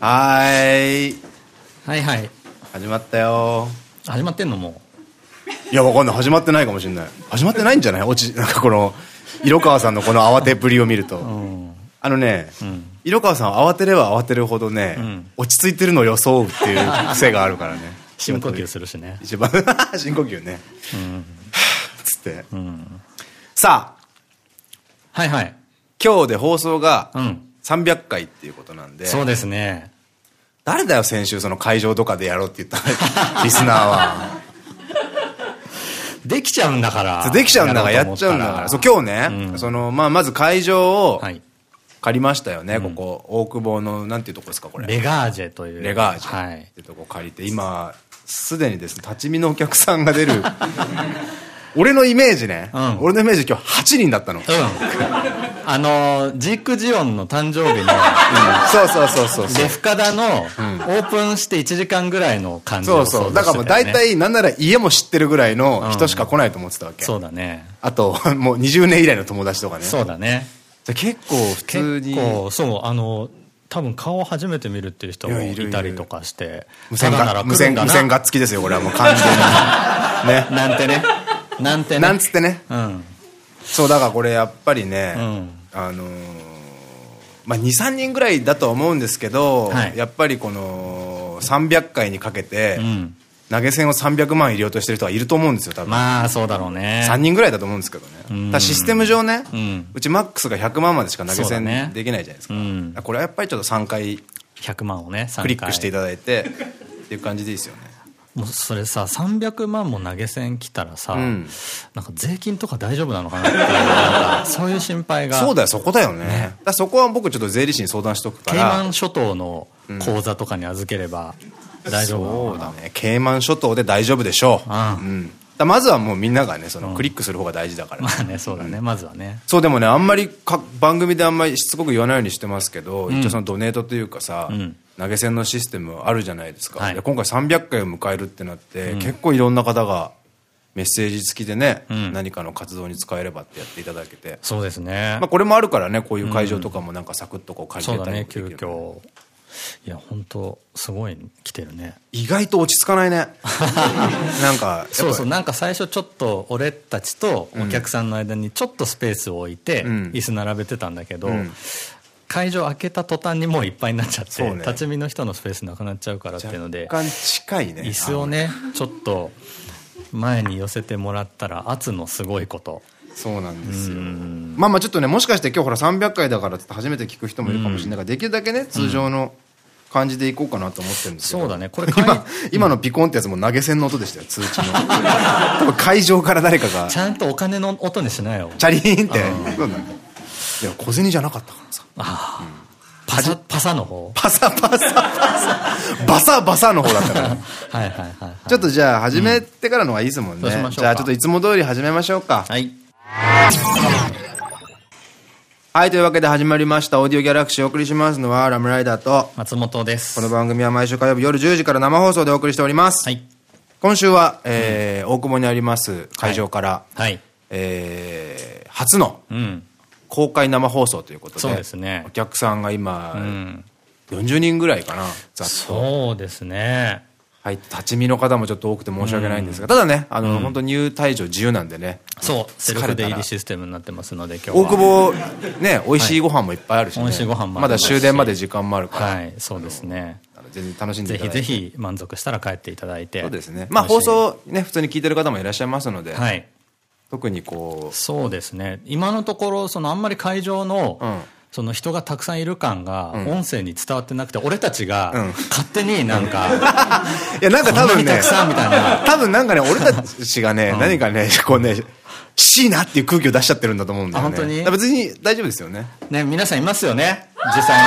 はーい。はいはい。始まったよ始まってんのもいや、わかんない。始まってないかもしれない。始まってないんじゃない？落ち、なんかこの、色川さんのこの慌てっぷりを見ると。う。うん。あのね、ん色川さんは慌てれば慌てるほどね、ん落ち着いてるのを装うっていう癖があるからね。深呼吸するしね。一番、深呼吸ね。うん。つって。うん。さあ、はいはい。今日で放送がうん。300回っていうことなんで、そうですね。誰だよ先週その会場とかでやろうって言った リスナーは。できちゃうんだから。できちゃうんだからやっちゃうんだから。そう、今日ね、うんその、まあ、まず会場をはい。借りましたよね、ここ。大久保の、なんていうとこですか、これ。レガージェという。レガージュはいっ。てとこ借りて、今、すでにですね、立ち見のお客さんが出る。俺のイメージね、うん俺のイメージ今日8人だったの。うん。あの、ジークジオンの誕生日の、そうそうそうそうそう。レフカダの、オープンして1時間ぐらいの感じをそうそう。だからもう大体体、なんなら家も知ってるぐらいの人しか来ないと思ってたわけ。そうだね。あと、もう20年以来の友達とかね。そうだね。じゃあ結構普通に。結構、そう、あの、多分顔初めて見るっていう人もいたりとかして、無線が、無線がっつきですよ、これはもう完全に。ね。なんてね。なんてね。なんつってね。うん。そう、だからこれやっぱりね、うんあのーまあ、2、3人ぐらいだとは思うんですけど、はいやっぱりこの、300回にかけて、うん。投げ銭を300万入れようとしてる人はいると思うんですよ、多分。まあ、そうだろうね。3人ぐらいだと思うんですけどね。だシステム上ね、うんうちマックスが100万までしか投げ銭できないじゃないですか。うんこれはやっぱりちょっと3回100万をね、3回クリックしていただいて、っていう感じでいいですよね。もうそれさ、300万も投げ銭来たらさ、うんなんか税金とか大丈夫なのかなっていう、そういう心配が。そうだよ、そこだよね。だからそこは僕ちょっと税理士に相談しとくかケイら。マン諸島の口座とかに預ければ大丈夫なのかなそうだね。ケイマン諸島で大丈夫でしょう。うんうん。だまずはもうみんながね、そのクリックする方が大事だから。まあね、そうだね、まずはね。そうでもね、あんまりか番組であんまりしつこく言わないようにしてますけど、一応そのドネートというかさ、ん投げ銭のシステムあるじゃないですか。はいで今回300回を迎えるってなって、結構いろんな方がメッセージ付きでね、ん何かの活動に使えればってやっていただけて。そうですね。まあこれもあるからね、こういう会場とかもなんかサクッとこう借りそうだね、れたりもできる急遽。いや、本当すごい来てるね。意外と落ち着かないね。なんか、そうそう、なんか最初ちょっと俺たちとお客さんの間にちょっとスペースを置いて、ん椅子並べてたんだけど、ん会場開けた途端にもういっぱいになっちゃって、ね立ち見の人のスペースなくなっちゃうからっていうので、若干近いね。椅子をね、ちょっと前に寄せてもらったら圧のすごいこと。そうなんですよ。まあまあちょっとね、もしかして今日ほら300回だからって初めて聞く人もいるかもしれないから、できるだけね、通常の感じでいこうかなと思ってるんですけど。そうだねこれ会今、今のピコンってやつも投げ銭の音でしたよ、通知の。多分会場から誰かが、ちゃんとお金の音にしなよ。チャリーンって。いや、小銭じゃなかったからさ。パサ、パサの方？パサパサパサ。バサバサの方だったから。はいはいはいはい。ちょっとじゃあ始めてからの方がいいですもんね。じゃあちょっといつも通り始めましょうか。はい。はい、というわけで始まりました。オーディオギャラクシーをお送りしますのは、ラムライダーと、松本です。この番組は毎週火曜日夜10時から生放送でお送りしております。はい。今週は、えー大久保にあります会場から、はい。えー初のうん。公開生放送ということで、そうですねお客さんが今、うん。40人ぐらいかな、ざっと。そうですね。はい、立ち見の方もちょっと多くて申し訳ないんですが、ただね、あの、本当入退場自由なんでね。そう、セルフ出入りシステムになってますので、今日は。大久保、ね、美味しいご飯もいっぱいあるしね。美味しいご飯もあまだ終電まで時間もあるから。はい、そうですね。全然楽しんでぜ。ひぜひ満足したら帰っていただいて。そうですね。まあ放送ね、普通に聞いてる方もいらっしゃいますので、はい。特にこそうですね。今のところ、そのあんまり会場の、うんその人がたくさんいる感が音声に伝わってなくて、俺たちがうん勝手になんか、う、いやなんか多分ねたく、さんみたいな。多分なんかね、俺たちがね、何かね、こうね、しいなっていう空気を出しちゃってるんだと思うんだよね。あ本当に？別に大丈夫ですよね。ね、皆さんいますよね実際ね。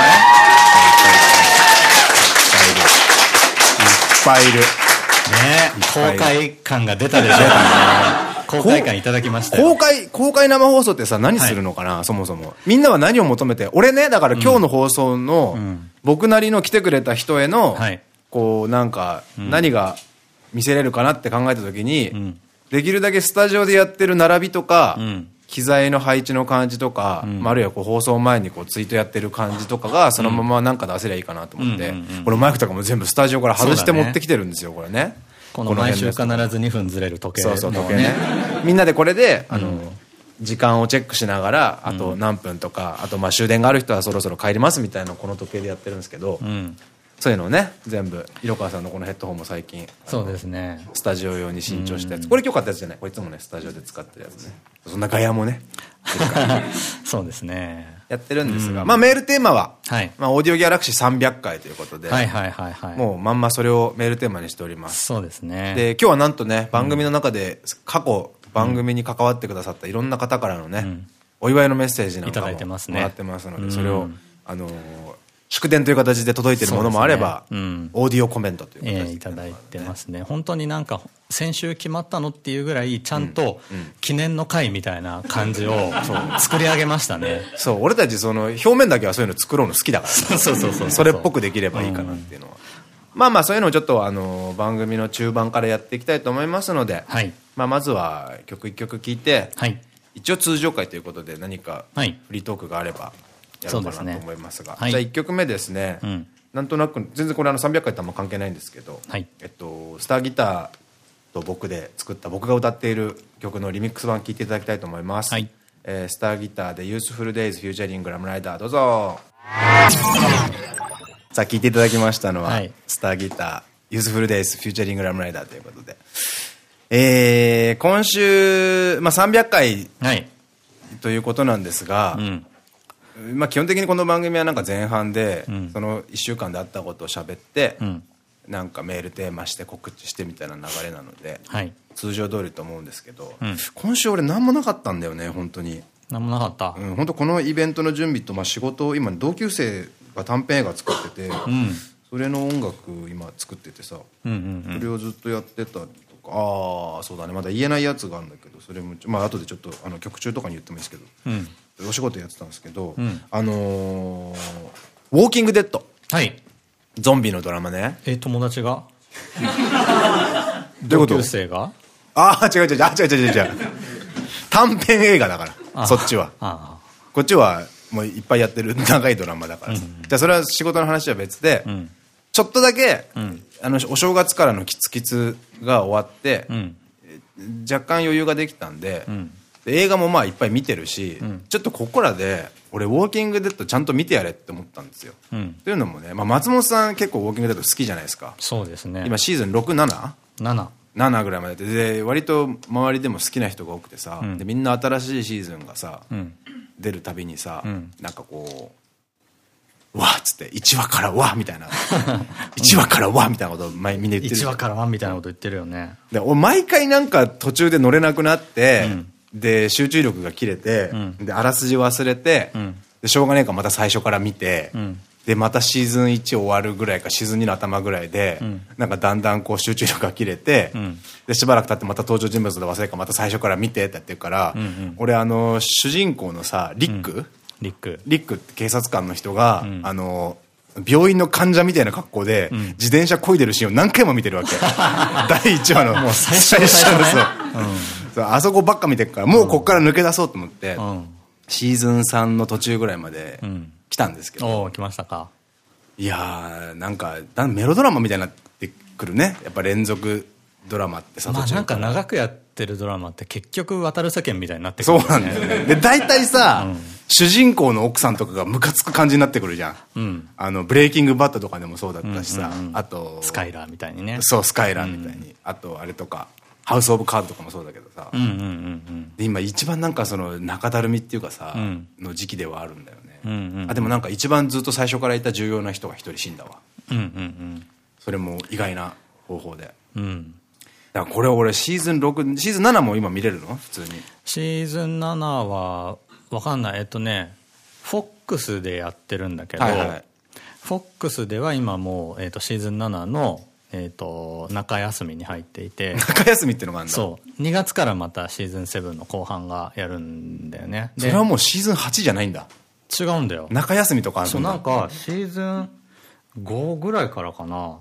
いっぱいいる。ね公開感が出たでしょ公開感いただきましたよ。公開、公開生放送ってさ、何するのかな、そもそも。みんなは何を求めて。俺ね、だから今日の放送の、僕なりの来てくれた人への、はい。こう、なんか、何が見せれるかなって考えたときに、ん。できるだけスタジオでやってる並びとか、ん。機材の配置の感じとか、まあ、あるいはこう放送前にこうツイートやってる感じとかがそのままなんか出せりゃいいかなと思って、このマイクとかも全部スタジオから外して持ってきてるんですよ、これね。この毎週必ず2分ずれる時計そうそう、時計ね。みんなでこれで、あの、時間をチェックしながら、あと何分とか、あとまあ終電がある人はそろそろ帰りますみたいなこの時計でやってるんですけど、そういうのをね、全部、色川さんのこのヘッドホンも最近、そうですね。スタジオ用に新調したやつ。これ今日買ったやつじゃない？これいつもね、スタジオで使ってるやつね。そんなガヤもね、そうですね。やってるんですが、まあメールテーマは、はい。まあオーディオギャラクシー300回ということで。もうまんまそれをメールテーマにしております。そうですね。で、今日はなんとね、番組の中で過去、番組に関わってくださったいろんな方からのね、お祝いのメッセージなんかもますねもらってますので、それを、あのー、祝電という形で届いているものもあれば、ねうんオーディオコメントというえ形で。えいただいてますね。本当になんか、先週決まったのっていうぐらい、ちゃんと記念の会みたいな感じを 作り上げましたね。そう、俺たちその、表面だけはそういうの作ろうの好きだから。そうそうそうそう。それっぽくできればいいかなっていうのは。まあまあそういうのをちょっとあの、番組の中盤からやっていきたいと思いますので、はい。まあまずは曲一曲聴いて、はい。一応通常回ということで何かはいフリートークがあればやろうかなと思いますが、すねはい。じゃあ1曲目ですね、うん。なんとなく全然これあの300回とあんま関係ないんですけど、はい。えっと、スターギターと僕で作った僕が歌っている曲のリミックス版聴いていただきたいと思います、はい。えースターギターで「Useful Days フューチャリングラムライダー」どうぞ。さあ聴いていただきましたのは、はい。スターギター「Useful Days フューチャリングラムライダー」ということで。えー、今週、まあ、300回はい。ということなんですがう、ん。まあ基本的にこの番組はなんか前半で、んその1週間であったことを喋って、うん。なんかメールテーマして告知してみたいな流れなので、はい。通常通りと思うんですけど、うん今週俺何もなかったんだよね本当に、なんもなかった？うん、本当このイベントの準備と、まあ、仕事を今同級生が短編映画作ってて、うん。それの音楽今作っててさ。それをずっとやってたとかああそうだねまだ言えないやつがあるんだけどそれもまあ後でちょっとあの曲中とかに言ってもいいですけど、うん。お仕事やってたんですけど、ん。あのーウォーキングデッド」はい。ゾンビのドラマね。え、友達が？どういうこと？同級生が？ああ違う違う違う。あ違う違う違う。短編映画だからあそっちは。あこっちはもういっぱいやってる長いドラマだからさ、じゃあそれは仕事の話は別で、ん。ちょっとだけ、あのお正月からのキツキツが終わって、あ。うん。若干余裕ができたんで,、ん。で映画もまあいっぱい見てるし、ちょっとここらで俺ウォーキングデッドちゃんと見てやれって思ったんですよ、うん。というのもね、まあ、松本さん結構ウォーキングデッド好きじゃないですかそうですね。今シーズン 6?7? 7。7ぐらいまでで割と周りでも好きな人が多くてさ、んでみんな新しいシーズンがさ、うん。出るたびにさ、んなんかこう「わっ」つって1話から「わ」みたいな 1話から「わ」みたいなことを前みんな言ってる1話からはみたいなこと言ってるよね。で俺毎回なんか途中で乗れなくなって、で集中力が切れて、であらすじ忘れて、ん。でしょうがねえからまた最初から見て、ん。でまたシーズン1終わるぐらいかシーズン2の頭ぐらいで、なんかだんだんこう集中力が切れて、ん。でしばらく経ってまた登場人物の忘れかまた最初から見てってやってるから、俺あの主人公のさリック、リック。リックって警察官の人が、あの、病院の患者みたいな格好で、自転車漕いでるシーンを何回も見てるわけ。第1話の。もう最初の最初ね。そう。そうあそこばっか見てるから、もうこっから抜け出そうと思って、うん。シーズン3の途中ぐらいまでん来たんですけど、おお来ましたか。いやー、なんか、メロドラマみたいになってくるね。やっぱ連続ドラマってさ、まあなんか長くやってるドラマって結局渡る世間みたいになってくそうるよね。なんだよね。で、大体さ、主人公の奥さんとかがムカつく感じになってくるじゃん。うんあの、ブレイキングバットとかでもそうだったしさ、あと、スカイラーみたいにね。そう、スカイラーみたいに。あと、あれとか、ハウス・オブ・カードとかもそうだけどさ。今一番なんかその中だるみっていうかさ、んの時期ではあるんだよね。あ、でもなんか一番ずっと最初からいた重要な人が一人死んだわ。それも意外な方法で。うん。うん。だからこれ俺シーズン6、シーズン7も今見れるの？普通に。シーズン7は、わかんない。えっとね、フォックスでやってるんだけど、はいはいフォックスでは今もう、えっと、シーズン7の、えっと、中休みに入っていて、中休みってのがあるんだ。そう。2月からまたシーズン7の後半がやるんだよね。でそれはもうシーズン8じゃないんだ。違うんだよ。中休みとかあるそう、んだ。なんか、シーズン5ぐらいからかな。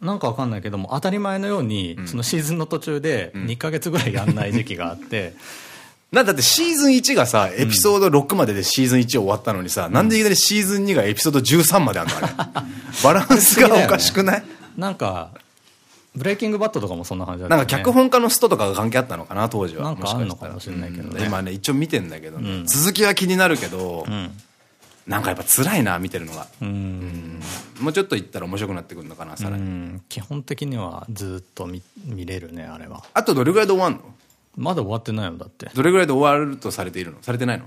なんかわかんないけども、当たり前のように、そのシーズンの途中で2ヶ月ぐらいやんない時期があって、なんだってシーズン1がさ、エピソード6まででシーズン1終わったのにさ、うん、なんでいきなりシーズン2がエピソード13まであんのあれ。バランスがおかしくない、ね、なんか、ブレイキングバットとかもそんな感じだった、ね、なんか脚本家のストとかが関係あったのかな、当時は。なんかあるのかもしれないけどね。今ね、一応見てんだけどね。うん、続きは気になるけど、うん、なんかやっぱ辛いな、見てるのが。うん。もうちょっと行ったら面白くなってくるのかな、さらに。基本的にはずっと見見れるね、あれは。あとどれぐらいで終わんの？まだ終わってないのだって。どれぐらいで終わるとされているの？されてないの？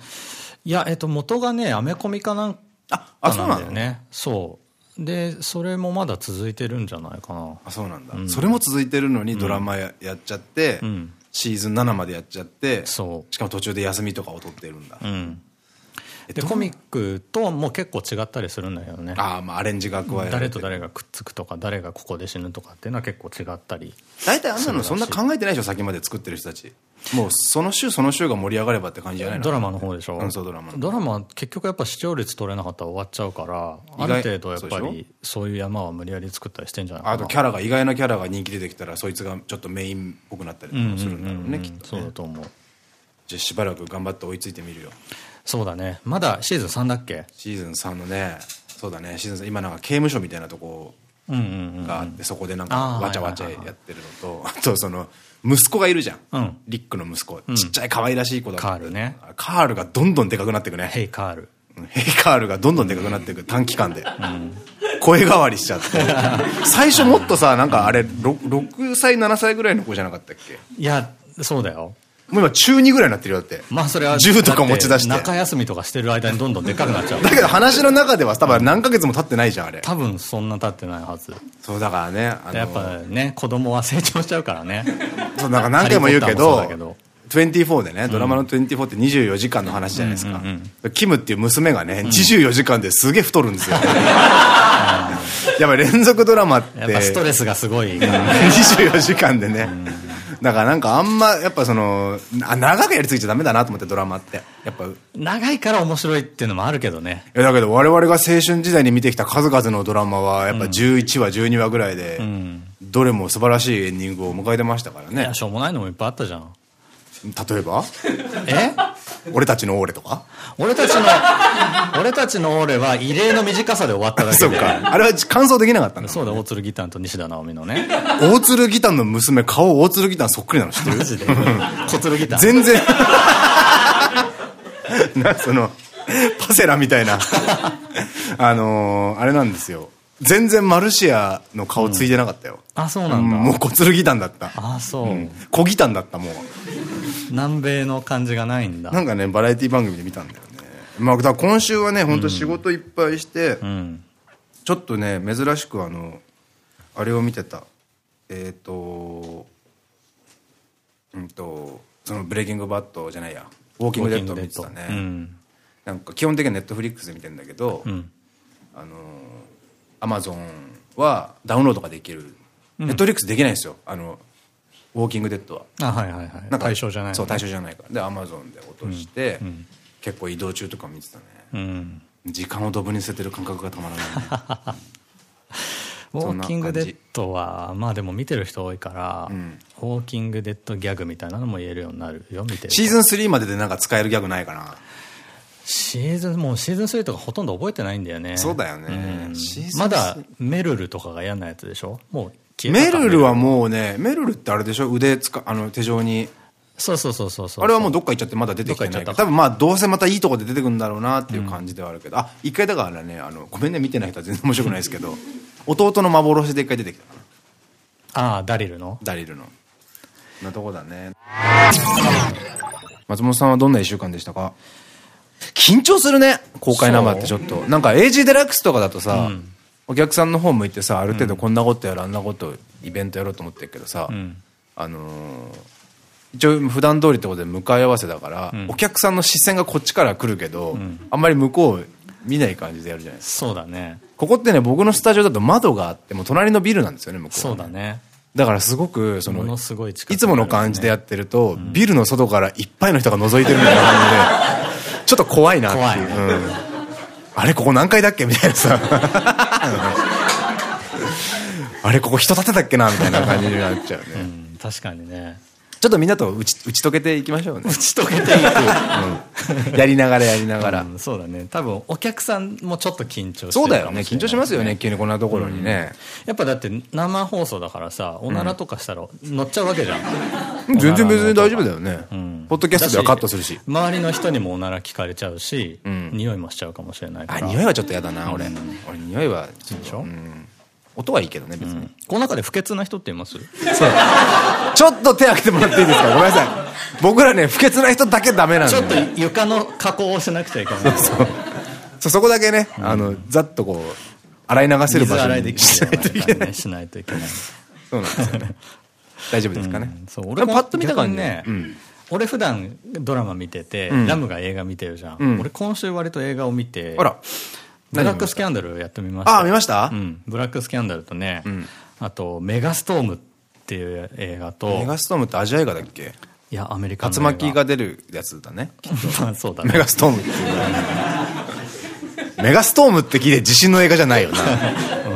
いや、えっと、元がね、アメコミかなんかなんだよね。そう。で、それもまだ続いてるんじゃないかな。あ、そうなんだ。うん、それも続いてるのにドラマや,、っちゃって、うん、シーズン7までやっちゃって、そう。しかも途中で休みとかを取ってるんだ。うん。でコミックとも結構違ったりするんだけどね。ああまあアレンジが加えられて誰と誰がくっつくとか誰がここで死ぬとかっていうのは結構違ったり。大体あんなのそんな考えてないでしょ先まで作ってる人たち。もうその週その週が盛り上がればって感じじゃないの？ドラマの方でしょ、うん、そうドラマドラマ結局やっぱ視聴率取れなかったら終わっちゃうからある程度やっぱりそういう山は無理やり作ったりしてんじゃないかな。あとキャラが意外なキャラが人気出てきたらそいつがちょっとメインっぽくなったりするんだろうねきっとそうだと思う。じゃあしばらく頑張って追いついてみるよそうだね。まだシーズン3だっけ？シーズン3のねそうだね。シーズン3今なんか刑務所みたいなとこがあってそこでなんかわちゃわちゃやってるのと あとその息子がいるじゃん、うん、リックの息子、ちっちゃい可愛らしい子だカールね。カールがどんどんでかくなっていくね。ヘイカール。ヘイ カールがどんどんでかくなっていく短期間で、声変わりしちゃって。最初もっとさなんかあれ 6, 6歳7歳ぐらいの子じゃなかったっけ？いやそうだよもう今中2ぐらいになってるよって。まあそれは。銃とか持ち出して。中休みとかしてる間にどんどんでかくなっちゃう。だけど話の中では多分何ヶ月も経ってないじゃん、あれ。多分そんな経ってないはず。そうだからね。やっぱね、子供は成長しちゃうからね。そう、なんか何回も言うけど、24でね、ドラマの24って24時間の話じゃないですか。キムっていう娘がね、24時間ですげえ太るんですよ。やっぱ連続ドラマって。やっぱストレスがすごい。24時間でね。だからなんかあんま、やっぱその、長くやりすぎちゃダメだなと思ってドラマって。やっぱ。長いから面白いっていうのもあるけどね。いやだけど我々が青春時代に見てきた数々のドラマは、やっぱ11話、12話ぐらいで、どれも素晴らしいエンディングを迎えてましたからね。いや、しょうもないのもいっぱいあったじゃん。例えば？え？俺たちのオーレとか？俺たちの、俺たちのオーレは異例の短さで終わっただけで。そっか。あれは完走できなかったの？そうだ、大鶴ギタンと西田直美のね。大鶴ギタンの娘、顔大鶴ギタンそっくりなの知ってる？マジで小鶴ギタン。全然。な、その、パセラみたいな。あのー、あれなんですよ。全然マルシアの顔ついてなかったよ。うん、あ、そうなんだ。もう小鶴ギタンだった。あ、そう。うん、小ギタンだった、もう。南米の感じがないんだ。なんかね、バラエティ番組で見たんだよね。まあ、だ今週はね、本当仕事いっぱいして、うん、ちょっとね、珍しくあの、あれを見てた。えっ、ー、と、うんと、そのブレイキングバッドじゃないや、ウォーキングデッドを見てたね。うん、なんか基本的にはネットフリックスで見てんだけど、あの、アマゾンはダウンロードができる。ネットフリックスできないんですよ。あの、ウォーキングデッドは。あ、はいはいはい。なんか対象じゃない、そう、対象じゃないから。で、アマゾンで落として、うんうん、結構移動中とか見てたね。うん、時間をドブに捨ててる感覚がたまらない、ね。ウォーキングデッドは、まあでも見てる人多いから、うん、ウォーキングデッドギャグみたいなのも言えるようになるよ、見てる。シーズン3まででなんか使えるギャグないかなシーズン、もうシーズン3とかほとんど覚えてないんだよね。そうだよね。うん、まだメルルとかが嫌なやつでしょ？もうメルルはもうね、メルルってあれでしょ？腕つか、あの手錠に。そうそうそうそうあれはもうどっか行っちゃってまだ出てきてない多分まあどうせまたいいとこで出てくるんだろうなっていう感じではあるけど、うん、あ、一回だからね、あの、ごめんね、見てない人は全然面白くないですけど、弟の幻で一回出てきた。ああ、ダリルの？ダリルの。なとこだね。松本さんはどんな一週間でしたか？緊張するね。公開生ってちょっと。なんか AG デラックスとかだとさ、うん、お客さんの方向いてさある程度こんなことやる、あんなことイベントやろうと思ってるけどさ、うん、あのー、一応普段通りってことで向かい合わせだから、うん、お客さんの視線がこっちから来るけど、あんまり向こう見ない感じでやるじゃないですか。そうだね。ここってね僕のスタジオだと窓があっても隣のビルなんですよね向こう、ね、そうだね。だからすごく、その、いつもの感じでやってると、ビルの外からいっぱいの人が覗いてるみたいな感じで、ちょっと怖いなっていう。うん、あれここ何階だっけ？みたいなさ。あれここ人立てたっけな？みたいな感じになっちゃうね。うん、確かにね。ちょっとみんなと打ち打ち解けていきましょうね。打ち解けていく。うん、やりながらやりながら、うん、そうだね。多分お客さんもちょっと緊張してるそうだよね。緊張しますよね。急にこんなところにね。やっぱだって生放送だからさ、おならとかしたら乗っちゃうわけじゃん。全然別に大丈夫だよね。ポッドキャストではカットするし。周りの人にもおなら聞かれちゃうし、匂いもしちゃうかもしれないから。あ、匂いはちょっと嫌だな、俺。俺匂いは。でしょ音はいいけどね、別に。この中で不潔な人っています？そう。ちょっと手挙げてもらっていいですか？ごめんなさい。僕らね、不潔な人だけダメなんで。ちょっと床の加工をしなくちゃいけない。そうそう。そそこだけね、あの、ざっとこう、洗い流せる場所にしないといけない。しないといけない。そうなんですよね。大丈夫ですかね？そう、俺パッと見た感じね、俺普段ドラマ見てて、ラムが映画見てるじゃん。俺今週割と映画を見て、あら。ブラックスキャンダルやってみました。あ、見ました？うん。ブラックスキャンダルとね、あと、メガストームっていう映画と。メガストームってアジア映画だっけ？いや、アメリカの。竜巻が出るやつだね。まあそうだね。メガストームっていう。メガストームって聞いて地震の映画じゃないよな。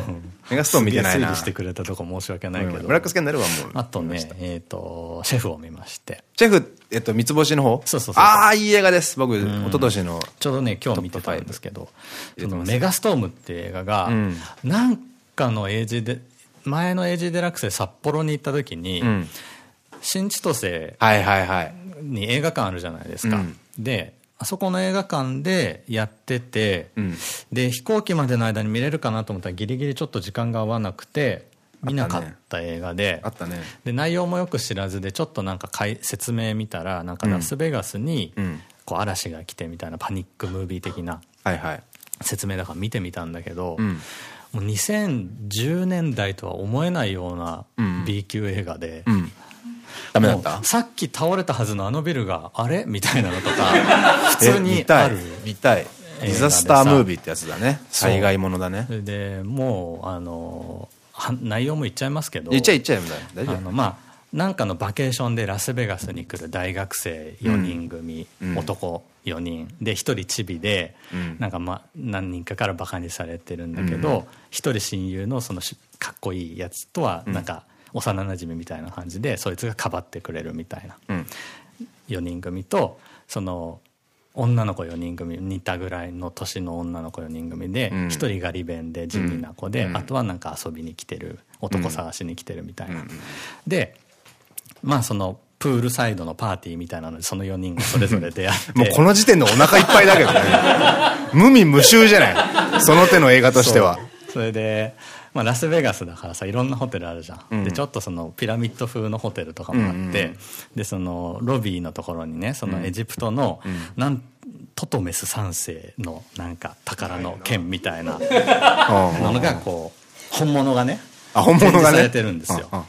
メガストーム見てないな。整理してくれたとこ申し訳ないけど。ブラックスキャンダルはもう。あとね、えっと、シェフを見まして。シェフ、えっと、三つ星の方？そうそうそう。ああ、いい映画です。僕、一昨年の。ちょうどね、今日見てたんですけど、そのメガストームって映画が、なんかのエイジで、前のエイジデラックスで札幌に行った時に、新千歳に映画館あるじゃないですか。で、あそこの映画館でやってて、うん、で飛行機までの間に見れるかなと思ったらギリギリちょっと時間が合わなくて見なかった映画で。あったね。で内容もよく知らずでちょっとなんか説明見たらなんかラスベガスにこう嵐が来てみたいなパニックムービー的な説明だから見てみたんだけど、もう2010年代とは思えないような B 級映画で、うんダメだった？さっき倒れたはずのあのビルがあれ？みたいなのとか 普通にある。見たい。ディザスタームービーってやつだね。災害ものだね。でもうあの内容も言っちゃいますけど言っちゃいっちゃい大丈夫。あのまあなんかのバケーションでラスベガスに来る大学生4人組、うん、男4人。で1人チビで、うん、なんかま何人かからバカにされてるんだけど、うん、1人親友のそのかっこいいやつとはなんか幼なじみみたいな感じでそいつがかばってくれるみたいな、うん、4人組とその女の子4人組似たぐらいの年の女の子4人組で、うん、1人がリベンで地味な子で、うん、あとはなんか遊びに来てる男探しに来てるみたいな、でまあそのプールサイドのパーティーみたいなのでその4人がそれぞれ出会って。もうこの時点でお腹いっぱいだけどね。無味無臭じゃない。その手の映画としては。それでまあ、ラスベガスだからさいろんなホテルあるじゃん、うん、でちょっとそのピラミッド風のホテルとかもあって、でそのロビーのところにねそのエジプトの、なんトトメス3世のなんか宝の剣みたいなも のがこう本物がねあ本物がね？されてるんですよ。や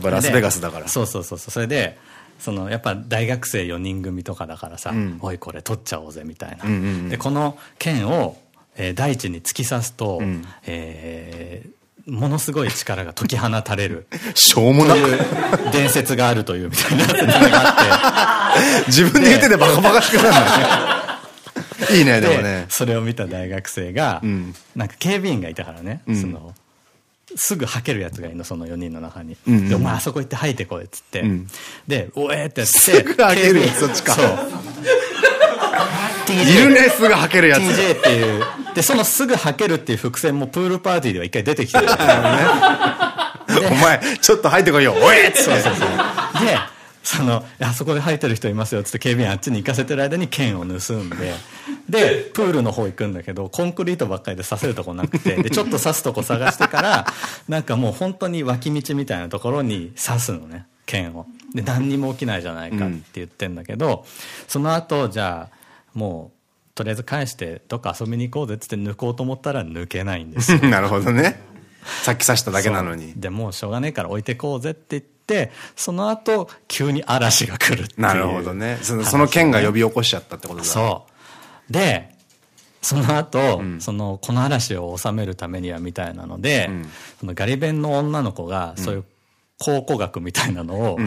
っぱラスベガスだから。そうそうそうそれでそのやっぱ大学生4人組とかだからさ、うん、おいこれ取っちゃおうぜみたいな、でこの剣をえー、大地に突き刺すと、うん、えー、ものすごい力が解き放たれる。しょうもないう伝説があるというみたいな説があって。自分で言っててバカバカしくなるんだね。いいね、でもね。それを見た大学生が、うん、なんか警備員がいたからね、うん、その、すぐ吐けるやつがいるの、その4人の中に。うんうん、で、お前あそこ行って吐いてこいっつって。うん、で、おえーってやって。すぐ吐けるやつ、そっちか。いるね、すぐ吐けるやつ。TJ っていう。で、そのすぐ吐けるっていう伏線もプールパーティーでは一回出てきてる。お前、ちょっと吐いてこいよ、おえっそうそうそう。で、その、あそこで吐いてる人いますよ、つって警備員あっちに行かせてる間に剣を盗んで、で、プールの方行くんだけど、コンクリートばっかりで刺せるとこなくて、で、ちょっと刺すとこ探してから、なんかもう本当に脇道みたいなところに刺すのね、剣を。で、何にも起きないじゃないかって言ってんだけど、その後、じゃあ、もう、とりあえず返してどっか遊びに行こうぜっつって抜こうと思ったら抜けないんです なるほどね。さっき刺しただけなのに。でもうしょうがねえから置いてこうぜって言ってその後急に嵐が来るっていう。なるほどね。そのその件が呼び起こしちゃったってことだ。そう。でその後、うん、そのこの嵐を収めるためにはみたいなので、うん、そのガリ弁の女の子がそういう考古学みたいなのを、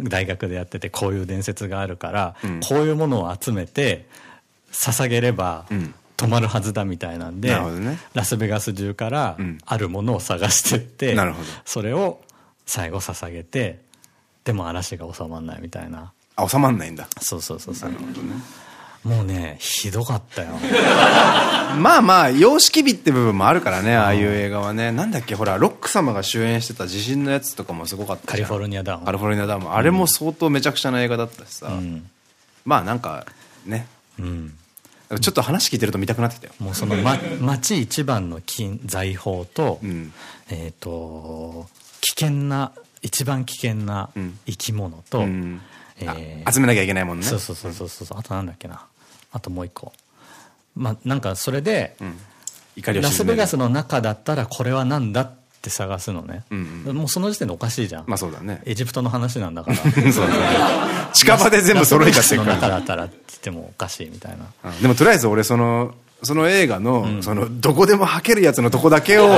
大学でやっててこういう伝説があるから、こういうものを集めて捧げれば止まるはずだみたいなんで、ね、ラスベガス中からあるものを探してって、うん、それを最後捧げてでも嵐が収まんないみたいな。あ、収まんないんだ。そうそうそうそう。なるほどね。もうね、ひどかったよ。まあまあ、様式美って部分もあるからね、ああいう映画はね。なんだっけ、ほら、ロック様が主演してた地震のやつとかもすごかったカリフォルニアダム。カリフォルニアダム。あれも相当めちゃくちゃな映画だったしさ。うん、まあなんか、ね。うん。ちょっと話聞いてると見たくなってきたよ。もうその、ま、町一番の金財宝と、うん、えっと、危険な、一番危険な生き物と、うん、えー、集めなきゃいけないもんね。そうそうそうそうそう。あとなんだっけな。あともう一個。まあ、なんかそれで、うん、ラスベガスの中だったらこれは何だって探すのね。うんうん、もうその時点でおかしいじゃん。まあそうだね。エジプトの話なんだから。そうだね。近場で全部揃いがしてるから。だったらって言ってもおかしいみたいな。でもとりあえず俺その、その映画の、うん、その、どこでも吐けるやつのとこだけを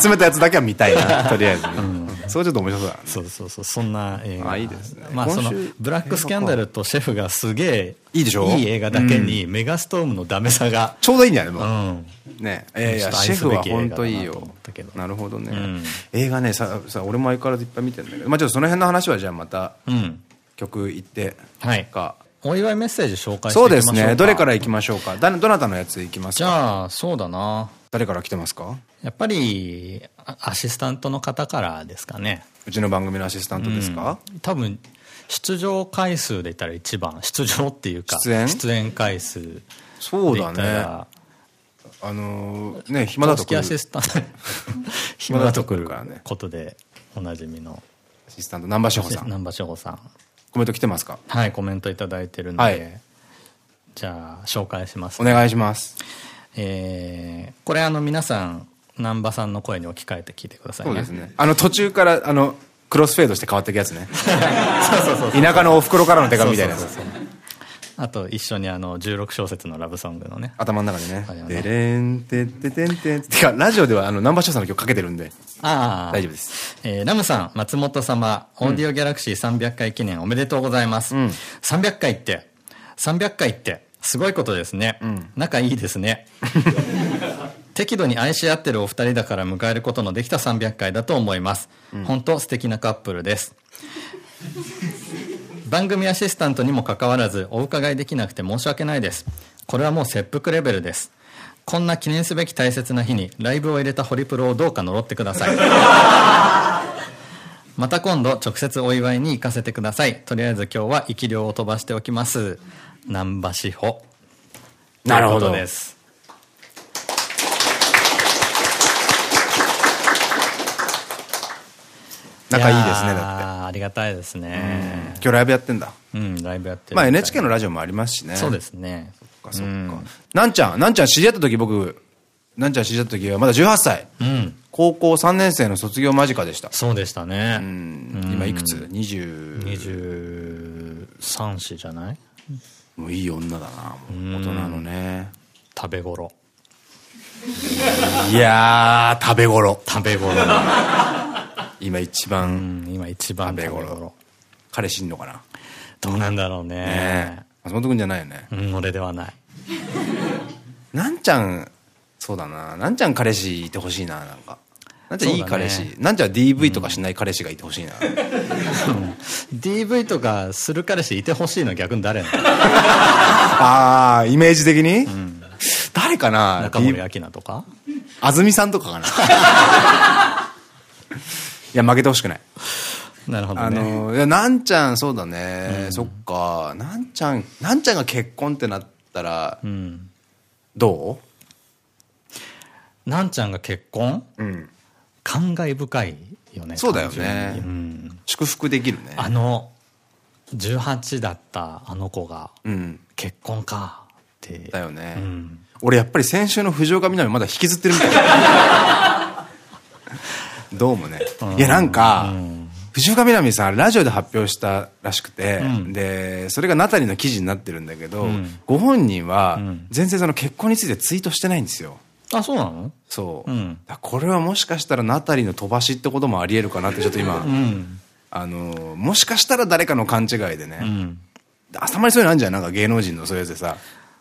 集めたやつだけは見たいな、とりあえずね。うんそれちょっと面白そうだね。そうそうそう、そんな映画。あ、いいですね。まあその、ブラックスキャンダルとシェフがすげえ、いいでしょ？いい映画だけに、メガストームのダメさが。ちょうどいいんだよね、もう。うん。ねえ、シェフは本当いいよ。なるほどね。映画ね、さ、さ、俺も相変わらずいっぱい見てるんだけど、まあちょっとその辺の話はじゃあまた、曲行って、はいか。お祝いメッセージ紹介していきましょうそうですね。どれから行きましょうか。だ、どなたのやつ行きますか？じゃあ、そうだな。誰から来てますか？やっぱり、アシスタントの方からですかね。うちの番組のアシスタントですか、うん、多分、出場回数で言ったら一番、出場っていうか、出演？出演回数そうだね。あのー、ね、暇だと来る。アシスタント。暇だと来ることで、おなじみの。アシスタント、南波志保さん。南波志保さん。コメント来てますか？はい、コメントいただいてるので、はい、じゃあ、紹介します、ね、お願いします。えー、これあの皆さん、南波さんの声に置き換えて聞いてくださいね。そうですね。あの途中から、あの、クロスフェードして変わっていくやつね。そうそうそう。田舎のお袋からの手紙みたいなやつ。あと一緒にあの16小節のラブソングのね頭の中にね「でれんてててんてん」てかラジオではあの南波翔さんの曲かけてるんでああ大丈夫です、えー、ラムさん松本様オーディオギャラクシー300回記念おめでとうございます、うん、300回って300回ってすごいことですね、うん、仲いいですね 適度に愛し合ってるお二人だから迎えることのできた300回だと思います。うん、本当素敵なカップルです。番組アシスタントにもかかわらずお伺いできなくて申し訳ないです。これはもう切腹レベルです。こんな記念すべき大切な日にライブを入れたホリプロをどうか呪ってください。また今度直接お祝いに行かせてください。とりあえず今日は生き量を飛ばしておきます。南波志保。なるほどです。仲いいですね、だって。ありがたいですね。今日ライブやってんだ。うん、ライブやってる。まあ NHK のラジオもありますしね。そうですね。そっかそっか。なんちゃん、なんちゃん知り合った時僕、なんちゃん知り合った時はまだ18歳。うん。高校3年生の卒業間近でした。そうでしたね。うん。今いくつ ?20。23歳じゃない？もういい女だな、大人のね。食べ頃。いやー、食べ頃。食べ頃。今一番、今一番食べ頃。彼氏いんのかな？どうなんだろうね。ね松本君じゃないよね。うん、俺ではない。なんちゃん、そうだな。なんちゃん彼氏いてほしいな、なんか。なんちゃんいい彼氏。なんちゃん DV とかしない彼氏がいてほしいな。DV とかする彼氏いてほしいの逆に誰なの？ああ、イメージ的に？誰かな？中森明菜とか？安住さんとかかないや、負けてほしくない。なるほどね。あの、いや、なんちゃん、そうだね。うん、そっか。なんちゃん、なんちゃんが結婚ってなったら、うん、どう？なんちゃんが結婚？うん。感慨深いよね。そうだよね。うん。祝福できるね。あの、18だったあの子が、うん。結婚かって。だよね。うん。俺やっぱり先週の藤岡みなみまだ引きずってるみたい どうもね。いや、なんか、藤岡みなみさん、ラジオで発表したらしくて、うん、で、それがナタリの記事になってるんだけど、うん、ご本人は、全然その結婚についてツイートしてないんですよ。あ、そうなの？そう。うん、これはもしかしたらナタリの飛ばしってこともあり得るかなってちょっと今、あの、もしかしたら誰かの勘違いでね、うん、あたまにそういうのあるんじゃん。なんか芸能人のそういうやつでさ、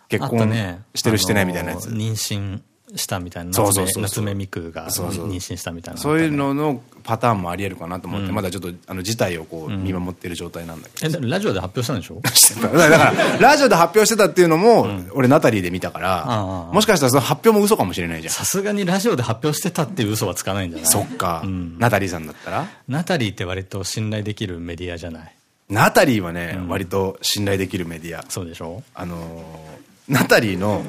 結婚してるしてないみたいなやつ。妊娠したみたいな。夏目みくが妊娠したみたいな。そういうののパターンもありえるかなと思って、まだちょっと、あの、事態をこう、見守ってる状態なんだけど。え、ラジオで発表したんでしょ？してた。だから、ラジオで発表してたっていうのも、俺、ナタリーで見たから、もしかしたらその発表も嘘かもしれないじゃん。さすがにラジオで発表してたっていう嘘はつかないんじゃない？そっか。ナタリーさんだったら？ナタリーって割と信頼できるメディアじゃない？ナタリーはね、割と信頼できるメディア。そうでしょ？あのナタリーの、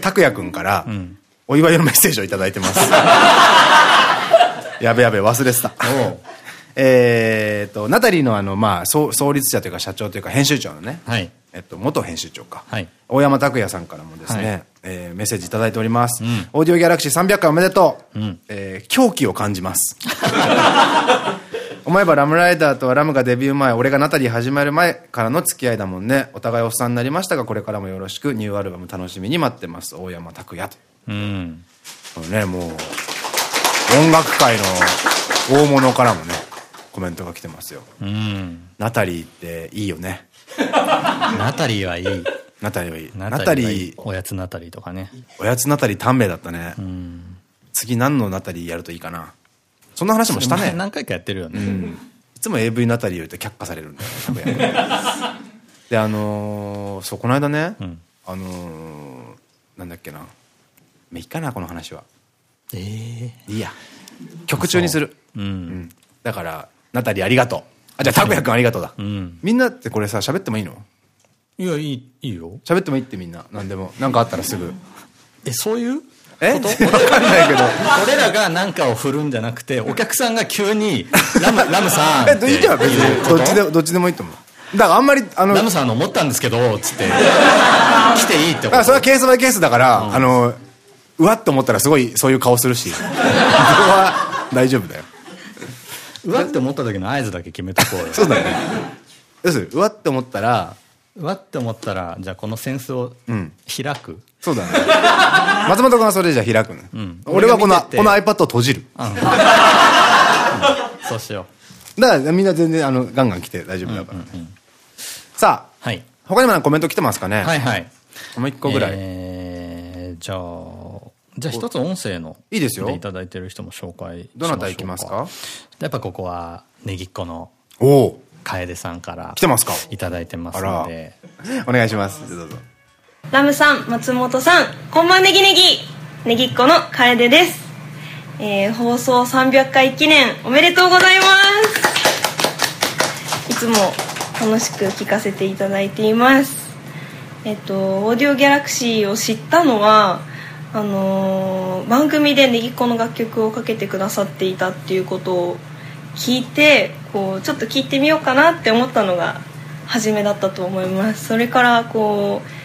拓也くんから、お祝いのメッセージをいただいてます。やべやべ、忘れてた。えっと、ナタリーのあの、まあ、創立者というか社長というか編集長のね、はい、えっと、元編集長か、はい、大山拓也さんからもですね、はい、えー、メッセージいただいております。うん、オーディオギャラクシー300回おめでとう、うん、えー、狂気を感じます。思えばラムライダーとはラムがデビュー前、俺がナタリー始まる前からの付き合いだもんね。お互いおっさんになりましたが、これからもよろしく、ニューアルバム楽しみに待ってます。大山拓也と。うん。ね、もう、音楽界の大物からもね、コメントが来てますよ。うん。ナタリーっていいよね。ナタリーはいい。ナタリーはいい。ナタリー。おやつナタリーとかね。おやつナタリー短命だったね。うん。次何のナタリーやるといいかな。そんな話もしたね。何回かやってるよね。うん。いつも AV ナタリー言うと却下されるんだよね、で、あのー、そう、この間ね、うん、あのー、なんだっけな。いいかな、この話は。ええー、いいや。曲中にする。うん、うん。だから、ナタリーありがとう。あ、じゃあ、拓也くんありがとうだ。うん。みんなってこれさ、喋ってもいいの？いや、いい、いいよ。喋ってもいいってみんな。何でも。なんかあったらすぐ。え、そういう？え？わかんないけど。俺らが何かを振るんじゃなくて、お客さんが急に、ラム、ラムさん。え、いいじゃん、別に。どっちで、どっちでもいいと思う。だからあんまり、あの。ラムさんの思ったんですけど、つって。来ていいってこと。それはケースバイケースだから、あの、うわって思ったらすごいそういう顔するし。それは大丈夫だよ。うわって思った時の合図だけ決めとこうよ。そうだね。要するに、うわって思ったら、うわって思ったら、じゃあこのセンスを開く、そうだね。松本君はそれじゃ開くね。うん、俺はこの、この iPad を閉じる。うん、そうしよう。だからみんな全然あの、ガンガン来て大丈夫だから。さあ、はい、他にもコメント来てますかね？はいはい。もう一個ぐらい。えー、じゃあ、じゃあ一つ音声の。いいですよ。いただいてる人も紹介どなた行きますか？やっぱここは、ねぎっこの。おお。楓さんから。来てますか？いただいてますので。お願いします。どうぞ。ラムさん、松本さん、こんばんねぎねぎ、ねぎっこの楓です。えー、放送300回記念おめでとうございます。いつも楽しく聞かせていただいています。えっとオーディオギャラクシーを知ったのはあのー、番組でねぎっこの楽曲をかけてくださっていたっていうことを聞いてこうちょっと聞いてみようかなって思ったのが初めだったと思います。それからこう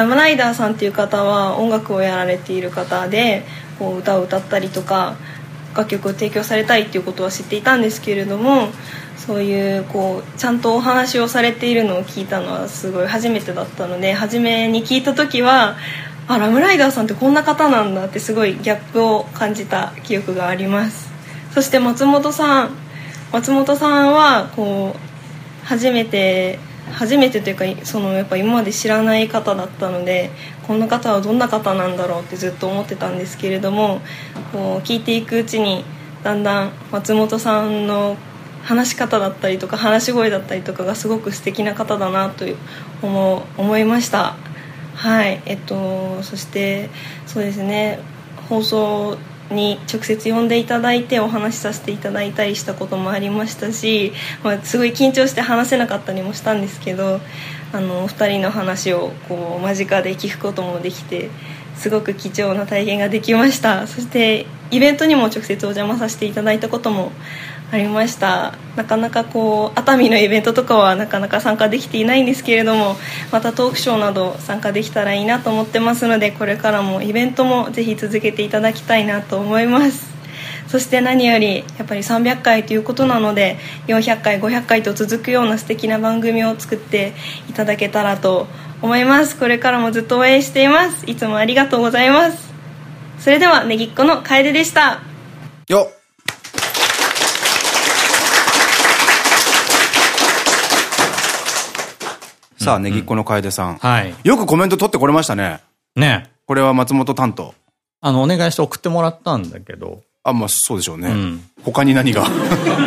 ラムライダーさんっていう方は音楽をやられている方でこう歌を歌ったりとか楽曲を提供されたいっていうことは知っていたんですけれどもそういうこうちゃんとお話をされているのを聞いたのはすごい初めてだったので初めに聞いた時はあラムライダーさんってこんな方なんだってすごいギャップを感じた記憶があります。そして松本さん松本さんはこう初めて初めてというかそのやっぱ今まで知らない方だったのでこんな方はどんな方なんだろうってずっと思ってたんですけれどもこう聞いていくうちにだんだん松本さんの話し方だったりとか話し声だったりとかがすごく素敵な方だなと思思いました。はい。えっとそしてそうですね。放送に直接呼んでいただいてお話しさせていただいたりしたこともありましたし、まあ、すごい緊張して話せなかったりもしたんですけどあのお二人の話をこう間近で聞くこともできてすごく貴重な体験ができました。そしてイベントにも直接お邪魔させていただいたこともありました。なかなかこう熱海のイベントとかはなかなか参加できていないんですけれどもまたトークショーなど参加できたらいいなと思ってますのでこれからもイベントもぜひ続けていただきたいなと思います。そして何よりやっぱり300回ということなので400回500回と続くような素敵な番組を作っていただけたらと思います。これからもずっと応援しています。いつもありがとうございます。それではねぎっこの楓でした。よっ。さあ、ねぎっこの楓さん。はい。よくコメント取ってこれましたね。ねこれは松本担当。あの、お願いして送ってもらったんだけど。あ、まあそうでしょうね。うん、他に何が？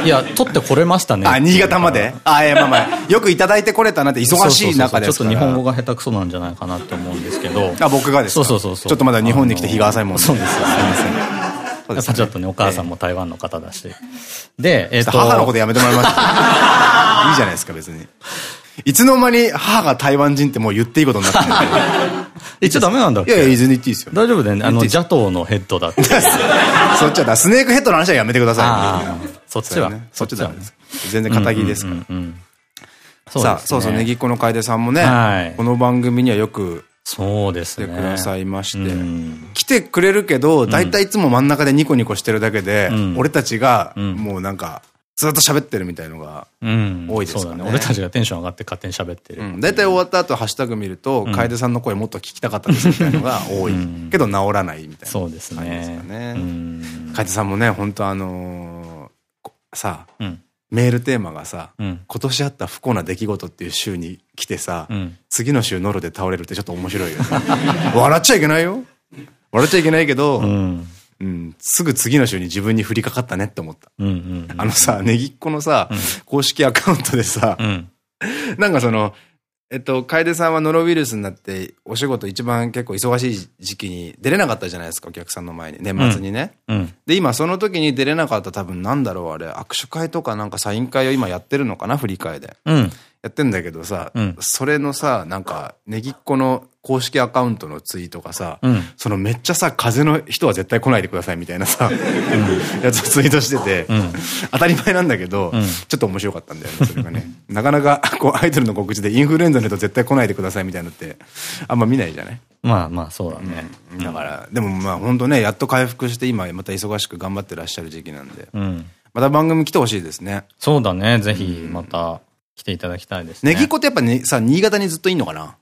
いや、取ってこれましたね。あ、新潟まで？あ、いや、まあまあ、よくいただいてこれたなって忙しい中でちょっと日本語が下手くそなんじゃないかなって思うんですけど。あ、僕がですか？そうそうそうちょっとまだ日本に来て日が浅いもんそうですよ。すみません。やっぱちょっとね、お母さんも台湾の方だし。で、えっと。母のことやめてもらいました。いいじゃないですか、別に。いつの間に母が台湾人ってもう言っていいことになってる言っちゃダメなんだっけ？いやいや、全然言っていいですよ。大丈夫だよね。あの、邪党のヘッドだって。そっちはだ。スネークヘッドの話はやめてください。そっちは。そっちは。全然仇ですから。さあ、そうそう、ネギっ子の楓さんもね、この番組にはよくそうですね。来てくださいまして。来てくれるけど、だいたいいつも真ん中でニコニコしてるだけで、俺たちが、もうなんか、ずっと喋ってるみたいのが多いですかね。俺たちがテンション上がって勝手に喋ってる。大体終わった後ハッシュタグ見ると、楓さんの声もっと聞きたかったですみたいなのが多い。けど治らないみたいな。そうですね。楓さんもね、本当あのさ、メールテーマがさ、今年あった不幸な出来事っていう週に来てさ、次の週ノロで倒れるってちょっと面白いよね。笑っちゃいけないよ。笑っちゃいけないけど、うん、すぐ次の週に自分に降りかかったねって思った。あのさ、ネギっ子のさ、うん、公式アカウントでさ、うん、なんかその、えっと、楓さんはノロウイルスになって、お仕事一番結構忙しい時期に出れなかったじゃないですか、お客さんの前に。年末にね。うん、で、今その時に出れなかった多分なんだろう、あれ、握手会とかなんかサイン会を今やってるのかな、振り替えで。うん、やってんだけどさ、うん、それのさ、なんか、ネギっ子の公式アカウントのツイートがさ、うん、そのめっちゃさ、風の人は絶対来ないでくださいみたいなさ、うん、やつをツイートしてて、当たり前なんだけど、ちょっと面白かったんだよね、それがね。なかなか、こう、アイドルの告知でインフルエンザの人絶対来ないでくださいみたいなのって、あんま見ないじゃない？まあまあ、そうだね。だから、でもまあ本当ね、やっと回復して今また忙しく頑張ってらっしゃる時期なんで、また番組来てほしいですね。そうだね、ぜひまた。来ていただきたいですね。ネギっ子ってやっぱね、さ、新潟にずっといんのかな？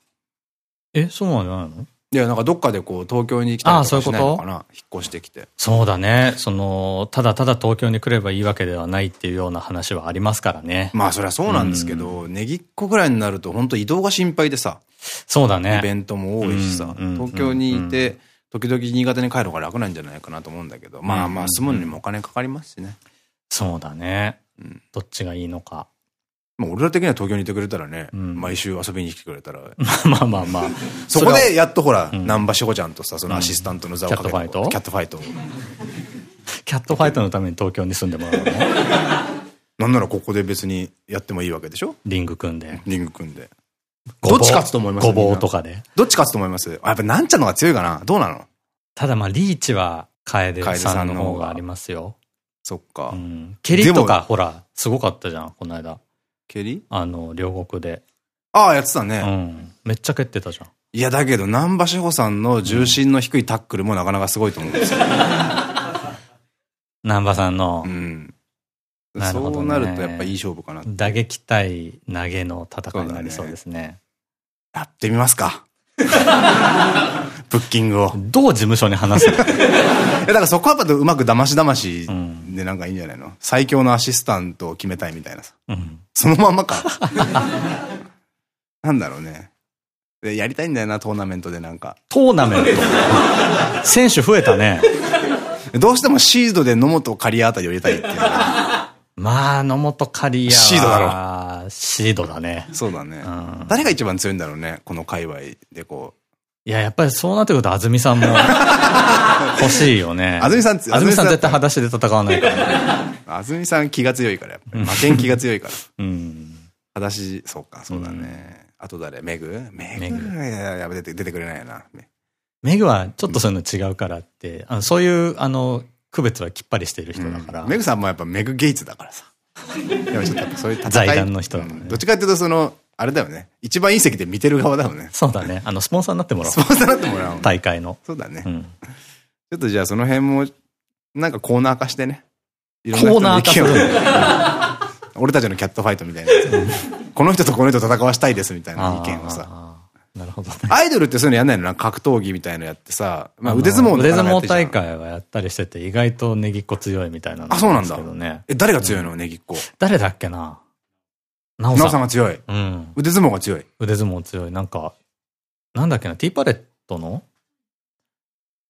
え、そうなんじゃないの？いや、なんかどっかでこう、東京に来たりとかしないのかな？引っ越してきて。そうだね。その、ただただ東京に来ればいいわけではないっていうような話はありますからね。まあ、そりゃそうなんですけど、ネギっ子ぐらいになると本当移動が心配でさ。そうだね。イベントも多いしさ。東京にいて、時々新潟に帰る方が楽なんじゃないかなと思うんだけど、まあまあ、住むのにもお金かかりますしね。そうだね。どっちがいいのか。まあ俺ら的には東京にいてくれたらね、うん、毎週遊びに来てくれたら。まあまあまあ。そこでやっとほら、南波志保ちゃんとさ、そのアシスタントの座をかけて、キャットファイト？キャットファイト。キャットファイトのために東京に住んでもらうの？なんならここで別にやってもいいわけでしょ？リング組んで。リング組んで。どっち勝つと思います？ごぼうとかで？どっち勝つと思います？やっぱなんちゃんの方が強いかな？どうなの？ただまあリーチは楓さんの方がありますよ。そっか。蹴りとかほら、すごかったじゃん、この間。蹴り？あの、両国で。ああ、やってたね。うん。めっちゃ蹴ってたじゃん。いや、だけど、南波志保さんの重心の低いタックルもなかなかすごいと思うんですよ。南波さんの。うん。なるほど、そうなるとやっぱいい勝負かな。打撃対投げの戦いになりそうですね。ねやってみますか。ブッキングを。どう事務所に話すの？だからそこはやっぱうまく騙し騙しでなんかいいんじゃないの？最強のアシスタントを決めたいみたいなさ。うん、そのまんまか。なんだろうね。で、やりたいんだよな、トーナメントでなんか。トーナメント？選手増えたね。どうしてもシードで野本刈谷あたりを入れたいっていう。まあ、野本刈谷シードだろ。シードだね。そうだね。うん、誰が一番強いんだろうね、この界隈でこう。いや、やっぱりそうなってくると、安住さんも 欲しいよね。安住さん、安住さん絶対裸足で戦わないからね。安住さん気が強いから、やっぱり。負けん気が強いから。うん。裸足、そうか、そうだね。あと誰？メグ？メグ？やべ、出て、出てくれないよな。メグはちょっとそういうの違うからって、あのそういう、あの、区別はきっぱりしている人だから。メグさんもやっぱメグ・ゲイツだからさ。でもちょっとやっぱそういう戦い。財団の人だどっちかっていうとその、あれだよね。一番いい席で見てる側だよね。そうだね。あの、スポンサーになってもらおう。スポンサーになってもらおう。大会の。そうだね。うん、ちょっとじゃあその辺も、なんかコーナー化してね。いろんなコーナー化する俺たちのキャットファイトみたいなやつ。この人とこの人戦わしたいですみたいな意見をさ。なるほど、ね。アイドルってそういうのやんないのな格闘技みたいのやってさ、まあ腕相撲腕相撲大会はやったりしてて、意外と Negicco 強いみたいなあ、そうなんだ。え、誰が強いの Negicco。誰だっけな？なおさん。さんが強い。うん。腕相撲が強い。腕相撲強い。なんか、なんだっけな、 T-Palette の？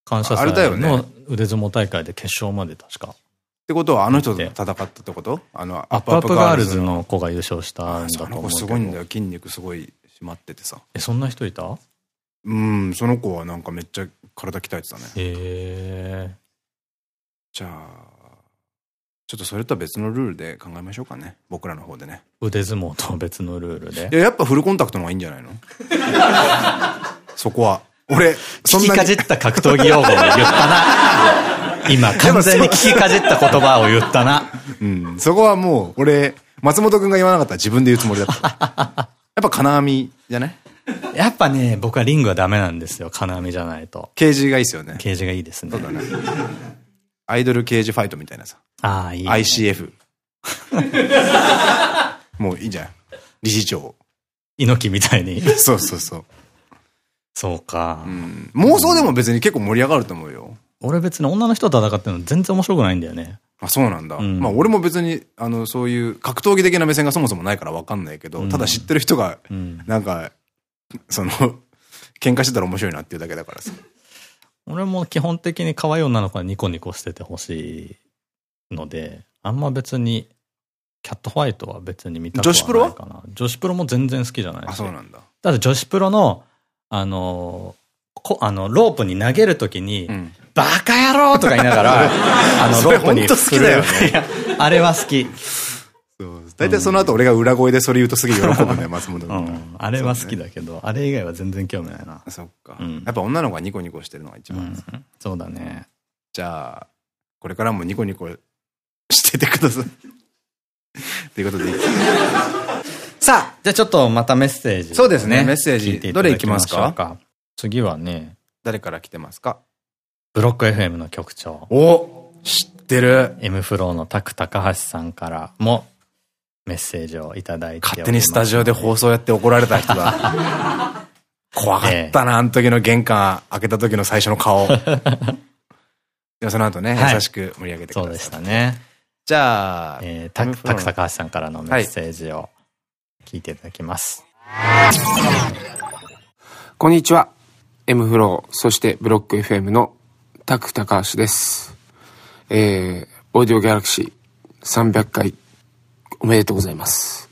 感謝祭の腕相撲大会で決勝まで確か。ってことはあの人と戦ったってこと？あの、アップアップガールズの子が優勝したんだと思うけど。すごいんだよ。筋肉すごい締まっててさ。え、そんな人いた？うん、その子はなんかめっちゃ体鍛えてたね。へえ。じゃあ、ちょっとそれとは別のルールで考えましょうかね。僕らの方でね。腕相撲と別のルールで？いや、やっぱフルコンタクトの方がいいんじゃないの？そこは。俺、そんな聞きかじった格闘技用語を言ったな。今、完全に聞きかじった言葉を言ったな。うん。そこはもう、俺、松本くんが言わなかったら自分で言うつもりだった。やっぱ金網じゃない？やっぱね、僕はリングはダメなんですよ。金網じゃないと。ケージがいいですよね。ケージがいいですね。そうだね。アイドルケージファイトみたいなさ。ああ、いい、ね。ICF。もういいじゃん。理事長。猪木みたいに。そうそうそう。そうか、うん。妄想でも別に結構盛り上がると思うよ。俺別に女の人と戦ってるの全然面白くないんだよね。あ、そうなんだ。うん、まあ俺も別に、あの、そういう格闘技的な目線がそもそもないからわかんないけど、うん、ただ知ってる人が、なんか、その、喧嘩してたら面白いなっていうだけだからさ。俺も基本的に可愛い女の子はニコニコしててほしいので、あんま別に、キャットファイトは別に見たくないかな。女子プロは？女子プロも全然好きじゃないあ、そうなんだ。ただ女子プロの、あの、こあの、ロープに投げるときに、うん、バカ野郎とか言いながら、あの、ロープに。好きだよね。あれは好き。大体その後俺が裏声でそれ言うとすげえ喜ぶね、松本君。あれは好きだけど、あれ以外は全然興味ないな。そっか。やっぱ女の子がニコニコしてるのが一番。そうだね。じゃあ、これからもニコニコしててください。ということで。さあじゃあちょっとまたメッセージ。そうですね、メッセージ。どれいきますか？次はね。誰から来てますか？ブロック FM の局長。お知ってる M フローのタク高橋さんからもメッセージをいただいて勝手にスタジオで放送やって怒られた人だ。怖かったな、あの時の玄関開けた時の最初の顔。でもその後ね、優しく盛り上げてください。そうでしたね。じゃあ、えー、たく、たく高橋さんからのメッセージを聞いていただきます。こんにちは。M フロー、そしてブロック FM のタク高橋です。えー、オーディオギャラクシー300回おめでとうございます。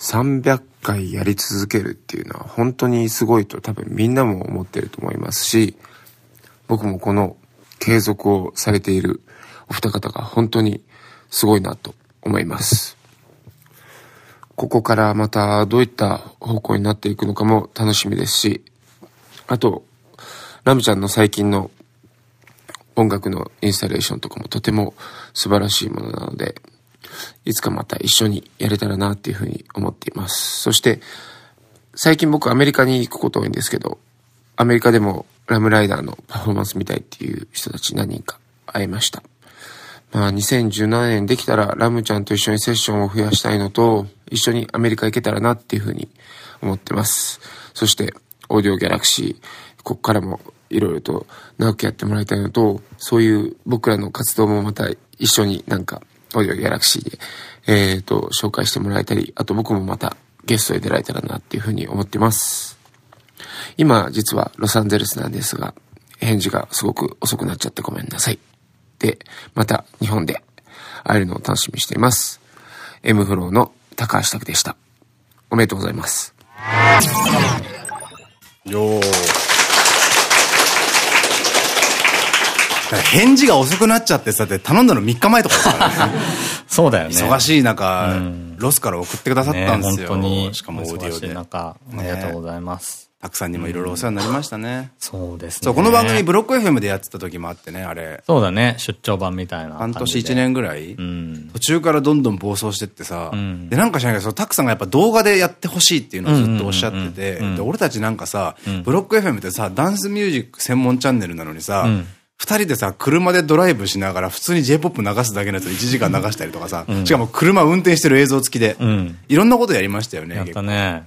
300回やり続けるっていうのは本当にすごいと多分みんなも思ってると思いますし、僕もこの継続をされているお二方が本当にすごいなと思います。ここからまたどういった方向になっていくのかも楽しみですし、あと、ラムちゃんの最近の音楽のインスタレーションとかもとても素晴らしいものなので、いつかまた一緒にやれたらなっていうふうに思っています。そして、最近僕アメリカに行くこと多いんですけど、アメリカでもラムライダーのパフォーマンス見たいっていう人たち何人か会いました。まあ2017年できたらラムちゃんと一緒にセッションを増やしたいのと、一緒にアメリカ行けたらなっていうふうに思ってます。そして、オーディオギャラクシー、ここからもいろいろと長くやってもらいたいのと、そういう僕らの活動もまた一緒になんかオーディオギャラクシーで、えっ、と、紹介してもらえたり、あと僕もまたゲストで出られたらなっていうふうに思ってます。今、実はロサンゼルスなんですが、返事がすごく遅くなっちゃってごめんなさい。で、また日本で会えるのを楽しみにしています。M フローの高橋拓でした。おめでとうございます。よー。返事が遅くなっちゃってさ、頼んだの3日前とかですからね。そうだよね。忙しい中、うん、ロスから送ってくださったんですよ。ね、本当に。しかもオーディオで。中、ありがとうございます。たくさんにもいろいろお世話になりましたね。そうですね。そう、この番組ブロック FM でやってた時もあってね、あれ。そうだね、出張版みたいな。半年1年ぐらい、うん、途中からどんどん暴走してってさ、うん、で、なんか知らないけど、たくさんがやっぱ動画でやってほしいっていうのをずっとおっしゃってて、で、俺たちなんかさ、ブロック FM ってさ、ダンスミュージック専門チャンネルなのにさ、二人でさ、車でドライブしながら普通に J-POP 流すだけのやつを1時間流したりとかさ、うん、しかも車運転してる映像付きで、うん、いろんなことやりましたよね。やったね。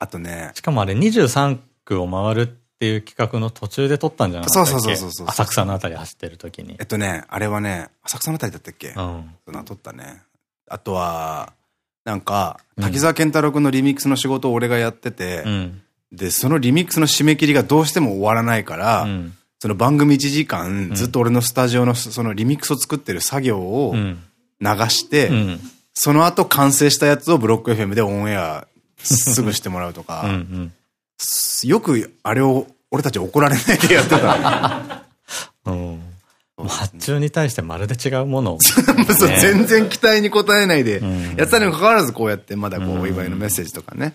あとね。しかもあれ23区を回るっていう企画の途中で撮ったんじゃないですかそうそうそうそう浅草のあたり走ってる時に。えっとね、あれはね、浅草のあたりだったっけ？うん。そ撮ったね。あとは、なんか、滝沢健太郎君のリミックスの仕事を俺がやってて、うん、で、そのリミックスの締め切りがどうしても終わらないから、うんその番組1時間、ずっと俺のスタジオのそのリミックスを作ってる作業を流して、その後完成したやつをブロック FM でオンエアすぐしてもらうとか、よくあれを俺たち怒られないでやってた。うん。発注に対してまるで違うもの。を、ね、全然期待に応えないで、やってたにもかかわらずこうやってまだこうお祝いのメッセージとかね、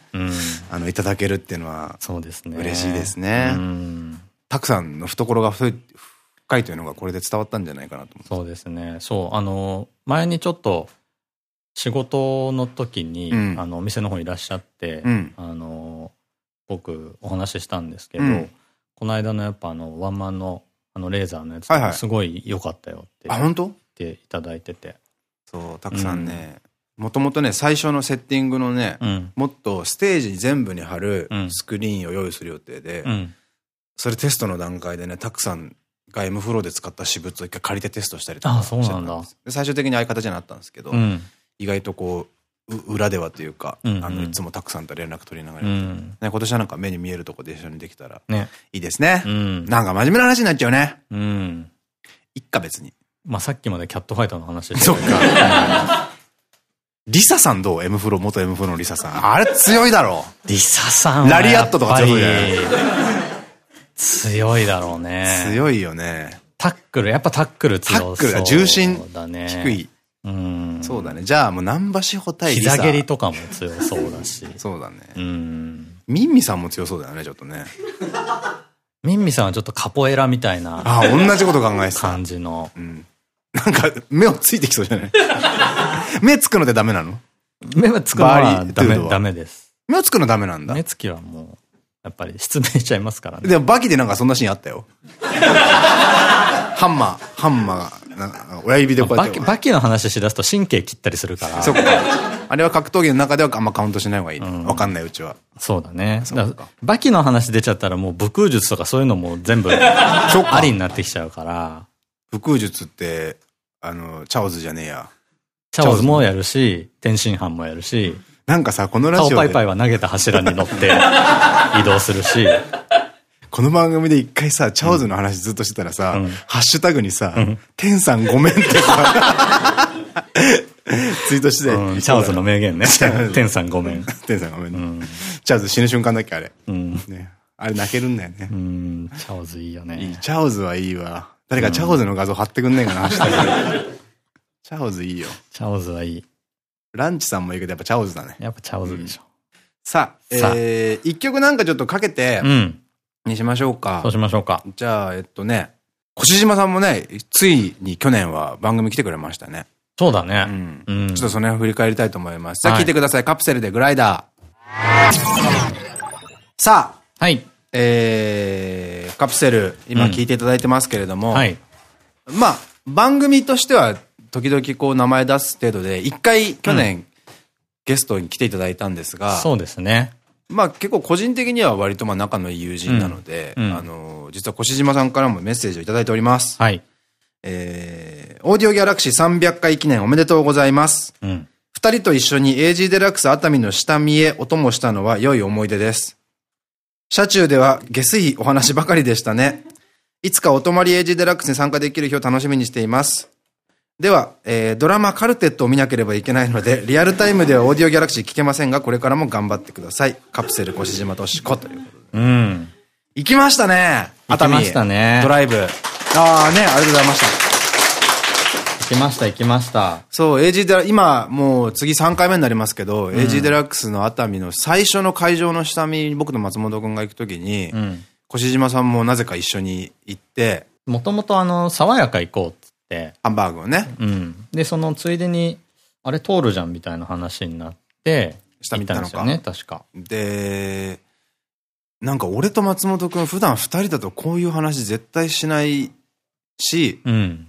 あの、いただけるっていうのは、そうですね。嬉しいですね。たくさんの懐が深いというのがこれで伝わったんじゃないかなと思そうですね。そう、あの、前にちょっと、仕事の時に、あの、お店の方いらっしゃって、あの、僕お話ししたんですけど、この間のやっぱあの、ワンマンのあのレーザーのやつすごい良かったよって。あ、本当？っていただいてて。そう、たくさんね、もともとね、最初のセッティングのね、もっとステージ全部に貼るスクリーンを用意する予定で、それテストの段階でね、たくさんが M フローで使った私物を一回借りてテストしたりとかしてたんです。最終的にああいう形になったんですけど、意外とこう、裏ではというか、あの、いつもたくさんと連絡取りながら、ね、今年はなんか目に見えるとこで一緒にできたら、いいですね。なんか真面目な話になっちゃうね。うん。いっか別に。まあさっきまでキャットファイターの話でしたそっか。リサさんどう ?M フロ、元 M フロのリサさん。あれ強いだろう。リサさんラリアットとか強いじゃない強いだろうね。強いよね。タックル、やっぱタックル強そう。タックルが重心低い。うん。そうだね。じゃあもう南波志保対膝蹴りとかも強そうだし。そうだね。うん。ミンミさんも強そうだよね、ちょっとね。ミンミさんはちょっとカポエラみたいな。あ、同じこと考えてた。感じの。うん。なんか、目をついてきそうじゃない？目つくのでダメなの？目はつくのはダメ、ダメです。目をつくのダメなんだ。目つきはもう、やっぱり失明しちゃいますからね。でもバキでなんかそんなシーンあったよ。ハンマー、ハンマー親指でこうやって。バキの話しだすと神経切ったりするから。そっか。あれは格闘技の中ではあんまカウントしない方がいい。わかんないうちは。そうだね。バキの話出ちゃったらもう武空術とかそういうのも全部ありになってきちゃうから。武空術って、あの、チャオズじゃねえや。チャオズもやるし、天津飯もやるし。なんかさ、このラジオで。パイパイは投げた柱に乗って 移動するし。この番組で一回さ、チャオズの話ずっとしてたらさ、ハッシュタグにさ、天さんごめんってさ、ツイートして、チャオズの名言ね。天さんごめん。天さんごめん。チャオズ死ぬ瞬間だっけあれ。あれ泣けるんだよね。うん、チャオズいいよね。チャオズはいいわ。誰かチャオズの画像貼ってくんねえかな、ハッシュタグ。チャオズいいよ。チャオズはいい。ランチさんもいいけど、やっぱチャオズだね。やっぱチャオズでしょ。さあ、えー、一曲なんかちょっとかけて、うん。にしましょうか。そうしましょうか。じゃあ、えっとね、越島さんもね、ついに去年は番組来てくれましたね。そうだね。うん。ちょっとその辺を振り返りたいと思います。さあ聞いてください。カプセルでグライダー。さあ。はい。えー、カプセル、今聞いていただいてますけれども。はい。まあ、番組としては、時々こう名前出す程度で、一回去年、ゲストに来ていただいたんですが。そうですね。まあ結構個人的には割とまあ仲のいい友人なので、うんうん、あの、実は越島さんからもメッセージをいただいております。はい。えー、オーディオギャラクシー300回記念おめでとうございます。うん。二人と一緒に AG デラックス熱海の下見へお供したのは良い思い出です。車中ではゲスいお話ばかりでしたね。いつかお泊まり AG デラックスに参加できる日を楽しみにしています。では、えー、ドラマカルテットを見なければいけないので、リアルタイムではオーディオギャラクシー聞けませんが、これからも頑張ってください。カプセル越島としこということで。うん。行きましたね熱海。行きましたね。ドライブ。ああね、ありがとうございました。行きました、行きました。そう、AG デラ、今、もう次3回目になりますけど、うん、AG デラックスの熱海の最初の会場の下見、僕と松本くんが行くときに、うん、越島さんもなぜか一緒に行って、もともとあの、爽やか行こうって。ハンバーグをね。うん。で、そのついでに、あれ通るじゃんみたいな話になって、下見たんですよね、確か。で、なんか俺と松本くん普段二人だとこういう話絶対しないし、うん。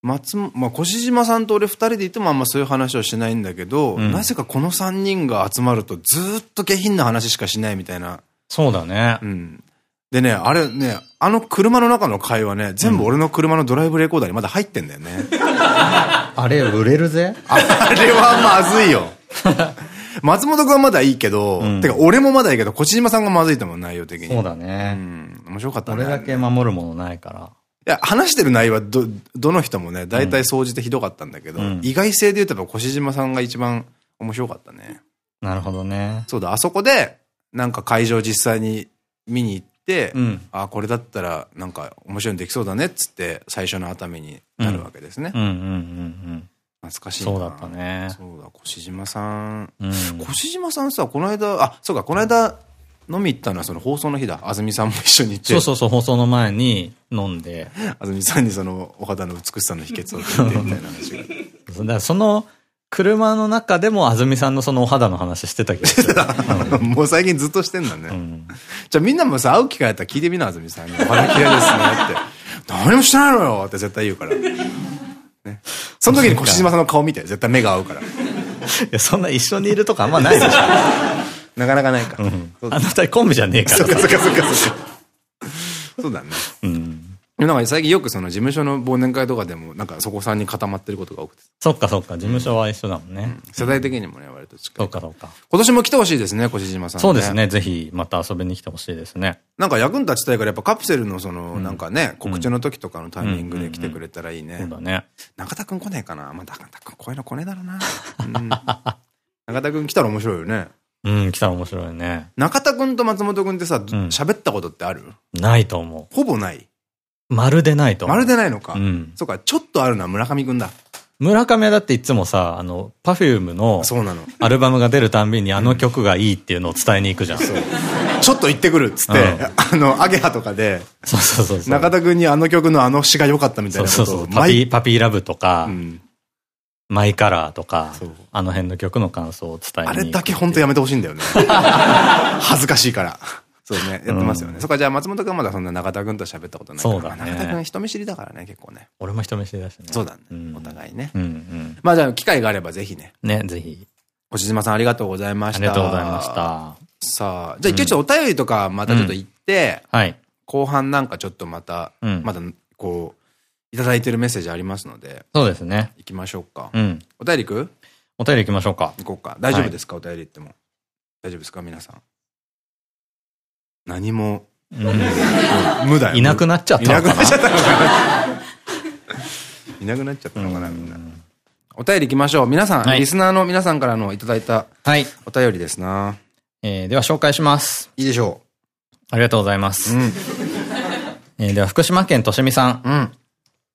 松、まあ、越島さんと俺二人でいてもあんまそういう話をしないんだけど、うん、なぜかこの三人が集まるとずっと下品な話しかしないみたいな。そうだね。うん。でね、あれね、あの車の中の会話ね、全部俺の車のドライブレコーダーにまだ入ってんだよね。あれ売れるぜあれはまずいよ。松本くんはまだいいけど、うん、てか俺もまだいいけど、越島さんがまずいと思う、内容的に。そうだね。うん。面白かったね。俺だけ守るものないから。いや、話してる内容はど、どの人もね、大体総じてひどかったんだけど、うん、意外性で言うと越島さんが一番面白かったね。なるほどね。そうだ、あそこで、なんか会場実際に見に行って、うん、あ、これだったらなんか面白いのできそうだねっつって最初の熱海になるわけですね。うんうんうんうん。懐かしいそうだったね。そうだ、越島さん。うん、越島さんさ、この間、あ、そうか、この間、飲み行ったのはその放送の日だ。安住さんも一緒に行って。そうそうそう、放送の前に飲んで。安住さんにそのお肌の美しさの秘訣を聞いてみたいな話が。だからその、車の中でも安住さんのそのお肌の話してたけど。もう最近ずっとしてんだね。うん、じゃあみんなもさ、会う機会あったら聞いてみな、安住さんに。お肌綺麗ですねって。何もしてないのよって絶対言うから。ね。その時に越島さんの顔見て、絶対目が合うから。いや、そんな一緒にいるとかあんまないでしょ。なかなかないか。あの二人コンビじゃねえから。そっかそっかそっかそっか。そうだね。うん。なんか最近よくその事務所の忘年会とかでも、なんかそこさんに固まってることが多くて。そっかそっか、事務所は一緒だもんね。世代的にもね、割と近い。そっかそっか。今年も来てほしいですね、越島さん。そうですね、ぜひまた遊びに来てほしいですね。なんか役に立ちたいから、やっぱカプセルのその、なんかね、告知の時とかのタイミングで来てくれたらいいね。そうだね。中田くん来ねえかな？まあ、中田くんこういうの来ねえだろうな。中田くん来たら面白いよね。うん、来たら面白いね。中田くんと松本くんってさ、喋ったことってある？ないと思う。ほぼないまるでないと。まるでないのか。うん。そうか、ちょっとあるのは村上くんだ。村上はだっていつもさ、あの、パフュームの、そうなの。アルバムが出るたんびにあの曲がいいっていうのを伝えに行くじゃん。そう。ちょっと行ってくるっつって、あの、アゲハとかで、そうそうそう。中田くんにあの曲のあの詩が良かったみたいなことを。そうそうパピー、パピーラブとか、マイカラーとか、あの辺の曲の感想を伝えにあれだけ本当やめてほしいんだよね。恥ずかしいから。そうね、やってますよね。そっか、じゃあ松本君まだそんな中田君と喋ったことないから。そうだね。中田君人見知りだからね、結構ね。俺も人見知りだしね。そうだね。お互いね。うんうん。まあじゃあ、機会があればぜひね。ね、ぜひ。星島さんありがとうございました。ありがとうございました。さあ、じゃあ一応ちょっとお便りとかまたちょっと行って、はい。後半なんかちょっとまた、まだこう、いただいてるメッセージありますので。そうですね。行きましょうか。うん。お便り行く？お便り行きましょうか。行こうか。大丈夫ですか？お便り行っても。大丈夫ですか？皆さん。何も、無だよ。いなくなっちゃったのかな。いなくなっちゃったのかな。いなくなっちゃったのかな、みんな。お便り行きましょう。皆さん、リスナーの皆さんからのいただいた、はい。お便りですな。えー、では紹介します。いいでしょう。ありがとうございます。うん。えー、では、福島県としみさん。うん。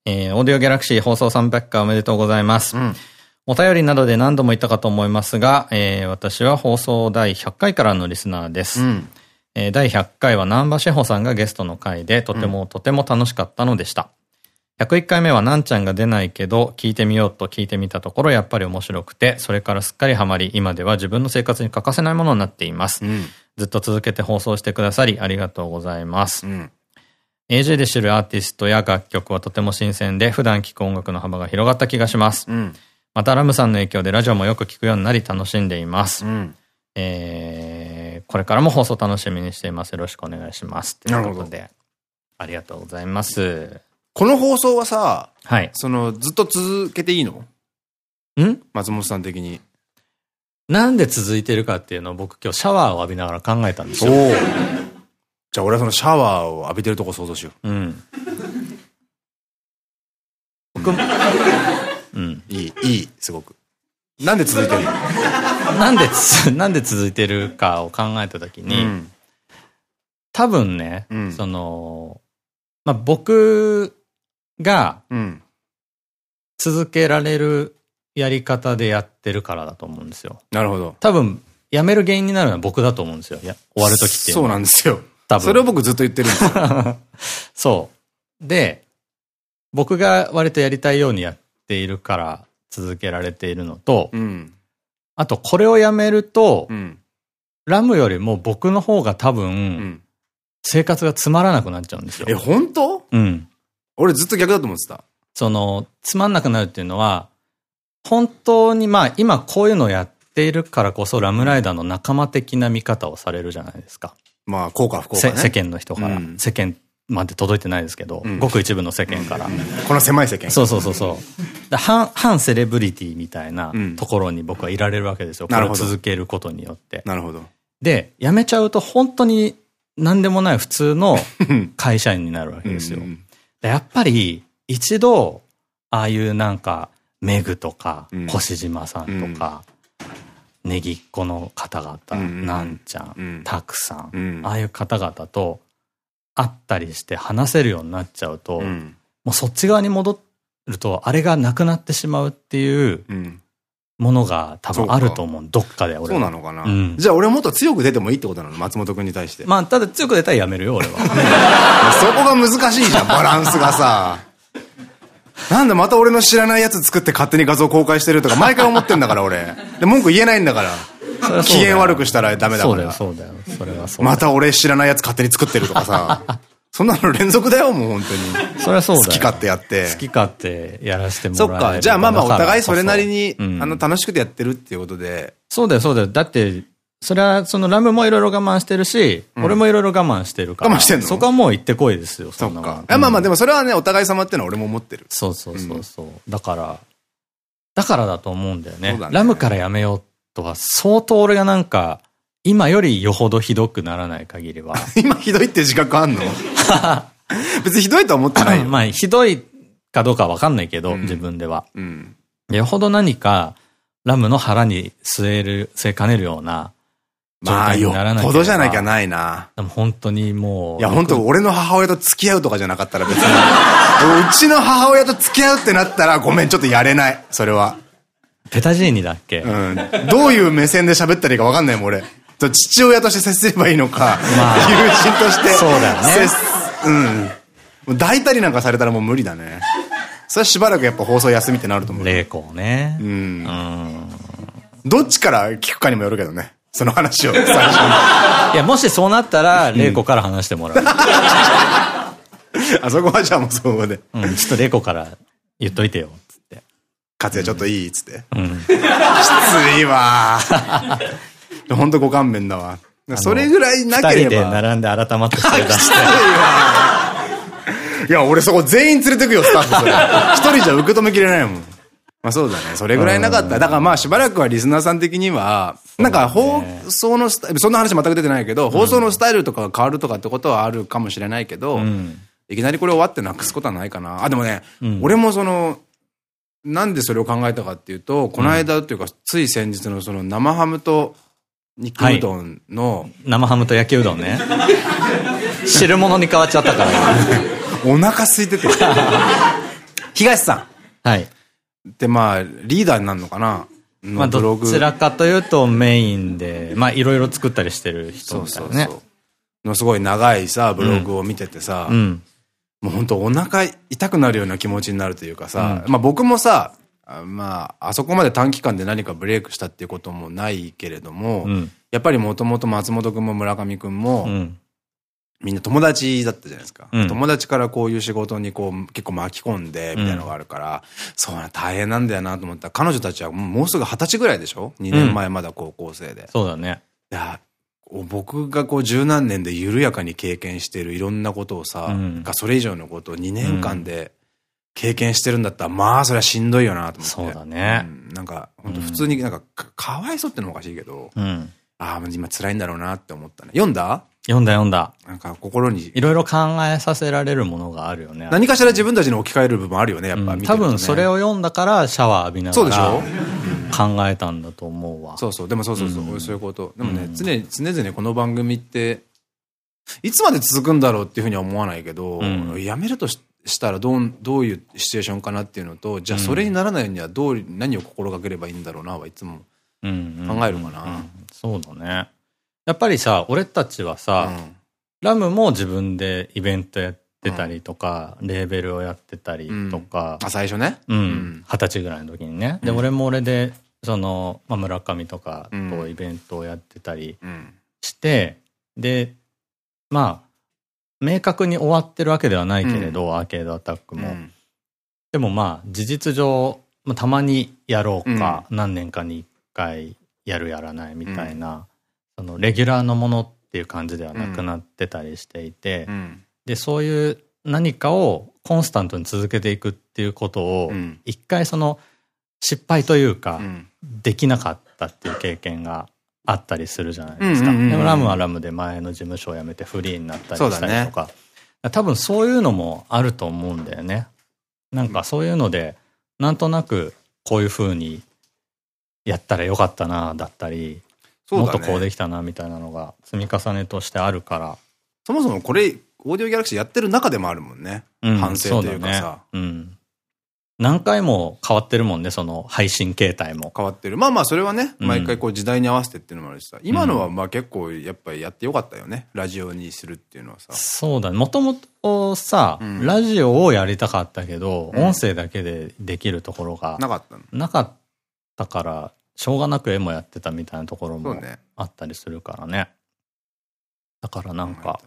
えー、オーディオギャラクシー放送300回おめでとうございます。うん。お便りなどで何度も言ったかと思いますが、えー、私は放送第100回からのリスナーです。うん。えー、第100回は南波志保さんがゲストの回で、とても、とても楽しかったのでした。101回目はなんちゃんが出ないけど、聞いてみようと聞いてみたところ、やっぱり面白くて、それからすっかりハマり、今では自分の生活に欠かせないものになっています。うん、ずっと続けて放送してくださり、ありがとうございます。うん、AJ で知るアーティストや楽曲はとても新鮮で、普段聴く音楽の幅が広がった気がします。うん、また、ラムさんの影響でラジオもよく聞くようになり楽しんでいます。えーこれからも放送楽しみにしています。よろしくお願いします。ということで、ありがとうございます。この放送はさ、はい。その、ずっと続けていいの？ん？松本さん的に。なんで続いてるかっていうのを僕今日シャワーを浴びながら考えたんですよ。じゃあ俺はそのシャワーを浴びてるとこ想像しよう。うん。僕も、うん。いい、いい、すごく。なんで続いてる？なんでつ、なんで続いてるかを考えたときに、うん、多分ね、うん、その、まあ、僕が、続けられるやり方でやってるからだと思うんですよ。なるほど。多分、辞める原因になるのは僕だと思うんですよ。や終わるときってそうなんですよ。多分。それを僕ずっと言ってるんですよ。そう。で、僕が割とやりたいようにやっているから続けられているのと、うん、あとこれをやめると、うん、ラムよりも僕の方が多分、うん、生活がつまらなくなっちゃうんですよ。え、本当？うん。俺ずっと逆だと思ってた。その、つまんなくなるっていうのは、本当にまあ今こういうのをやっているからこそラムライダーの仲間的な見方をされるじゃないですか。まあ、効果不効果、ね、世間の人から、世間まで届いてないですけど、ごく一部の世間から。この狭い世間そうそうそうそう。反、反セレブリティみたいなところに僕はいられるわけですよ。これを続けることによって。なるほど。で、辞めちゃうと本当に何でもない普通の会社員になるわけですよ。やっぱり一度、ああいうなんか、メグとか、星島さんとか、ネギっ子の方々、なんちゃん、たくさん、ああいう方々と会ったりして話せるようになっちゃうと、もうそっち側に戻ると、あれがなくなってしまうっていうものが多分あると思う。どっかで俺そうなのかな。じゃあ俺もっと強く出てもいいってことなの？松本君に対して。まあ、ただ強く出たらやめるよ、俺は。そこが難しいじゃん、バランスがさ。なんでまた俺の知らないやつ作って勝手に画像公開してるとか毎回思ってんだから俺。で、文句言えないんだから。機嫌悪くしたらダメだから。そうだよ、そうだよ。それはそう。また俺知らないやつ勝手に作ってるとかさ。そんなの連続だよ、もう本当に。そりゃそうだ好き勝手やって。好き勝手やらせてもらえそっか。じゃあまあまあお互いそれなりに、あの、楽しくてやってるっていうことで。そうだよ、そうだよ。だって、それは、そのラムもいろいろ我慢してるし、うん、俺もいろいろ我慢してるから。我慢してんの？そこはもう行ってこいですよ、そっか。うん、まあまあでもそれはね、お互い様ってのは俺も思ってる。そうそうそうそう。うん、だから、だからだと思うんだよね。ねラムからやめようとは相当俺がなんか、今よりよほどひどくならない限りは。今ひどいって自覚あんの？別にひどいとは思ってないよ。まあ、ひどいかどうかわかんないけど、自分では。うん、よほど何か、ラムの腹に据える、据えかねるような、まあ、よっぽどじゃなきゃないな。でも本当にもう。いや、本当俺の母親と付き合うとかじゃなかったら別に。うちの母親と付き合うってなったら、ごめん、ちょっとやれない。それは。ペタジーニだっけ？うん。どういう目線で喋ったらいいか分かんないもん、俺。父親として接すればいいのか、まあ、友人として。そうだよね。うん。抱いたりなんかされたらもう無理だね。それはしばらくやっぱ放送休みってなると思う。霊光ね。うん。うん。どっちから聞くかにもよるけどね。その話を最初に。いや、もしそうなったら、玲子から話してもらう。あそこはじゃあもうそうで。うん、ちょっと玲子から言っといてよ、つって。勝也ちょっといいつって。うん。きついわほんとご勘弁だわ。それぐらいなければ。二人で並んで改まってそれ出して。いや、俺そこ全員連れてくよ、スタッフそれ。一人じゃ受け止めきれないもん。まあそうだね。それぐらいなかった。だからまあしばらくはリスナーさん的には、なんか放送のスタイル、そんな話全く出てないけど、放送のスタイルとかが変わるとかってことはあるかもしれないけど、いきなりこれ終わってなくすことはないかな。あ、でもね、俺もその、なんでそれを考えたかっていうと、この間っていうか、つい先日のその生ハムと肉うどんの、生ハムと焼きうどんね。汁物に変わっちゃったから。お腹空いてて。東さん。はい。で、まあ、リーダーになるのかなまあ、どちらかというとメインで、まあ、いろいろ作ったりしてる人みたいなね。そうそうのすごい長いさ、ブログを見ててさ、うん、もう本当お腹痛くなるような気持ちになるというかさ、うん、まあ僕もさ、まあ、あそこまで短期間で何かブレイクしたっていうこともないけれども、うん、やっぱりもともと松本くんも村上くんも、みんな友達だったじゃないですか。うん、友達からこういう仕事にこう結構巻き込んで、みたいなのがあるから、うん、そうな、大変なんだよなと思ったら、彼女たちはもうすぐ二十歳ぐらいでしょ ?2 年前まだ高校生で。うん、そうだね。僕がこう十何年で緩やかに経験しているいろんなことをさ、がそれ以上のことを2年間で経験してるんだったら、まあそれはしんどいよなと思って。そうだね。なんか、本当普通になんかか、かわいそうってのもおかしいけど、ああ、今辛いんだろうなって思ったね。読んだ？読んだ読んだ。なんか心に。いろいろ考えさせられるものがあるよね。何かしら自分たちに置き換える部分あるよね、やっぱ、ね、多分それを読んだからシャワー浴びながら。そうでしょ？考えたんだと思うわ。そうそう。でもそうそうそう。うん、そういうこと。でもね、常に、常々この番組って、いつまで続くんだろうっていうふうには思わないけど、うん、やめるとしたらどう、どういうシチュエーションかなっていうのと、じゃあそれにならないにはどう、何を心がければいいんだろうなはいつも考えるかな。そうだね。やっぱりさ、俺たちはさ、うんラムも自分でイベントやってたりとか、うん、レーベルをやってたりとか。あ、最初ね？うん。二十歳ぐらいの時にね。で、俺も俺で、その、まあ、村上とかとイベントをやってたりして、で、まあ、明確に終わってるわけではないけれど、アーケードアタックも。でもまあ、事実上、まあ、たまにやろうか、何年かに一回やるやらないみたいな、そのレギュラーのものっていう感じではなくなってたりしていて、うん、で、そういう何かをコンスタントに続けていくっていうことを、一回その失敗というか、できなかったっていう経験があったりするじゃないですか。でもラムはラムで前の事務所を辞めてフリーになったりしたりとか。ね、多分そういうのもあると思うんだよね。なんかそういうので、なんとなくこういうふうにやったらよかったな、だったり、ね、もっとこうできたな、みたいなのが積み重ねとしてあるから。そもそもこれ、オーディオギャラクシーやってる中でもあるもんね。うん、反省というかさ。うね、うん。何回も変わってるもんね、その配信形態も。変わってる。まあまあ、それはね、毎回こう時代に合わせてっていうのもあるしさ。今のはまあ結構やっぱりやってよかったよね。ラジオにするっていうのはさ。そうだね。もともとさ、うん、ラジオをやりたかったけど、うん、音声だけでできるところが。なかったの？なかったから、しょうがなく絵もやってたみたいなところもあったりするからね。だからなんか。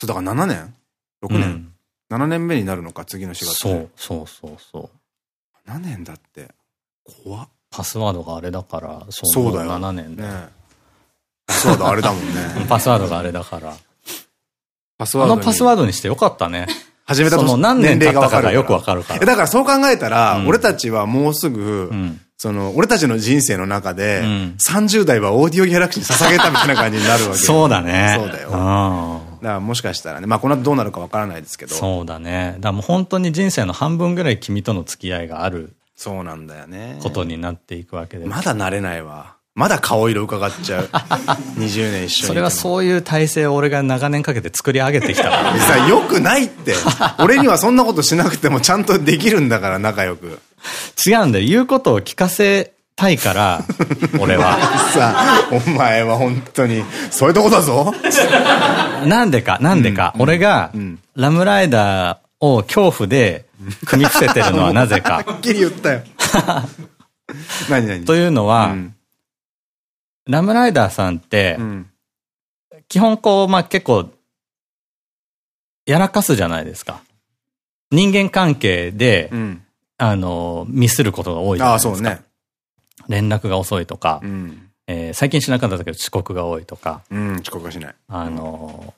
そう、だから7年 ?6 年、7年目になるのか、次の4月そう、そうそうそう。7年だって、怖っ。パスワードがあれだから、そうだよ。7年ね。パスワードあれだもんね。パスワードがあれだから。パスワードあのパスワードにしてよかったね。始めたその何年経ったかがよくわかるから。だからそう考えたら、俺たちはもうすぐ、その、俺たちの人生の中で、30代はオーディオギャラクシーに捧げたみたいな感じになるわけ。そうだね。そうだよ。だからもしかしたらね、まあこの後どうなるかわからないですけど。そうだね。だからもう本当に人生の半分ぐらい君との付き合いがある。そうなんだよね。ことになっていくわけで。まだ慣れないわ。まだ顔色伺っちゃう。20年一緒に。それはそういう体制を俺が長年かけて作り上げてきたから。さ、よくないって。俺にはそんなことしなくてもちゃんとできるんだから、仲良く。違うんだよ。言うことを聞かせたいから、俺は。さあ、お前は本当に、そういうとこだぞ。なんでか、なんでか。俺が、ラムライダーを恐怖で組み伏せてるのは なぜか。はっきり言ったよ。何何？というのは、ラムライダーさんって、基本こう、まあ、結構、やらかすじゃないですか。人間関係で、あの、ミスることが多いじゃないですか。ああ、そうね。連絡が遅いとか、うん、えー、最近しなかったけど遅刻が多いとか、うん、遅刻はしない。あの、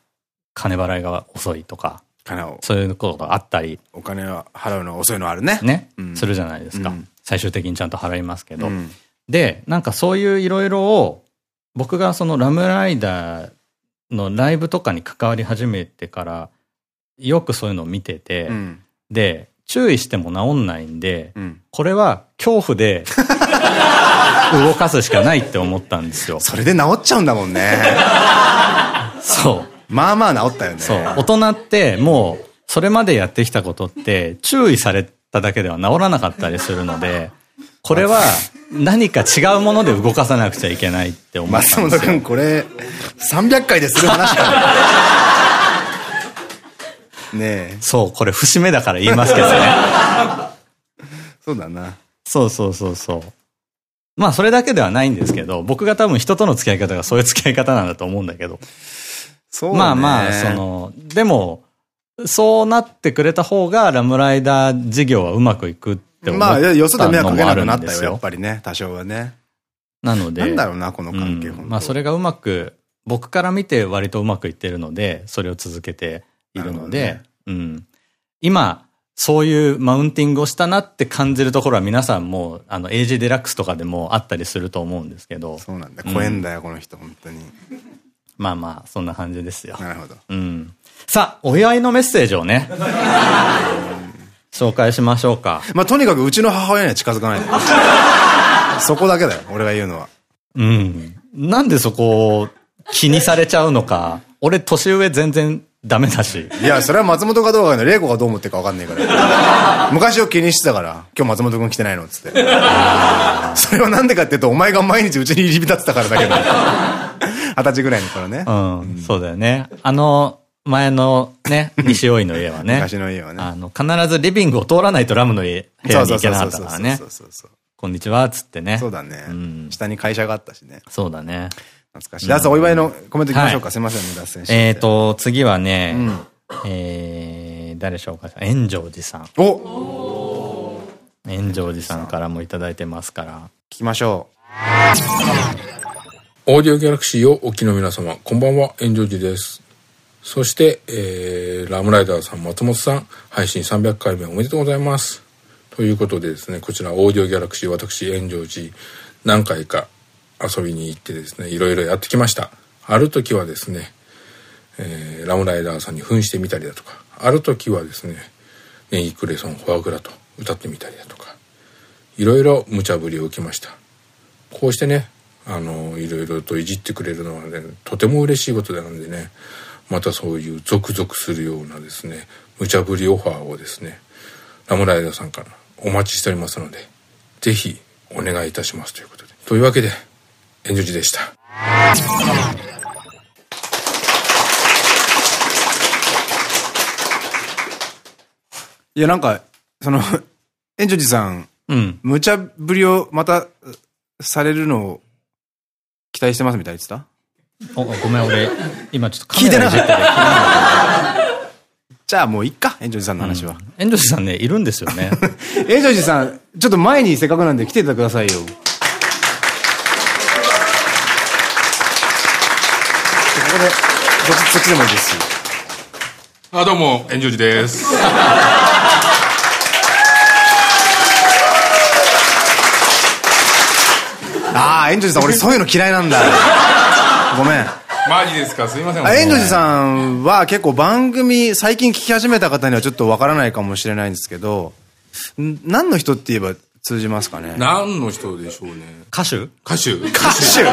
金払いが遅いとか、金を。そういうことがあったり。お金を払うの遅いのあるね。ね。うん、するじゃないですか。うん、最終的にちゃんと払いますけど。うん、で、なんかそういういろいろを、僕がそのラムライダーのライブとかに関わり始めてから、よくそういうのを見てて、で、注意しても治んないんで、うん、これは恐怖で 動かすしかないって思ったんですよ。それで治っちゃうんだもんね。そう。まあまあ治ったよね。そう。大人ってもう、それまでやってきたことって、注意されただけでは治らなかったりするので、これは何か違うもので動かさなくちゃいけないって思ったんですよ。松本君、これ、300回でする話かねそう、これ節目だから言いますけどね。そうだな。そうそうそうそう。まあそれだけではないんですけど、僕が多分人との付き合い方がそういう付き合い方なんだと思うんだけど。そう、まあまあ、その、でも、そうなってくれた方がラムライダー事業はうまくいくって思ったまあ、よそで迷惑かけなくなったよ、やっぱりね、多少はね。なので。なんだろうな、この関係、うん、まあそれがうまく、僕から見て割とうまくいってるので、それを続けているので、ね、うん。今、そういうマウンティングをしたなって感じるところは皆さんも、あの、エイジデラックスとかでもあったりすると思うんですけど。そうなんだ。怖えんだよ、うん、この人、本当に。まあまあ、そんな感じですよ。なるほど。うん。さあ、お祝いのメッセージをね、紹介しましょうか。まあ、とにかくうちの母親には近づかないで。そこだけだよ、俺が言うのは。うん。なんでそこを気にされちゃうのか。俺、年上全然ダメだし。いや、それは松本かどうかの、玲子がどう思ってるかわかんないから。昔を気にしてたから、今日松本くん来てないのっつって。それはなんでかっていうと、お前が毎日うちに入り浸ってたからだけど。二十歳ぐらいの頃ね。うん、そうだよね。あの、前のね、西大井の家はね。昔の家はね。あの、必ずリビングを通らないとラムの家、部屋に行けなかったからね。そうそうそう。こんにちは、つってね。そうだね。下に会社があったしね。そうだね。懐かしい。じゃあ、お祝いのコメントいきましょうか。すみません、脱線して。えっと、次はね、えー、誰でしょうか。炎上寺さん。お炎上寺さんからもいただいてますから。聞きましょう。オーディオギャラクシーをお聞きの皆様、こんばんは、炎上寺です。そして、えー、ラムライダーさん、松本さん、配信300回目おめでとうございます。ということでですね、こちら、オーディオギャラクシー、私、炎上寺、何回か遊びに行ってですね、いろいろやってきました。ある時はですね、えー、ラムライダーさんに扮してみたりだとか、ある時はですね、ネギクレソン、フォアグラと歌ってみたりだとか、いろいろ無茶ぶりを受けました。こうしてね、あの、いろいろといじってくれるのはね、とても嬉しいことなのでね、またそういうゾクゾクするようなですね、無茶ぶりオファーをですね、ラムライダーさんからお待ちしておりますので、ぜひお願いいたしますということで。というわけで、炎上寺でした。いや、なんか、その、炎上寺さん、うん、無茶ぶりをまたされるのを期待してますみたいに言ってた？ごめん、俺、今ちょっと聞いてなかった。じゃあもういっか、炎上寺さんの話は。炎上寺さんね、いるんですよね。炎上寺さん、ちょっと前にせっかくなんで来ていただくださいよ。ここで、どっち、そっちでもいいですあ、どうも、炎上寺です。ああ、 Enjo-G さん、俺そういうの嫌いなんだ。ごめん。マジですか？すいません。 Enjo-Gさんは結構番組、最近聞き始めた方にはちょっとわからないかもしれないんですけど、何の人って言えば通じますかね？何の人でしょうね。歌手？歌手歌手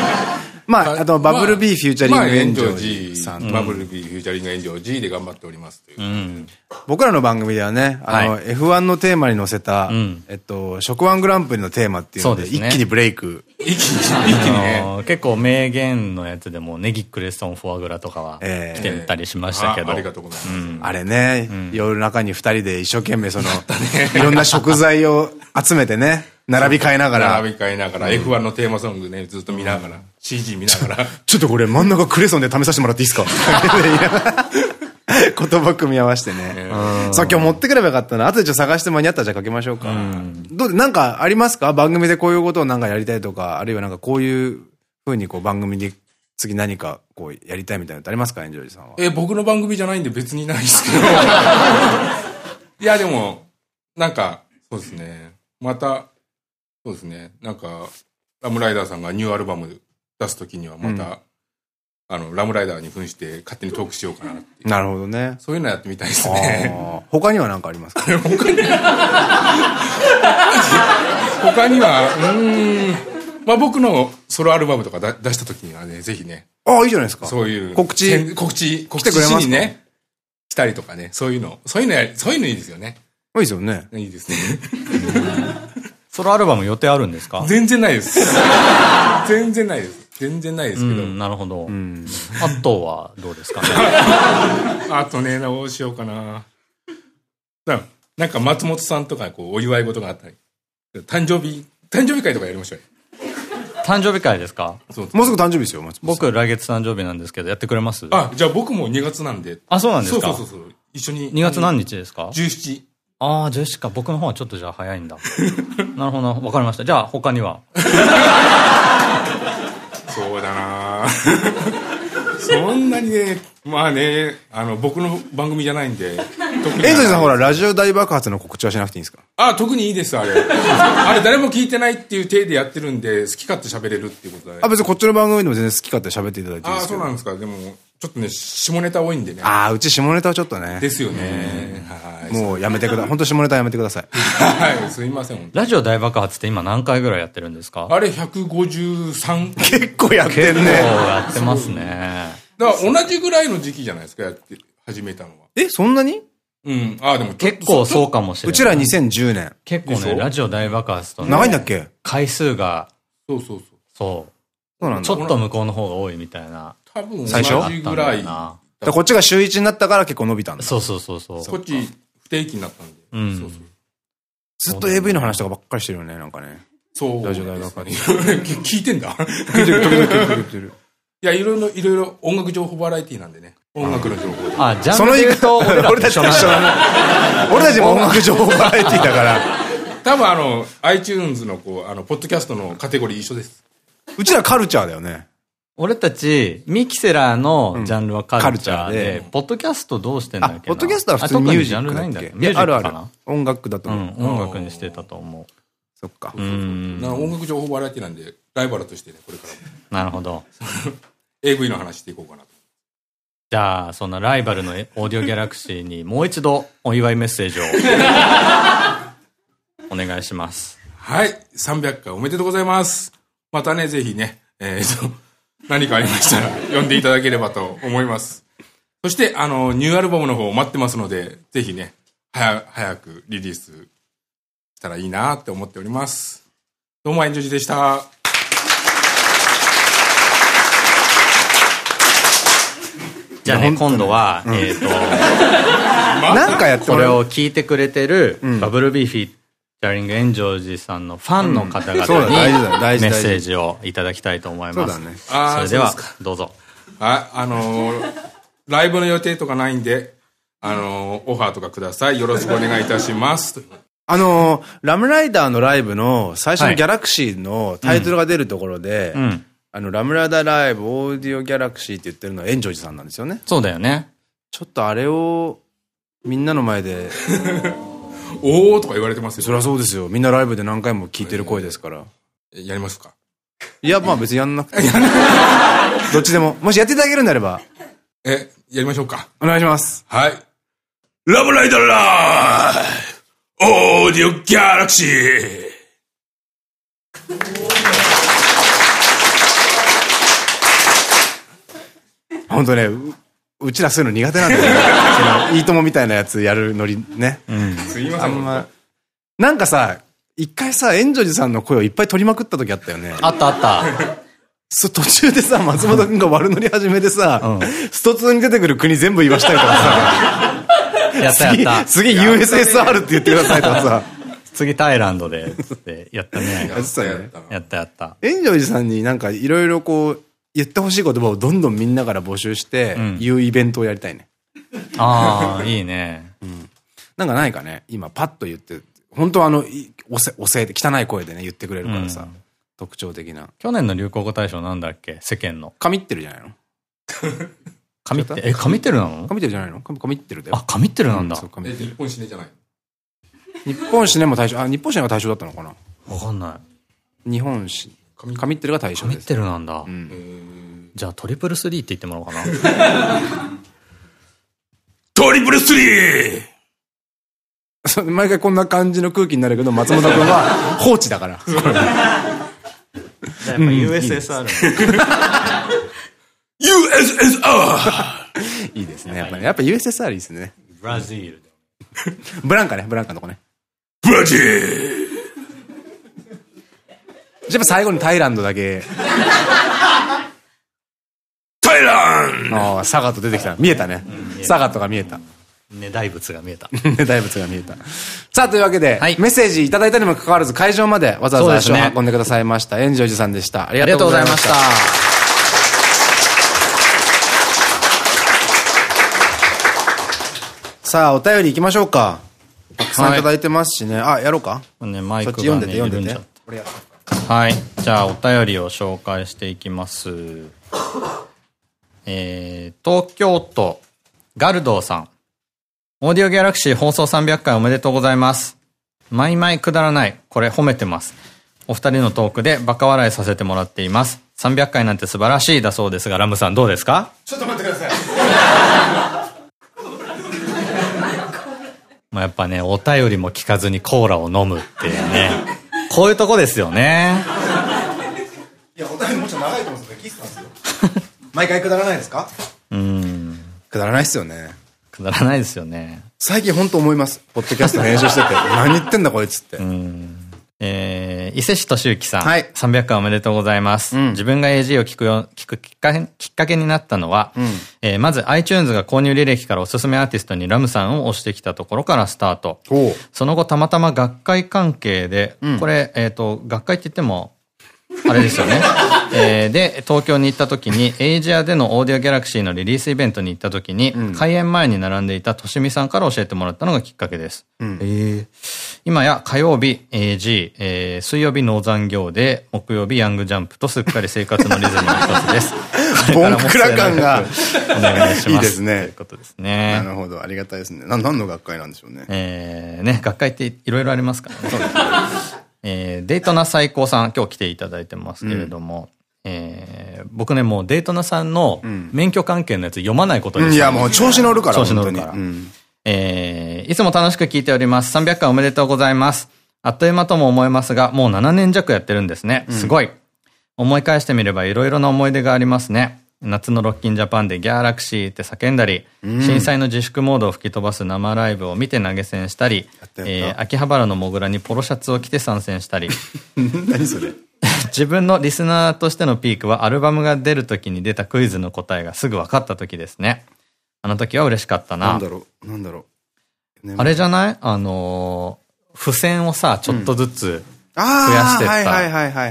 まあ、あと、 Bubble-B フィーチャリング Enjo-G さん。 Bubble B フィーチャリング Enjo-G で頑張っておりますという。僕らの番組ではね、あの、F1 のテーマに載せた、えっと、食ワングランプリのテーマっていうので、一気にブレイク。一気に、一気にね。結構名言のやつでも、ネギクレストンフォアグラとかは来てたりしましたけど。ありがとうございます。あれね、夜中に二人で一生懸命その、いろんな食材を集めてね、並び替えながら。並び替えながら、F1 のテーマソングね、ずっと見ながら、CG 見ながら。ちょっとこれ真ん中クレソンで試させてもらっていいですか？言葉組み合わせてね。さっき持ってくればよかったな。後でちょっと探して間に合ったらじゃあかけましょうか。どうなんかありますか？番組でこういうことをなんかやりたいとか、あるいはなんかこういうふうにこう番組で次何かこうやりたいみたいなのってありますか？エンジョイさんは。え、僕の番組じゃないんで別にないですけど。いやでも、なんか、そうですね。また、そうですね。なんか、ラムライダーさんがニューアルバム出すときにはまた、うん、あの、ラムライダーに扮して勝手にトークしようかなってなるほどね。そういうのやってみたいですね。他には何かありますか？他に他には、うん、まあ僕のソロアルバムとか出したときにはね、ぜひね。ああ、いいじゃないですか。そういう。告知。告知、告知しにね、来たりとかね、そういうの、そういうのや、そういうのいいですよね。いいですよね。いいですね。ソロアルバム予定あるんですか？全然ないです。全然ないです。全然ないですけど。なるほど。あとはどうですか？ね。あとね、どうしようかな。なんか松本さんとかこうお祝い事があったり。誕生日、誕生日会とかやりましょう誕生日会ですか？もうすぐ誕生日ですよ、松本さん。僕来月誕生日なんですけど、やってくれます？あ、じゃあ僕も2月なんで。あ、そうなんですか？そうそうそう。一緒に。2月何日ですか ?17。ああ、ジェシカ、僕の方はちょっとじゃあ早いんだ。なるほど、わかりました。じゃあ他には？そうだなそんなにね、まあね、あの、僕の番組じゃないんで。エントリーさんほら、ラジオ大爆発の告知はしなくていいんですか？あ、特にいいです、あれ。あれ誰も聞いてないっていう体でやってるんで、好き勝手喋れるっていうことで。あ、別にこっちの番組でも全然好き勝手喋っていただいていいですあ、そうなんですか。でも、ちょっとね、下ネタ多いんでね。ああ、うち下ネタはちょっとね。ですよね。はい。もうやめてください。本当下ネタやめてください。はい、すいません。ラジオ大爆発って今何回ぐらいやってるんですか？あれ153。結構やってんね。結構やってますね。だから同じぐらいの時期じゃないですか、やって、始めたのは。え、そんなに？うん。ああ、でも結構そうかもしれない。うちら2010年。結構ね、ラジオ大爆発とね。長いんだっけ？回数が。そうそうそう。そう。そうなんだ。ちょっと向こうの方が多いみたいな。多分、最初？ぐらい。こっちが週1になったから結構伸びたんだ。そうそうそうそう。こっち不定期になったんで。うん。そうそう。ずっと AV の話とかばっかりしてるよね、なんかね。そう。ラジオ大学 聞いてんだ聞いてる、時々聞いてる。いや、いろいろ、いろいろ音楽情報バラエティなんでね。音楽の情報で。あ、ジャンルで言うと俺たちも一緒だね。俺たちも音楽情報バラエティだから。多分あの、iTunes のこう、あの、ポッドキャストのカテゴリー一緒です。うちらカルチャーだよね。俺たち、ミキセラーのジャンルはカルチャーで、ポッドキャストどうしてんだっけポッドキャストは普通にミュージックないんだっけ？ミュージックかな？音楽だと思う。音楽にしてたと思う。そっか。うん。音楽情報バラエティなんで、ライバルとしてね、これからも。なるほど。AV の話していこうかなと。じゃあ、そんなライバルの オーディオギャラクシーにもう一度お祝いメッセージを お願いします。はい。300回おめでとうございます。またね、ぜひね、えー、と、何かありましたら、呼んでいただければと思います。そして、あの、ニューアルバムの方待ってますので、ぜひね、早、早くリリースしたらいいなって思っております。どうも、エンジョジでした。じゃあね、今度は、えっと、なんかやってこれを聞いてくれてる、バブルビーフィージャリング・エンジョージさんのファンの方々にメッセージをいただきたいと思います。ね、それでは、どうぞ。はい、あのー、ライブの予定とかないんで、あのー、オファーとかください。よろしくお願いいたします。あのー、ラムライダーのライブの最初のギャラクシーのタイトルが出るところで、はいうん、あの、ラムライダーライブ、オーディオギャラクシーって言ってるのはエンジョージさんなんですよね。そうだよね。ちょっとあれを、みんなの前で おーとか言われてますよ。そりゃそうですよ。みんなライブで何回も聞いてる声ですから。やりますか？いや、まあ別にやんなくて。どっちでも。もしやっていただけるんであれば。え、やりましょうか。お願いします。はい。ラブライダーライオーディオギャラクシー本当ね、うちらそういうの苦手なんだよね。その、いいともみたいなやつやるノリね。うん。すいません。あんま、なんかさ、一回さ、エンジョジさんの声をいっぱい取りまくった時あったよね。あったあった。そ、途中でさ、松本くんが悪ノリ始めてさ、うん、スト2に出てくる国全部言わしたりとかさ、やったやった。次、次 USSR って言ってくださいとかさ、次タイランドで、ってやったね。やったね。やったやった。エンジョジさんになんかいろいろこう、言ってほしい言葉をどんどんみんなから募集して、言うイベントをやりたいね。ああ、いいね。うん。なんかないかね今パッと言って、本当あの、おせ、おせって汚い声でね、言ってくれるからさ。特徴的な。去年の流行語大賞なんだっけ？世間の。神ってるじゃないの？神って、え、神ってるなの？神ってるじゃないの？神ってるだよ。あ、神ってるなんだ。え、日本シネじゃない日本シネも対象、あ、日本シネが対象だったのかな？わかんない。日本シ神ってるが対象です。神ってるなんだ。うん、じゃあトリプルスリーって言ってもらおうかな。トリプルスリー毎回こんな感じの空気になるけど、松本君は 放置だから。やっぱ USSR。USSR! いいですね。やっぱね。やっぱ USSR いいですね。ブラジル。ブランカね、ブランカのとこね。ブラジルやっぱ最後にタイランドだけ。タイランああ、サガット出てきた。見えたね。サガットが見えた。ね、大仏が見えた。ね、大仏が見えた。さあ、というわけで、はい、メッセージいただいたにもかかわらず、会場までわざわざ足を運んでくださいました。エンジョイジさんでした。ありがとうございました。さあ、お便り行きましょうか。たくさんいただいてますしね。はい、あ、やろうか。ね、マイクが、ね、そっち読んでて、読んでて。これやはい。じゃあ、お便りを紹介していきます。えー、東京都、ガルドーさん。オーディオギャラクシー放送300回おめでとうございます。マイマイくだらない。これ褒めてます。お二人のトークでバカ笑いさせてもらっています。300回なんて素晴らしいだそうですが、ラムさんどうですか？ちょっと待ってください。まあやっぱね、お便りも聞かずにコーラを飲むっていうね。こういうとこですよね。いや、お便りもうちょっと長いと思うんですけど、聞いてたんですよ。毎回くだらないですか？うん。くだらないですよね。くだらないですよね。最近本当思います。ポッドキャスト編集してて。何言ってんだこいつって。うん。えー、伊勢市敏之さん。はい。300回おめでとうございます。うん、自分が AG を聞くよ、聞くきっかけ、きっかけになったのは、うん、えー、まず iTunes が購入履歴からおすすめアーティストにラムさんを押してきたところからスタート。その後たまたま学会関係で、うん、これ、えっ、ー、と、学会って言っても、あれですよね。えー、で、東京に行った時に、エイジアでのオーディオギャラクシーのリリースイベントに行った時に、うん、開演前に並んでいたとしみさんから教えてもらったのがきっかけです。うん、えー今や火曜日 AG、えー、水曜日農残業で、木曜日ヤングジャンプとすっかり生活のリズムの一つです。ボンクラ感が。お願いします。いいですね。ということですね。なるほど。ありがたいですね。な何の学会なんでしょうね。えー、ね、学会っていろいろありますからね。そうですね。えー、デートナ最高さん、今日来ていただいてますけれども、うん、えー、僕ね、もうデートナさんの免許関係のやつ読まないことにして、うん、いや、もう調子乗るから。調子乗るから。うんえー、いつも楽しく聞いております。300回おめでとうございます。あっという間とも思いますが、もう7年弱やってるんですね。すごい。うん、思い返してみれば色々な思い出がありますね。夏のロッキンジャパンでギャーラクシーって叫んだり、うん、震災の自粛モードを吹き飛ばす生ライブを見て投げ銭したり、えー、秋葉原のモグラにポロシャツを着て参戦したり。何それ？自分のリスナーとしてのピークはアルバムが出る時に出たクイズの答えがすぐ分かった時ですね。あの時は嬉しかったな。なんだろう、なんだろう。あれじゃない？あのー、付箋をさ、ちょっとずつ増やしてっ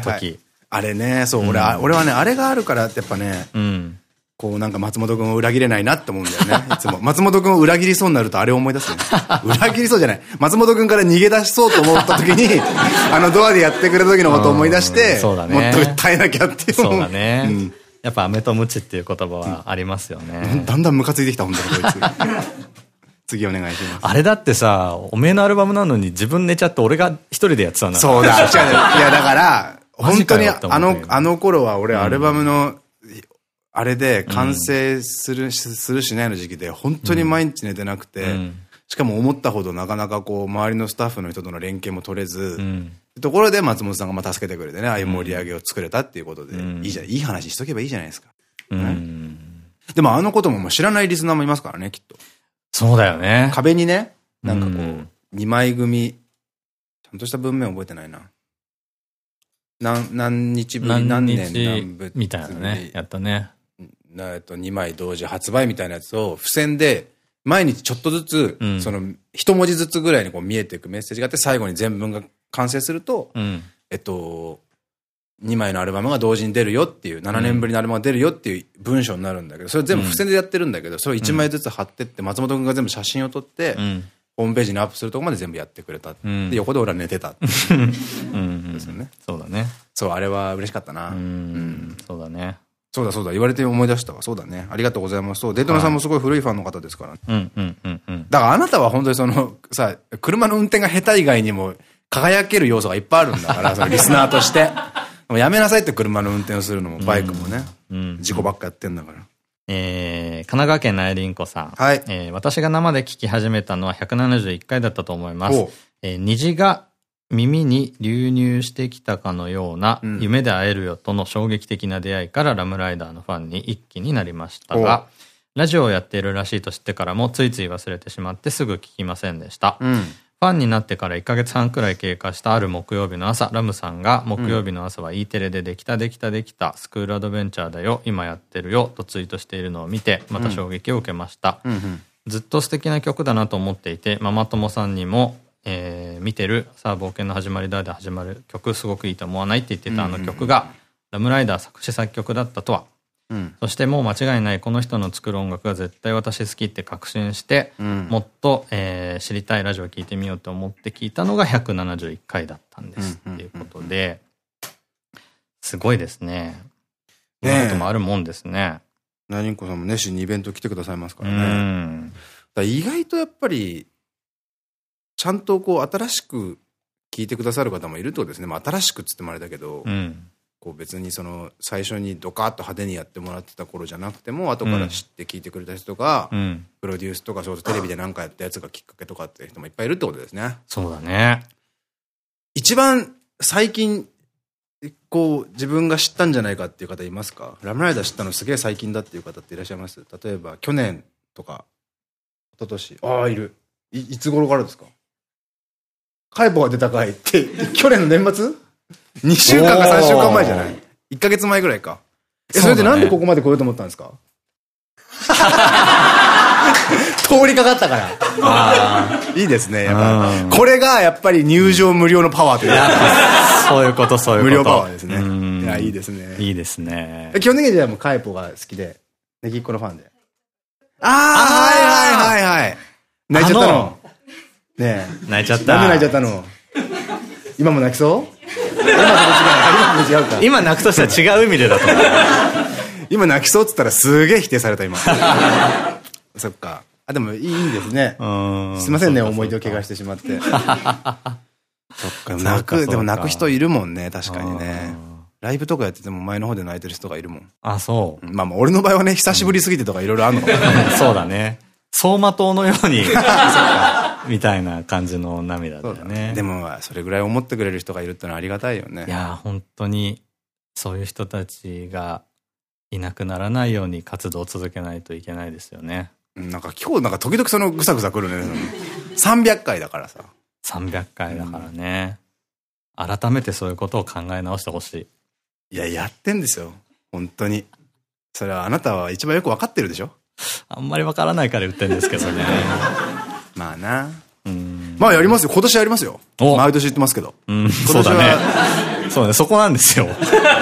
た時。あれね、そう、俺、俺はね、あれがあるからってやっぱね、うん、こうなんか松本くんを裏切れないなって思うんだよね。いつも。松本くんを裏切りそうになるとあれを思い出すね。裏切りそうじゃない。松本くんから逃げ出しそうと思った時に、あのドアでやってくれた時のことを思い出して、そうだね、もっと訴えなきゃっていう。そうだね。うんやっぱ飴とムチっていう言葉はありますよね。だんだんムカついてきた、本当にこいつ。次お願いします。あれだってさ、おめえのアルバムなのに自分寝ちゃって俺が一人でやってたんだそうだ、違う。いやだから、本当にあの、あの頃は俺アルバムの、あれで完成する、するしないの時期で本当に毎日寝てなくて、しかも思ったほどなかなかこう周りのスタッフの人との連携も取れず、ところで松本さんがまあ助けてくれてね、ああいう盛り上げを作れたっていうことで、いいじゃん、いい話しとけばいいじゃないですか。でもあのことももう知らないリスナーもいますからね、きっと。そうだよね。壁にね、なんかこう、二枚組、ちゃんとした文面覚えてないな。何、何日ぶり、何年何部みたいなね、やったね。えっと、2枚同時発売みたいなやつを付箋で、毎日ちょっとずつ、うん、その、一文字ずつぐらいにこう見えていくメッセージがあって、最後に全文が完成すると、うん、えっと、2枚のアルバムが同時に出るよっていう、7年ぶりのアルバムが出るよっていう文章になるんだけど、それ全部付箋でやってるんだけど、それを1枚ずつ貼ってって、松本君が全部写真を撮って、ホームページにアップするとこまで全部やってくれた。で、横で俺は寝てた。ですよね。そうだね。そう、あれは嬉しかったな。うん。そうだね。そうだそうだ、言われて思い出したわ。そうだね。ありがとうございます。そう、デートナさんもすごい古いファンの方ですから。うんうんうんうん。だからあなたは本当にその、さ、車の運転が下手以外にも、輝ける要素がいっぱいあるんだから、そのリスナーとして。もうやめなさいって車の運転をするのも、バイクもね。うん。事故ばっかやってんだから。えー、神奈川県内林子さん。はい。えー、私が生で聞き始めたのは171回だったと思います。えー、虹が耳に流入してきたかのような、夢で会えるよとの衝撃的な出会いからラムライダーのファンに一気になりましたが、ラジオをやっているらしいと知ってからもついつい忘れてしまってすぐ聞きませんでした。うん、ファンになってから1ヶ月半くらい経過したある木曜日の朝、ラムさんが木曜日の朝は E テレでできたできたできたスクールアドベンチャーだよ、今やってるよとツイートしているのを見て、また衝撃を受けました。ずっと素敵な曲だなと思っていて、ママ友さんにもえー、見てる、さあ冒険の始まりだで始まる曲すごくいいと思わないって言ってたあの曲が、ラムライダー作詞作曲だったとは。うん、そしてもう間違いないこの人の作る音楽が絶対私好きって確信して、うん、もっと、えー、知りたいラジオを聴いてみようと思って聞いたのが171回だったんですっていうことで、すごいですね。ねこともあるもんですね。ナリンコさんも熱心にイベント来てくださいますからね。うん、だ意外とやっぱりちゃんとこう新しく聞いてくださる方もいるとですね。まあ新しくっつってもあれだけど、うん、こう別にその最初にドカッと派手にやってもらってた頃じゃなくても、後から知って聞いてくれた人とか、うん、プロデュースとか、そうテレビで何かやったやつがきっかけとかって人もいっぱいいるってことですね。そうだね。一番最近、こう自分が知ったんじゃないかっていう方いますか？ラムライダー知ったのすげえ最近だっていう方っていらっしゃいます？例えば去年とか、一昨年？ああ、いる。いいつ頃からですか？カイポが出た回って、去年の年末？?2 週間か3週間前じゃない ?1 ヶ月前ぐらいか。え、それでなんでここまで来ようと思ったんですか？通りかかったから。いいですね、やっぱ。これがやっぱり入場無料のパワーというか。そういうこと、そういうこと。無料パワーですね。いや、いいですね。いいですね。基本的にじゃあもうカイポが好きで、ネギっ子のファンで。ああ、はいはいはいはい。泣いちゃったの。ねえ。泣いちゃった。なんで泣いちゃったの？今も泣きそう？今違うか。今泣くとしたら違う意味でだと思う。今泣きそうっつったらすげえ否定された今。そっか。あ、でもいいですね。すいませんね、思い出を怪我してしまって。そっか、泣く、でも泣く人いるもんね、確かにね。ライブとかやってても前の方で泣いてる人がいるもん。あ、そう。まあまあ、俺の場合はね、久しぶりすぎてとかいろいろあるのかもそうだね。走馬灯のように みたいな感じの涙だよね。でも、それぐらい思ってくれる人がいるってのはありがたいよね。いや、本当に、そういう人たちがいなくならないように活動を続けないといけないですよね。なんか今日なんか時々そのぐさぐさくるね。300回だからさ。300回だからね。うん、改めてそういうことを考え直してほしい。いや、やってんですよ。本当に。それはあなたは一番よくわかってるでしょ？あんまりわからないから言ってるんですけどね。まあな。まあやりますよ。今年やりますよ。毎年言ってますけど。うん、そうだね。そうね、そこなんですよ。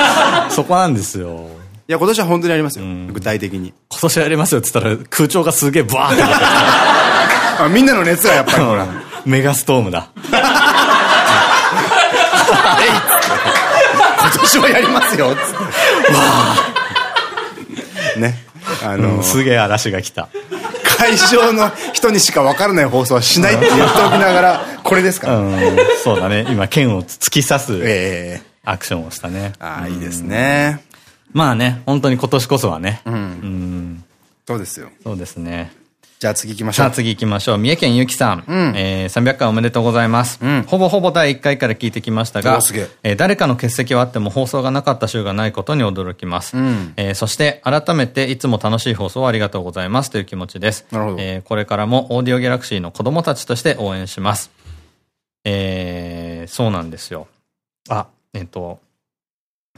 そこなんですよ。いや、今年は本当にやりますよ。具体的に。今年やりますよって言ったら空調がすげえブワーってあ、みんなの熱がやっぱりほら。メガストームだ。今年はやりますよ。ね。あのすげえ嵐が来た。会場の人にしか分からない放送はしないって言っておきながら、これですから。そうだね。今、剣を突き刺すアクションをしたね。ああ、いいですね。まあね、本当に今年こそはね。うん。そうですよ。そうですね。じゃあ次行きましょう。さあ次行きましょう。三重県ゆきさん。うん、えー、300回おめでとうございます。うん、ほぼほぼ第1回から聞いてきましたが、えー、誰かの欠席はあっても放送がなかった週がないことに驚きます。うん、えー、そして改めていつも楽しい放送をありがとうございますという気持ちです。なるほど。えー、これからもオーディオギャラクシーの子供たちとして応援します。えー、そうなんですよ。あ、えっ、ー、と、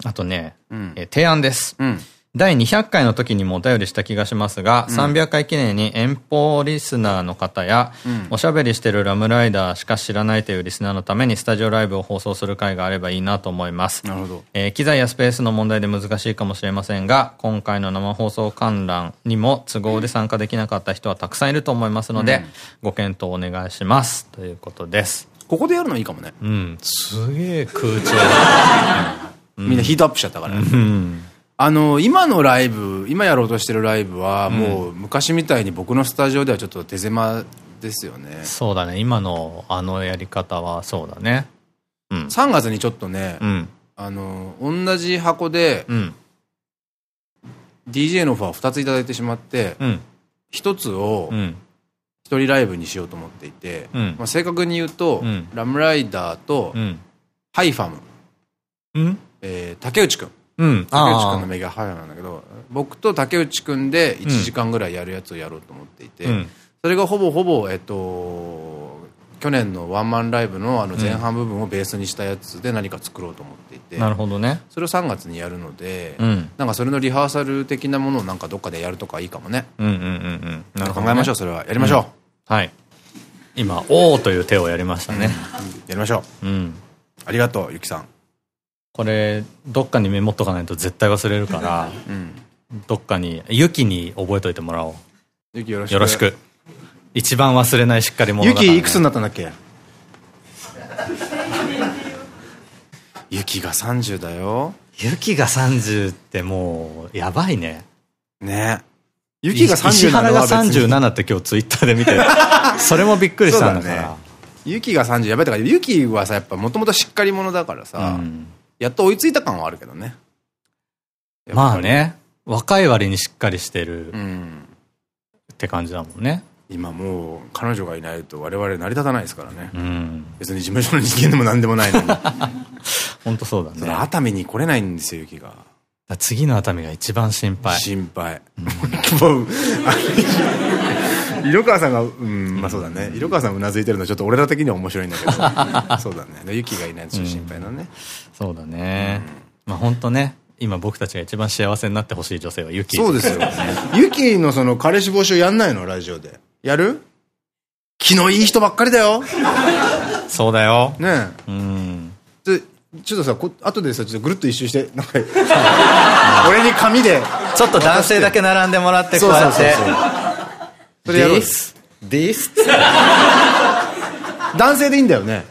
あとね、うん、えー、提案です。うん第200回の時にもお便りした気がしますが、うん、300回記念に遠方リスナーの方や、うん、おしゃべりしてるラムライダーしか知らないというリスナーのためにスタジオライブを放送する回があればいいなと思います。なるほど。えー、機材やスペースの問題で難しいかもしれませんが、今回の生放送観覧にも都合で参加できなかった人はたくさんいると思いますので、うん、ご検討お願いします。ということです。ここでやるのいいかもね。うん。すげえ空調。みんなヒートアップしちゃったから。うんあの、今のライブ、今やろうとしてるライブは、もう昔みたいに僕のスタジオではちょっと手狭ですよね。そうだね。今のあのやり方はそうだね。うん。3月にちょっとね、うん、あの、同じ箱で、うん、DJ のオファーを2ついただいてしまって、うん、1つを、一人ライブにしようと思っていて、うん、まあ正確に言うと、ラムライダーと、ハイファム、うん、えー、竹内くん。うん、竹内くんの名義は母なんだけど、僕と竹内くんで1時間ぐらいやるやつをやろうと思っていて、うん、それがほぼほぼ、えっと、去年のワンマンライブのあの前半部分をベースにしたやつで何か作ろうと思っていて、なるほどね。それを3月にやるので、うん、なんかそれのリハーサル的なものをなんかどっかでやるとかいいかもね。うんうんうんうん。考えましょう、それは。やりましょう。うん、はい。今、おーという手をやりましたね。やりましょう。うん。ありがとう、ゆきさん。これ、どっかにメモっとかないと絶対忘れるから、うん、どっかに、ユキに覚えといてもらおう。ユキよろしく。よろしく。一番忘れないしっかり者だから、ね。ユキいくつになったんだっけ？ユキが30だよ。ユキが30ってもう、やばいね。ね。ユキが37石原が37って今日ツイッターで見て、それもびっくりしたんだから。ユキが30やばいとか、ユキはさ、やっぱもともとしっかり者だからさ、うんやっと追いついた感はあるけどね。まあね。若い割にしっかりしてる。うん。って感じだもんね。今もう彼女がいないと我々成り立たないですからね。うん。別に事務所の人間でも何でもないのに。本当そうだね。熱海に来れないんですよ、雪が。次の熱海が一番心配。心配。もう、色川さんが、うん、まあそうだね。色川さんうなずいてるのはちょっと俺ら的には面白いんだけど。そうだね。雪がいないと心配だね。そうだね。まあ本当ね。今僕たちが一番幸せになってほしい女性はユキ。そうですよ。ユキのその彼氏募集やんないの？ラジオで。やる？気のいい人ばっかりだよ。そうだよ。ねえ。うん。で、ちょっとさ、こ後でさ、ちょっとぐるっと一周して、なんか、俺に紙で。ちょっと男性だけ並んでもらって、こうやって。それやろう。です。です。男性でいいんだよね。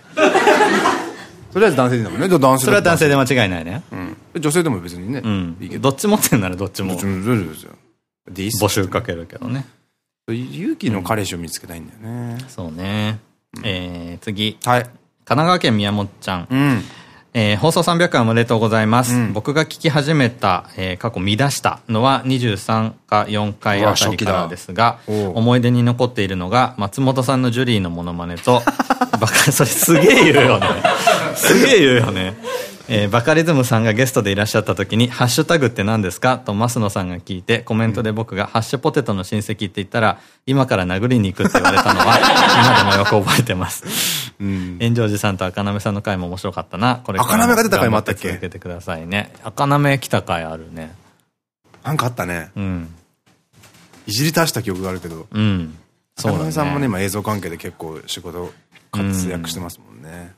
とりあえず男性でいいんだもんね。男性それは男性で間違いないね。うん。女性でも別にね。うん。いいけど。どっち持ってんならどっちも。どっちも、ですよ。募集かけるけどね。勇気の彼氏を見つけたいんだよね。そうね。えー、次。はい。神奈川県宮本ちゃん。うん。えー、放送300回おめでとうございます。うん、僕が聞き始めた、えー、過去見出したのは23か4回あたりからですが、思い出に残っているのが、松本さんのジュリーのモノマネと、バカ、それすげえ言うよね。すげえ言うよね。えー、バカリズムさんがゲストでいらっしゃった時に、ハッシュタグって何ですか？と増野さんが聞いて、コメントで僕が、ハッシュポテトの親戚って言ったら、今から殴りに行くって言われたのは、今でもよく覚えてます。うん。炎上寺さんと赤なさんの回も面白かったな。これ赤なが出た回もあったっけ？続けてくださいね。赤な来た回あるね。なんかあったね。うん。いじり足した記憶があるけど。うん。そうだね。さんもね、今映像関係で結構仕事活躍してますもんね。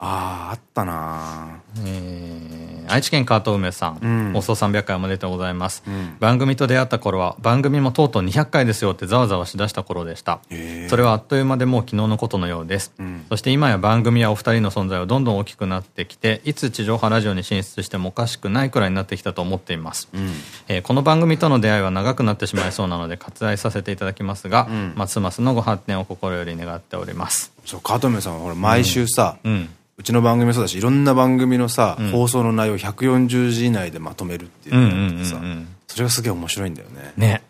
ああ、あったなえー、愛知県川戸梅さん、うん、放送300回おめでとうございます、うん、番組と出会った頃は、番組もとうとう200回ですよってざわざわしだした頃でした。それはあっという間でもう昨日のことのようです。うん、そして今や番組やお二人の存在はどんどん大きくなってきて、いつ地上波ラジオに進出してもおかしくないくらいになってきたと思っています。えー、この番組との出会いは長くなってしまいそうなので割愛させていただきますが、ますますのご発展を心より願っております。そう、川戸梅さんはほら毎週さ、うんうちの番組もそうだし、いろんな番組のさ、うん、放送の内容140字以内でまとめるっていうさ、それがすげえ面白いんだよね。ね。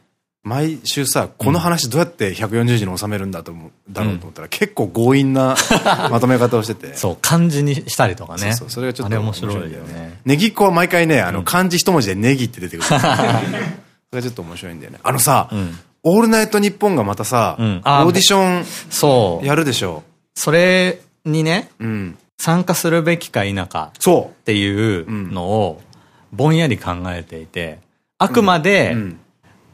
毎週さ、この話どうやって140字に収めるんだと思う、だろうと思ったら、結構強引な まとめ方をしてて。そう、漢字にしたりとかね。そう、それがちょっと面白いよね。ネギっ子は毎回ね、あの、漢字一文字でネギって出てくる。それがちょっと面白いんだよね。あのさ、オールナイトニッポンがまたさ、オーディション、そう。やるでしょ。それにね、うん。参加するべきか否かっていうのをぼんやり考えていて、あくまで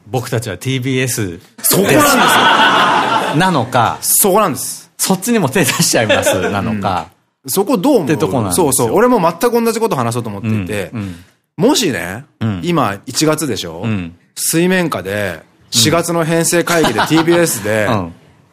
僕たちは TBS そこなんですよ。なのか、そこなんです。そっちにも手出しちゃいますなのか、そこどう思うってとこなんそうそう。俺も全く同じこと話そうと思っていて、もしね、今1月でしょ、水面下で4月の編成会議で TBS で、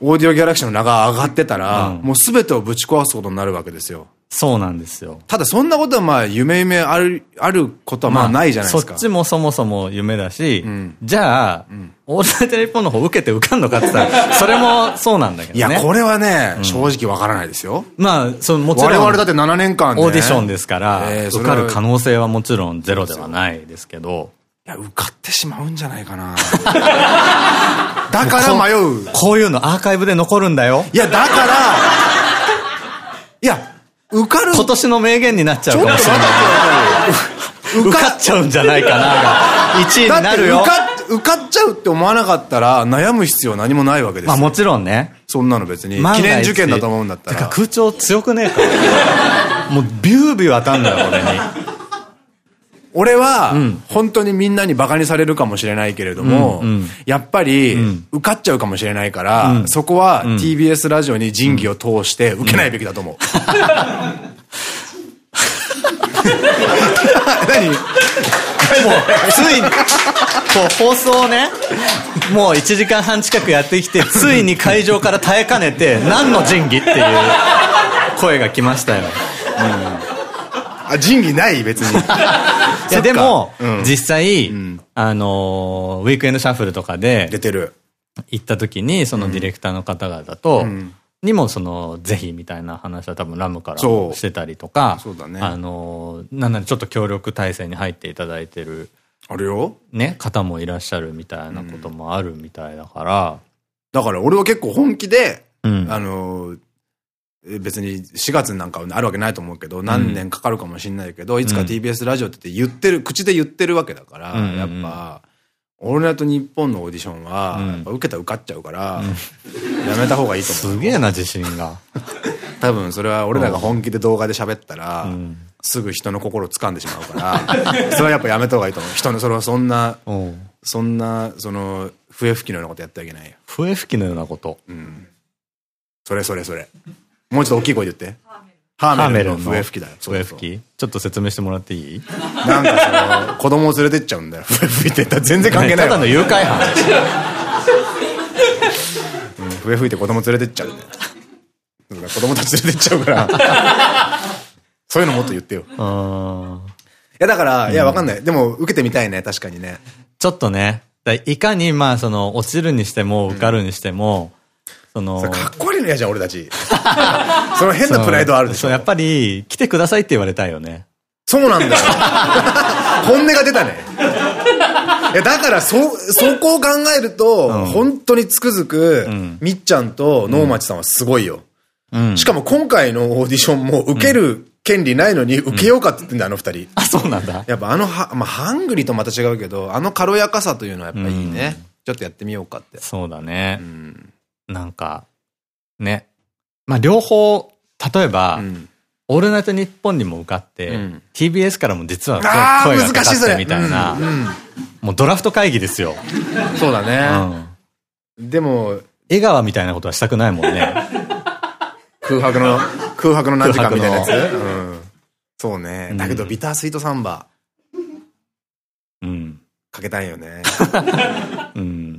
オーディオギャラクシーの名が上がってたら、うん、もう全てをぶち壊すことになるわけですよ。そうなんですよ。ただそんなことはまあ夢夢ある、あることはまあないじゃないですか。そっちもそもそも夢だし、うん、じゃあ、うん、オールナイトニッポンの方受けて受かんのかって言ったら、それもそうなんだけどね。いや、これはね、正直わからないですよ。まあ、そのもちろん。我々だって7年間、ね、オーディションですから、えー、受かる可能性はもちろんゼロではないですけど。いや、受かってしまうんじゃないかな。だから迷う。こういうのアーカイブで残るんだよ。いや、だから、いや、受かる。今年の名言になっちゃうかもしれない。受かっちゃうんじゃないかな1位になるよ。受かっちゃうって思わなかったら悩む必要何もないわけですまあもちろんね。そんなの別に。記念受験だと思うんだったら。てか空調強くねえか。もうビュービュー当たんだよ、俺に。俺は、本当にみんなに馬鹿にされるかもしれないけれども、やっぱり、受かっちゃうかもしれないから、そこは TBS ラジオに仁義を通して受けないべきだと思う。何？もう、ついに、こう、放送をね、もう1時間半近くやってきて、ついに会場から耐えかねて、何の仁義っていう声が来ましたよ。うんあ、仁義ない別に。いや、でも、実際、あのウィークエンドシャッフルとかで、出てる。行った時に、そのディレクターの方々と、にもその、ぜひみたいな話は多分ラムからしてたりとか、そうだね。あのなんならちょっと協力体制に入っていただいてる、あるよ。ね、方もいらっしゃるみたいなこともあるみたいだから、だから俺は結構本気で、あの別に4月なんかあるわけないと思うけど、何年かかるかもしれないけど、いつか TBS ラジオって言ってる、口で言ってるわけだから、やっぱ、オールナイトニッポンのオーディションは、受けたら受かっちゃうから、やめた方がいいと思う。すげえな、自信が。多分それは俺らが本気で動画で喋ったら、すぐ人の心を掴んでしまうから、それはやっぱやめた方がいいと思う。人の、それはそんな、そんな、その、笛吹きのようなことやってはいけないよ。笛吹きのようなこと。うん。それそれそれ。もうちょっと大きい声で言って。ハーメルの笛吹きだよ。笛吹き？ちょっと説明してもらっていい？なんかその、子供を連れてっちゃうんだよ。笛吹いてたら全然関係ない。ただの誘拐犯。笛吹いて子供連れてっちゃうんだよ。子供たち連れてっちゃうから。そういうのもっと言ってよ。いや、だから、いや、わかんない。でも、受けてみたいね、確かにね。ちょっとね。いかに、まあ、その、落ちるにしても、受かるにしても、その。かっこ悪いの嫌じゃん、俺たち。その変なプライドあるでしょ。やっぱり、来てくださいって言われたいよね。そうなんだよ。本音が出たね。いや、だから、そ、そこを考えると、うん、本当につくづく、うん、みっちゃんと能町さんはすごいよ。うん、しかも今回のオーディションも受ける権利ないのに受けようかって言ってんだ、あの二人。あ、そうなんだ。やっぱあのは、まあ、ハングリーとまた違うけど、あの軽やかさというのはやっぱいいね。ちょっとやってみようかって。そうだね。なんか、ね。まあ、両方、例えば、オールナイトニッポンにも受かって、うん、TBS からも実は声がかかってみたいな、もうドラフト会議ですよ。そうだね。うん、でも、江川みたいなことはしたくないもんね。空白の、空白の何時間みたいなやつ、うん、そうね。だけど、ビタースイートサンバ。うん。かけたいよね。うん。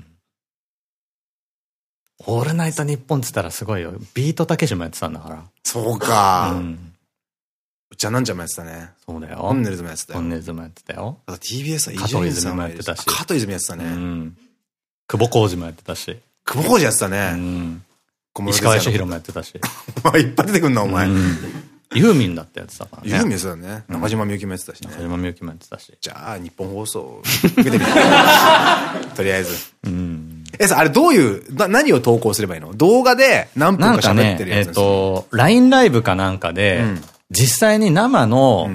オールナイトニッポンっつったらすごいよ。ビートたけしもやってたんだから。そうか。うん。うちはなんちゃんもやってたね。そうだよ。トンネルズもやってたよ。トンネルズもやってたよ。TBS は伊集院さんもやってたし。加藤泉やってたね。うん。久保浩二もやってたし。久保浩二やってたね。うん。石川義弘もやってたし。まあ、いっぱい出てくんな、お前。ユーミンだってやってたからね。ユーミンそうだね。中島みゆきもやってたしね。中島みゆきもやってたし。じゃあ、日本放送、受けてみ とりあえず。うん。え、さ、あれどういう、な、何を投稿すればいいの？動画で何分か喋ってるやつえっと、LINE ライブかなんかで、実際に生の、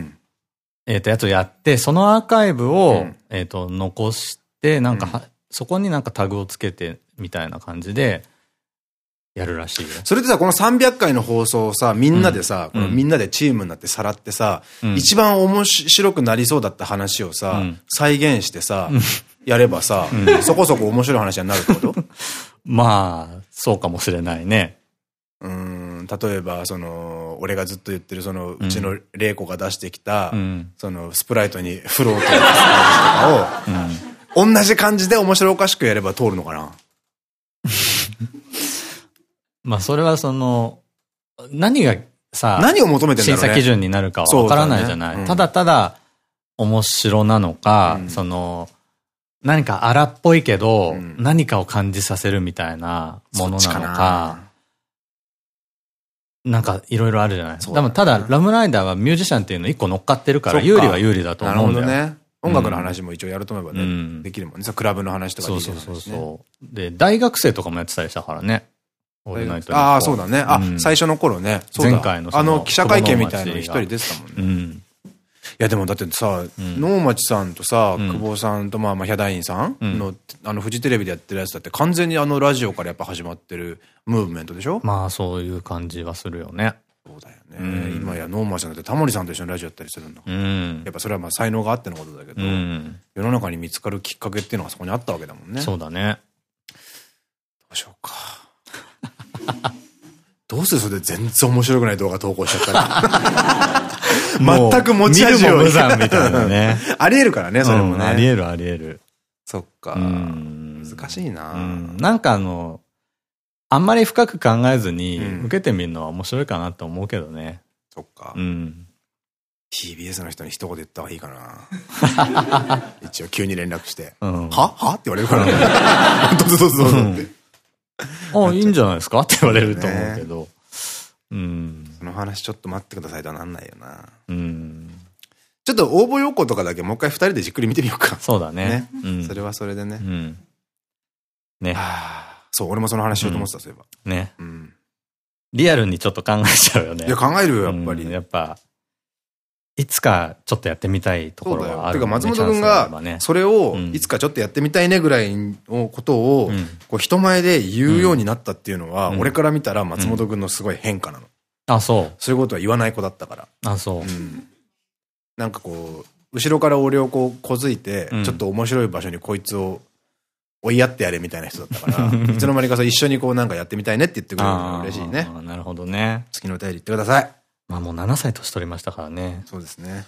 えっと、やつをやって、そのアーカイブを、えっと、残して、なんか、そこになんかタグをつけて、みたいな感じで、やるらしいよ。それでさ、この300回の放送をさ、みんなでさ、うん、みんなでチームになってさらってさ、うん、一番面白くなりそうだった話をさ、うん、再現してさ、やればさ、そこそこ面白い話になるってこと？まあ、そうかもしれないね。うん、例えば、その、俺がずっと言ってる、その、うちの玲子が出してきた、その、スプライトにフロートとかを、同じ感じで面白おかしくやれば通るのかな？まあそれはその、何がさ、何を求めてるんだろう、ね、審査基準になるかはわからないじゃない。ね。うん、ただただ面白なのか、うん、その、何か荒っぽいけど、うん、何かを感じさせるみたいなものなのか、なんかいろいろあるじゃない。でもただ、ラムライダーはミュージシャンっていうの一個乗っかってるから、有利は有利だと思うんだよ。なるほどね。音楽の話も一応やると思えばね、できるもんね。クラブの話とかできる、ね、そうそうそう。で、大学生とかもやってたりしたからね。ああ、そうだね。あ、最初の頃ね。前回のあの、記者会見みたいなの一人出てたもんね。いやでもだってさ、能町さんとさ、久保さんとまあ、まあ、ヒャダインさんの、あの、フジテレビでやってるやつだって完全にあのラジオからやっぱ始まってるムーブメントでしょ？まあそういう感じはするよね。そうだよね。今や能町さんだってタモリさんと一緒にラジオやったりするんだ。やっぱそれはまあ才能があってのことだけど、世の中に見つかるきっかけっていうのがそこにあったわけだもんね。そうだね。どうしようか。どうするそれで全然面白くない動画投稿しちゃったら。全く持ち味を。無残みたいなね。あり得るからね、それもね。あり得るあり得る。そっか。難しいななんかあの、あんまり深く考えずに受けてみるのは面白いかなと思うけどね。そっか。うん。TBS の人に一言言った方がいいかな。一応急に連絡して。は？は？って言われるからね。どうぞ どうぞどうぞって。あ、いいんじゃないですか？って言われると思うけど。うん。その話ちょっと待ってくださいとはなんないよな。うん。ちょっと応募要項とかだけもう一回二人でじっくり見てみようか。そうだね。ね。うん、それはそれでね。うん。ね。そう、俺もその話しようと思ってた、そういえば。ね。うん。リアルにちょっと考えちゃうよね。いや、考えるよ、やっぱり。やっぱ、いつかちょっとやってみたいところがある、ね。てか松本君が、それをいつかちょっとやってみたいねぐらいのことを、こう人前で言うようになったっていうのは、俺から見たら松本君のすごい変化なの。あ、そう。そういうことは言わない子だったから。あ、そう。なんかこう、後ろから俺をこう、こづいて、ちょっと面白い場所にこいつを追いやってやれみたいな人だったから、いつの間にか一緒にこうなんかやってみたいねって言ってくれるの嬉しいね。なるほどね。月のお便り言ってください。まあもう7歳年取りましたからね。そうですね。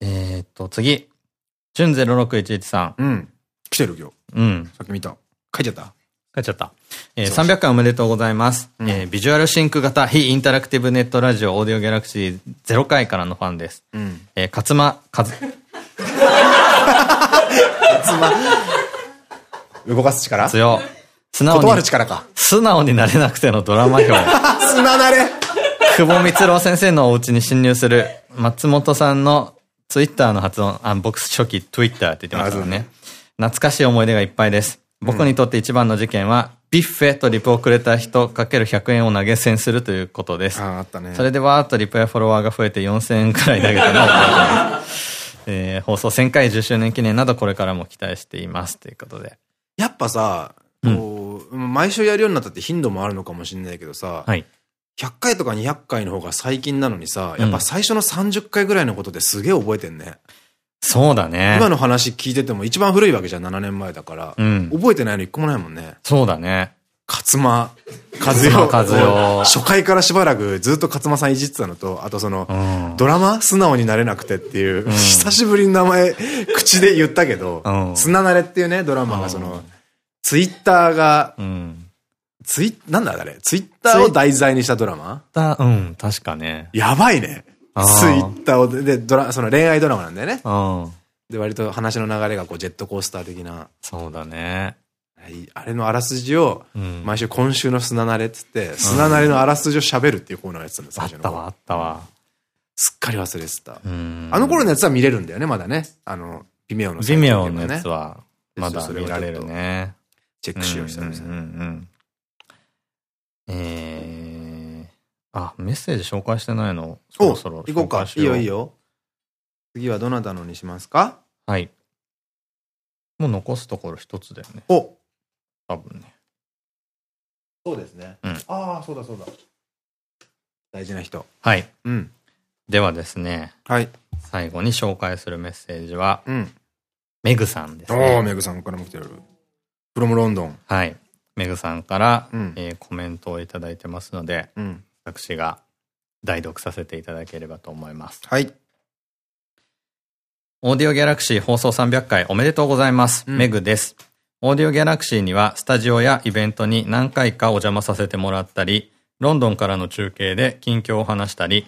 えっと、次。ジュン0611さん。うん。来てる今日。うん。さっき見た。書いちゃった書いちゃった。えー、300回おめでとうございます。うん、えー、ビジュアルシンク型非インタラクティブネットラジオオーディオギャラクシー0回からのファンです。うん、えー、勝間、かず、動かす力？強。素直に。断る力か。素直になれなくてのドラマ表。砂なれ久保光郎先生のお家に侵入する松本さんのツイッターの発音、あ、僕初期ツイッターって言ってましたね。懐かしい思い出がいっぱいです。僕にとって一番の事件は、ビッフェとリプをくれた人かける100円を投げ銭するということです。ああったね。それでわーっとリプやフォロワーが増えて4000円くらい投げたのを覚えてえー、放送1000回10周年記念などこれからも期待していますということで。やっぱさ、こう、うん、毎週やるようになったって頻度もあるのかもしれないけどさ、はい、100回とか200回の方が最近なのにさ、やっぱ最初の30回ぐらいのことですげえ覚えてんね。そうだね。今の話聞いてても一番古いわけじゃん、7年前だから。うん、覚えてないの一個もないもんね。そうだね。勝間和代。和代。初回からしばらくずっと勝間さんいじってたのと、あとその、うん、ドラマ素直になれなくてっていう、うん、久しぶりに名前、口で言ったけど、うん、砂なれっていうね、ドラマがその、ツイッターが、ツイなんだあれ？ツイッターを題材にしたドラマ？うん、確かね。やばいね。ツイッターを、で、ドラ、その恋愛ドラマなんだよね。で、割と話の流れがこうジェットコースター的な。そうだね。あれのあらすじを、毎週今週の砂慣れっつって、砂慣れのあらすじを喋るっていうコーナーやってたんです、あったわ、あったわ。すっかり忘れてた。あの頃のやつは見れるんだよね、まだね。あの、微妙の微妙のやつは、まだ見られるね。チェックしようしたんですね。えー、あ、メッセージ紹介してないの、そろそろ行こうか。いいよいいよ。次はどなたのにしますか？はい。もう残すところ一つだよね。お多分ね。そうですね。うん。ああ、そうだそうだ。大事な人。はい。うん。ではですね。はい。最後に紹介するメッセージは、うん。メグさんですね。ああ、メグさんからも来てる。フロムロンドン。はい。メグさんから、うん、えー、コメントをいただいてますので、うん、私が代読させていただければと思います。はい。オーディオギャラクシー放送300回おめでとうございます。うん、メグです。オーディオギャラクシーにはスタジオやイベントに何回かお邪魔させてもらったり、ロンドンからの中継で近況を話したり、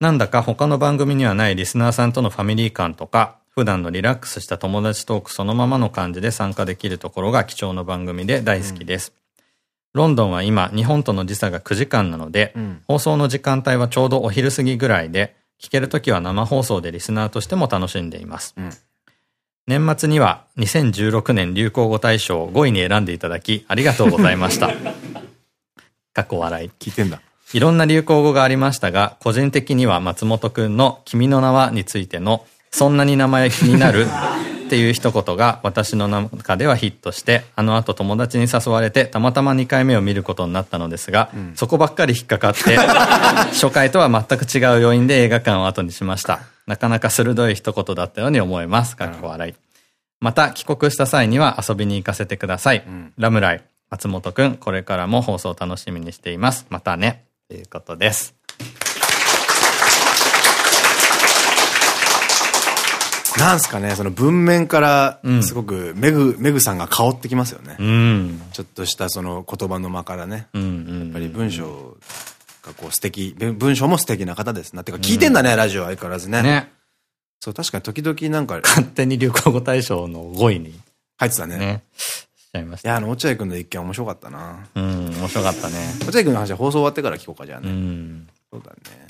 なんだか他の番組にはないリスナーさんとのファミリー感とか、普段のリラックスした友達トークそのままの感じで参加できるところが貴重な番組で大好きです。うん、ロンドンは今、日本との時差が9時間なので、うん、放送の時間帯はちょうどお昼過ぎぐらいで、聞けるときは生放送でリスナーとしても楽しんでいます。うん、年末には2016年流行語大賞5位に選んでいただき、ありがとうございました。過去笑い。聞いてんだ。いろんな流行語がありましたが、個人的には松本くんの君の名はについてのそんなに名前気になるっていう一言が私の中ではヒットして、あの後友達に誘われてたまたま2回目を見ることになったのですが、うん、そこばっかり引っかかって、初回とは全く違う要因で映画館を後にしました。なかなか鋭い一言だったように思います。かっこ笑い。また帰国した際には遊びに行かせてください。うん、ラムライ、松本くん、これからも放送楽しみにしています。またね。ということです。なんすかね、その文面から、すごく、メグ、メグさんが香ってきますよね。うん、ちょっとしたその言葉の間からね。やっぱり文章がこう素敵、文章も素敵な方ですな。ってか聞いてんだね、ラジオ相変わらずね。ね。そう、確かに時々なんか。勝手に流行語大賞の5位に。入ってたね。ね。しちゃいました。いや、あの、落合君の一件面白かったな。うん、面白かったね。落合君の話は放送終わってから聞こうか、じゃあね。うん。そうだね。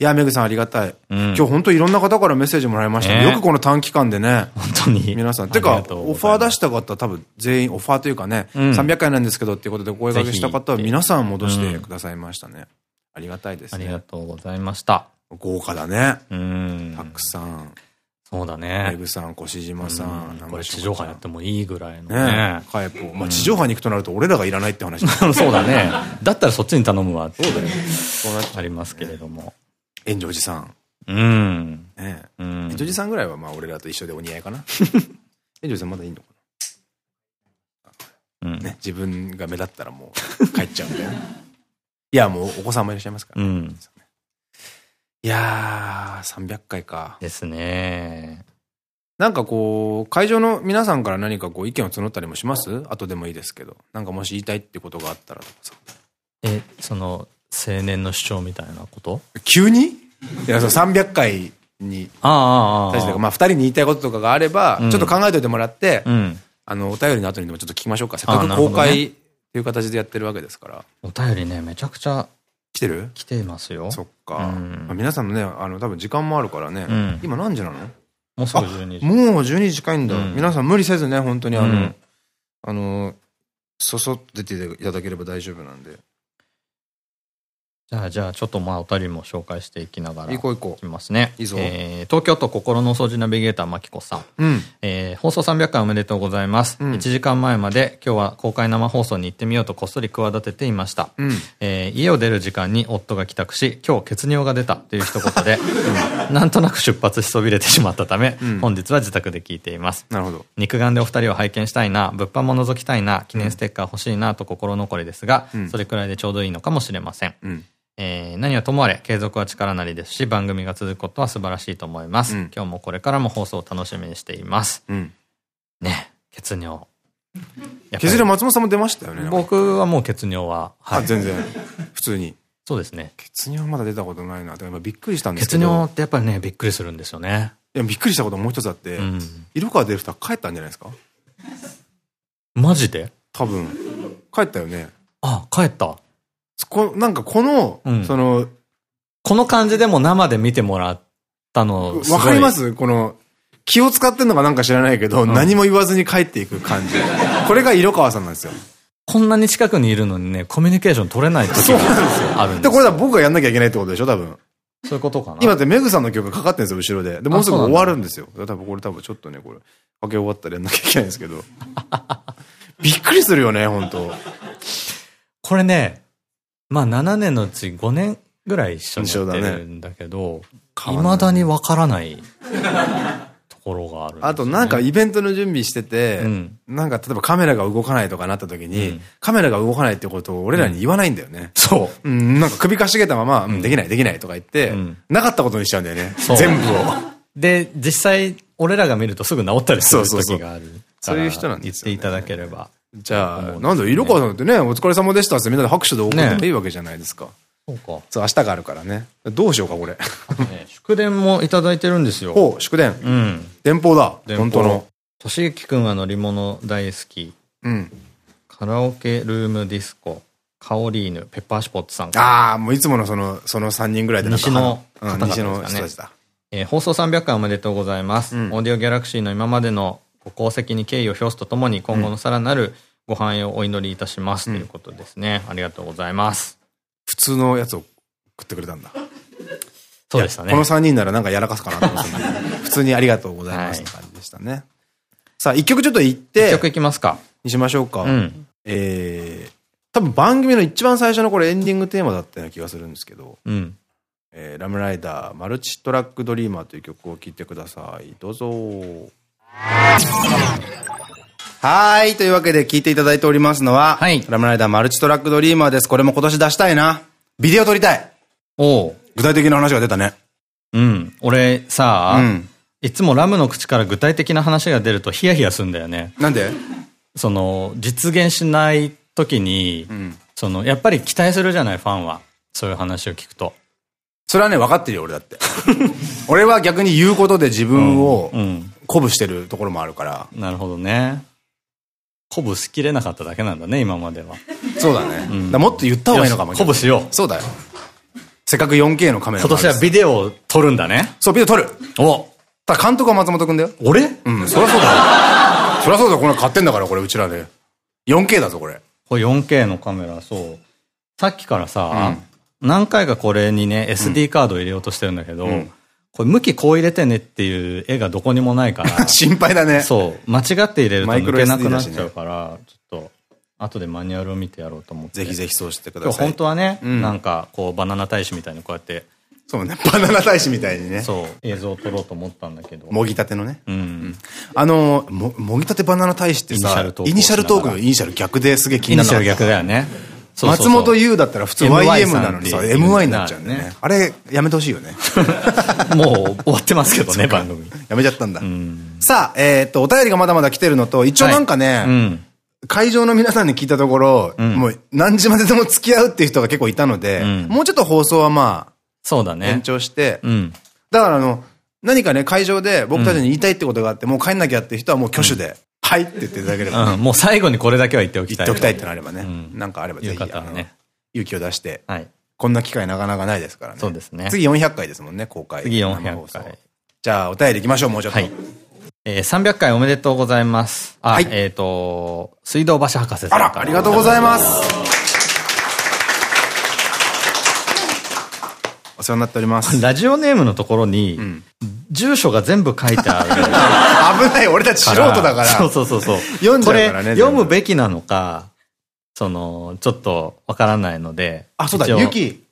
いや、メグさんありがたい。うん、今日本当いろんな方からメッセージもらいました、ね、よくこの短期間でね。本当に。皆さん。てか、オファー出した方多分全員、オファーというかね、うん、300回なんですけどっていうことでお声掛けした方は皆さん戻してくださいましたね。ありがたいですね。ありがとうございました。豪華だね。うん。たくさん。そうだね。メグさん、越島さん。これ地上波やってもいいぐらいのね。カエポ。まあ地上波に行くとなると俺らがいらないって話。そうだね。だったらそっちに頼むわ。そうだよ。そうなっちゃう。ありますけれども。炎上寺さん。うん。ねえ。炎上寺さんぐらいはまあ俺らと一緒でお似合いかな。炎上寺さんまだいいのかな？うん。ね、自分が目立ったらもう帰っちゃうんだよ。いや、もうお子さんもいらっしゃいますから。うん。いやー、300回か。ですね。なんかこう、会場の皆さんから何かこう意見を募ったりもします？後でもいいですけど。なんかもし言いたいってことがあったらとかさ。え、その、青年の主張みたいなこと？急に？いや、その300回に。ああ、ああ。まあ、二人に言いたいこととかがあれば、ちょっと考えておいてもらって、うん、あの、お便りの後にでもちょっと聞きましょうか。せっかく公開っていう形でやってるわけですから。お便りね、めちゃくちゃ。来てる？来てますよ。そっか。皆さんのね、あの、多分時間もあるからね。うん、今何時なの？もうすぐ12時。もう12時近いんだ。皆さん無理せずね、本当にあの、あの、そそっと出ていただければ大丈夫なんで。じゃあ、じゃあ、ちょっとまあ、お便りも紹介していきながら。行こう行こう。いきますね。いいぞ。えー、東京都心の掃除ナビゲーター、まきこさん。うん。えー、放送300回おめでとうございます。うん、1時間前まで、今日は公開生放送に行ってみようとこっそり企てていました。うん。えー、家を出る時間に夫が帰宅し、今日血尿が出たという一言で、うん、なんとなく出発しそびれてしまったため、うん、本日は自宅で聞いています。なるほど。肉眼でお二人を拝見したいな、物販も覗きたいな、記念ステッカー欲しいなと心残りですが、うん、それくらいでちょうどいいのかもしれません。うんえー、何はともあれ継続は力なりですし、番組が続くことは素晴らしいと思います。うん、今日もこれからも放送を楽しみにしています。うん、ね、血尿。血尿松本さんも出ましたよね。僕はもう血尿は。はい、全然。普通に。そうですね。血尿まだ出たことないな。でもびっくりしたんですけど。血尿ってやっぱりね、びっくりするんですよね。いや、びっくりしたこともう一つあって、うん、色川デルフタ帰ったんじゃないですか？マジで？多分。帰ったよね。あ、帰った。こなんかこの、うん、その、この感じでも生で見てもらったの、わかります？この、気を使ってんのかなんか知らないけど、うん、何も言わずに帰っていく感じ。これが色川さんなんですよ。こんなに近くにいるのにね、コミュニケーション取れない時があるんですよ。で、これは僕がやんなきゃいけないってことでしょ多分。そういうことかな？今ってメグさんの曲かかってるんですよ、後ろで。で、もうすぐ終わるんですよ。多分これ多分ちょっとね、これ、かけ終わったらやんなきゃいけないんですけど。びっくりするよね、本当これね、まあ7年のうち5年ぐらい一緒にやってるんだけど、いま、だにわからないところがある、ね、あとなんかイベントの準備してて、うん、なんか例えばカメラが動かないとかなった時に、うん、カメラが動かないってことを俺らに言わないんだよね。そう。うん、なんか首かしげたまま、うん、できないできないとか言って、なかったことにしちゃうんだよね。全部を。で、実際、俺らが見るとすぐ治ったりする時がある。そういう人なんですよ、ね。言っていただければ。じゃあ、なんだ、色川さんってね、お疲れ様でしたってみんなで拍手で送ってもいいわけじゃないですか。そうか。そう、明日があるからね。どうしようか、これ。祝電もいただいてるんですよ。ほう、祝電。うん。電報だ。本当の。としゆきくんは乗り物大好き。うん。カラオケルームディスコ。カオリーヌ、ペッパーシュポッツさん。ああ、もういつものその、その3人ぐらいで西の方々ですかね。西の人たちだ。えー、放送300回おめでとうございます。うん、オーディオギャラクシーの今までのご功績に敬意を表すとともに、今後のさらなるご繁栄をお祈りいたします、ということですね。ありがとうございます。普通のやつを食ってくれたんだ。そうでしたね。この3人ならなんかやらかすかなと思って 普通にありがとうございますって感じでしたね。はい、さあ、一曲ちょっと言って。一曲いきますか。にしましょうか。うん、えー、多分番組の一番最初のこれエンディングテーマだったような気がするんですけど。うん。えー、ラムライダーマルチトラックドリーマーという曲を聴いてください。どうぞ。はい。というわけで聞いていただいておりますのは、はい。ラムライダーマルチトラックドリーマーです。これも今年出したいな。ビデオ撮りたい。お具体的な話が出たね。うん。俺さ、うん、いつもラムの口から具体的な話が出るとヒヤヒヤすんだよね。なんで？その、実現しない時に、うん、その、やっぱり期待するじゃない、ファンは。そういう話を聞くと。それはね、分かってるよ、俺だって。俺は逆に言うことで自分を鼓舞してるところもあるから。なるほどね。鼓舞しきれなかっただけなんだね、今までは。そうだね。うん、だもっと言った方がいいのかも。鼓舞しよう。そうだよ。せっかく 4K のカメラ今年はビデオを撮るんだね。そう、ビデオ撮る。おただ監督は松本くんだよ。俺？うん、そりゃそうだよ。そりゃそうだよ、これ買ってんだから、これ、うちらで。4K だぞ、これ。これ 4K のカメラ、そう。さっきからさ、うん、何回かこれにね、SD カードを入れようとしてるんだけど、うんこれ向きこう入れてねっていう絵がどこにもないから。心配だね。そう。間違って入れると抜けなくなっちゃうから、ね、ちょっと、後でマニュアルを見てやろうと思って。ぜひぜひそうしてください。本当はね、うん、なんか、こう、バナナ大使みたいにこうやって。そうね。バナナ大使みたいにね。そう。映像を撮ろうと思ったんだけど。もぎたてのね。うん。あの、も、もぎたてバナナ大使ってさ、イニシャルトークのイニシャル逆ですげえ気になる。イニシャル逆だよね。松本優だったら普通 YM なのに。さ、MY になっちゃうね。あれ、やめてほしいよね。もう終わってますけどね、番組。やめちゃったんだ。さあ、えっと、お便りがまだまだ来てるのと、一応なんかね、会場の皆さんに聞いたところ、もう何時まででも付き合うっていう人が結構いたので、もうちょっと放送はまあ、そうだね。延長して、だからあの、何かね、会場で僕たちに言いたいってことがあって、もう帰んなきゃっていう人はもう挙手で、はいって言っていただければ。もう最後にこれだけは言っておきたい。言っておきたいってなればね。なんかあればぜひ、勇気を出して。こんな機会なかなかないですからね。そうですね。次400回ですもんね、公開。次400回。じゃあ、お便り行きましょう、もうちょっと。はい。えー、300回おめでとうございます。はい。えっと、水道橋博士さん。あら、ありがとうございます。お世話になっております。ラジオネームのところに、住所が全部書いてある。危ない、俺たち素人だから。そうそうそうそう。読んじゃうからね。読むべきなのか、その、ちょっとわからないので。あ、そうだ、ゆき。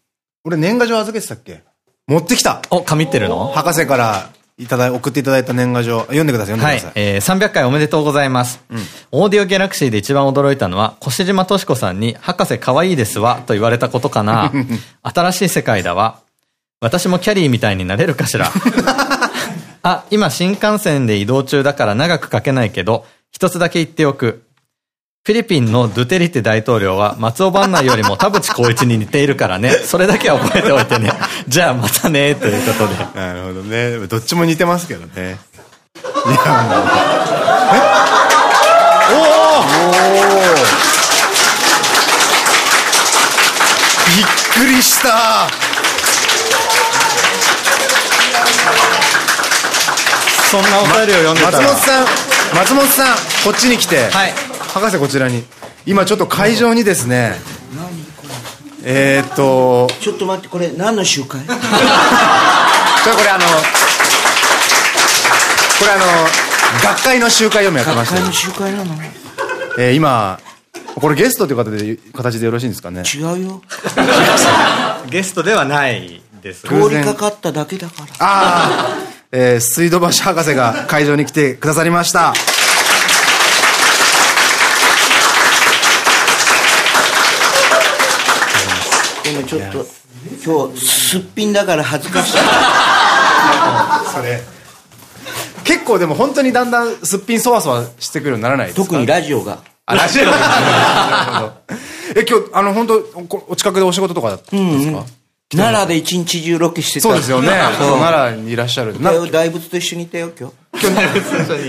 俺年賀状預けてたっけ？持ってきたお、紙ってるの？博士からいただ、送っていただいた年賀状。読んでください、読んでください。はい、えー、300回おめでとうございます。うん、オーディオギャラクシーで一番驚いたのは、越島敏子さんに、博士可愛いですわ、と言われたことかな。新しい世界だわ。私もキャリーみたいになれるかしら？あ、今新幹線で移動中だから長く書けないけど、一つだけ言っておく。フィリピンのドゥテリテ大統領は松尾万内よりも田淵光一に似ているからね。それだけは覚えておいてね。じゃあまたね、ということで。なるほどね。どっちも似てますけどね。いや、もう。え？おおびっくりしたそんなお便りを読んでた松本さん松本さんこっちに来て。はい。博士こちらに。今ちょっと会場にですね。えっと。ちょっと待ってこれ何の集会？これこれあのこれあの学会の集会読むやってました学会の集会なの？えー、今これゲストという形で形でよろしいんですかね？違うよ。ゲストではないです。通りかかっただけだから。ああ、えー、水道橋博士が会場に来てくださりました。でもちょっと今日すっぴんだから恥ずかしい。それ。結構でも本当にだんだんすっぴんそわそわしてくるようにならないですか？特にラジオが。あラジオが。え今日あの本当お近くでお仕事とかだったんですか、奈良で一日中ロケしてた。そうですよね。奈良にいらっしゃる。大仏と一緒にいたよ今日。今日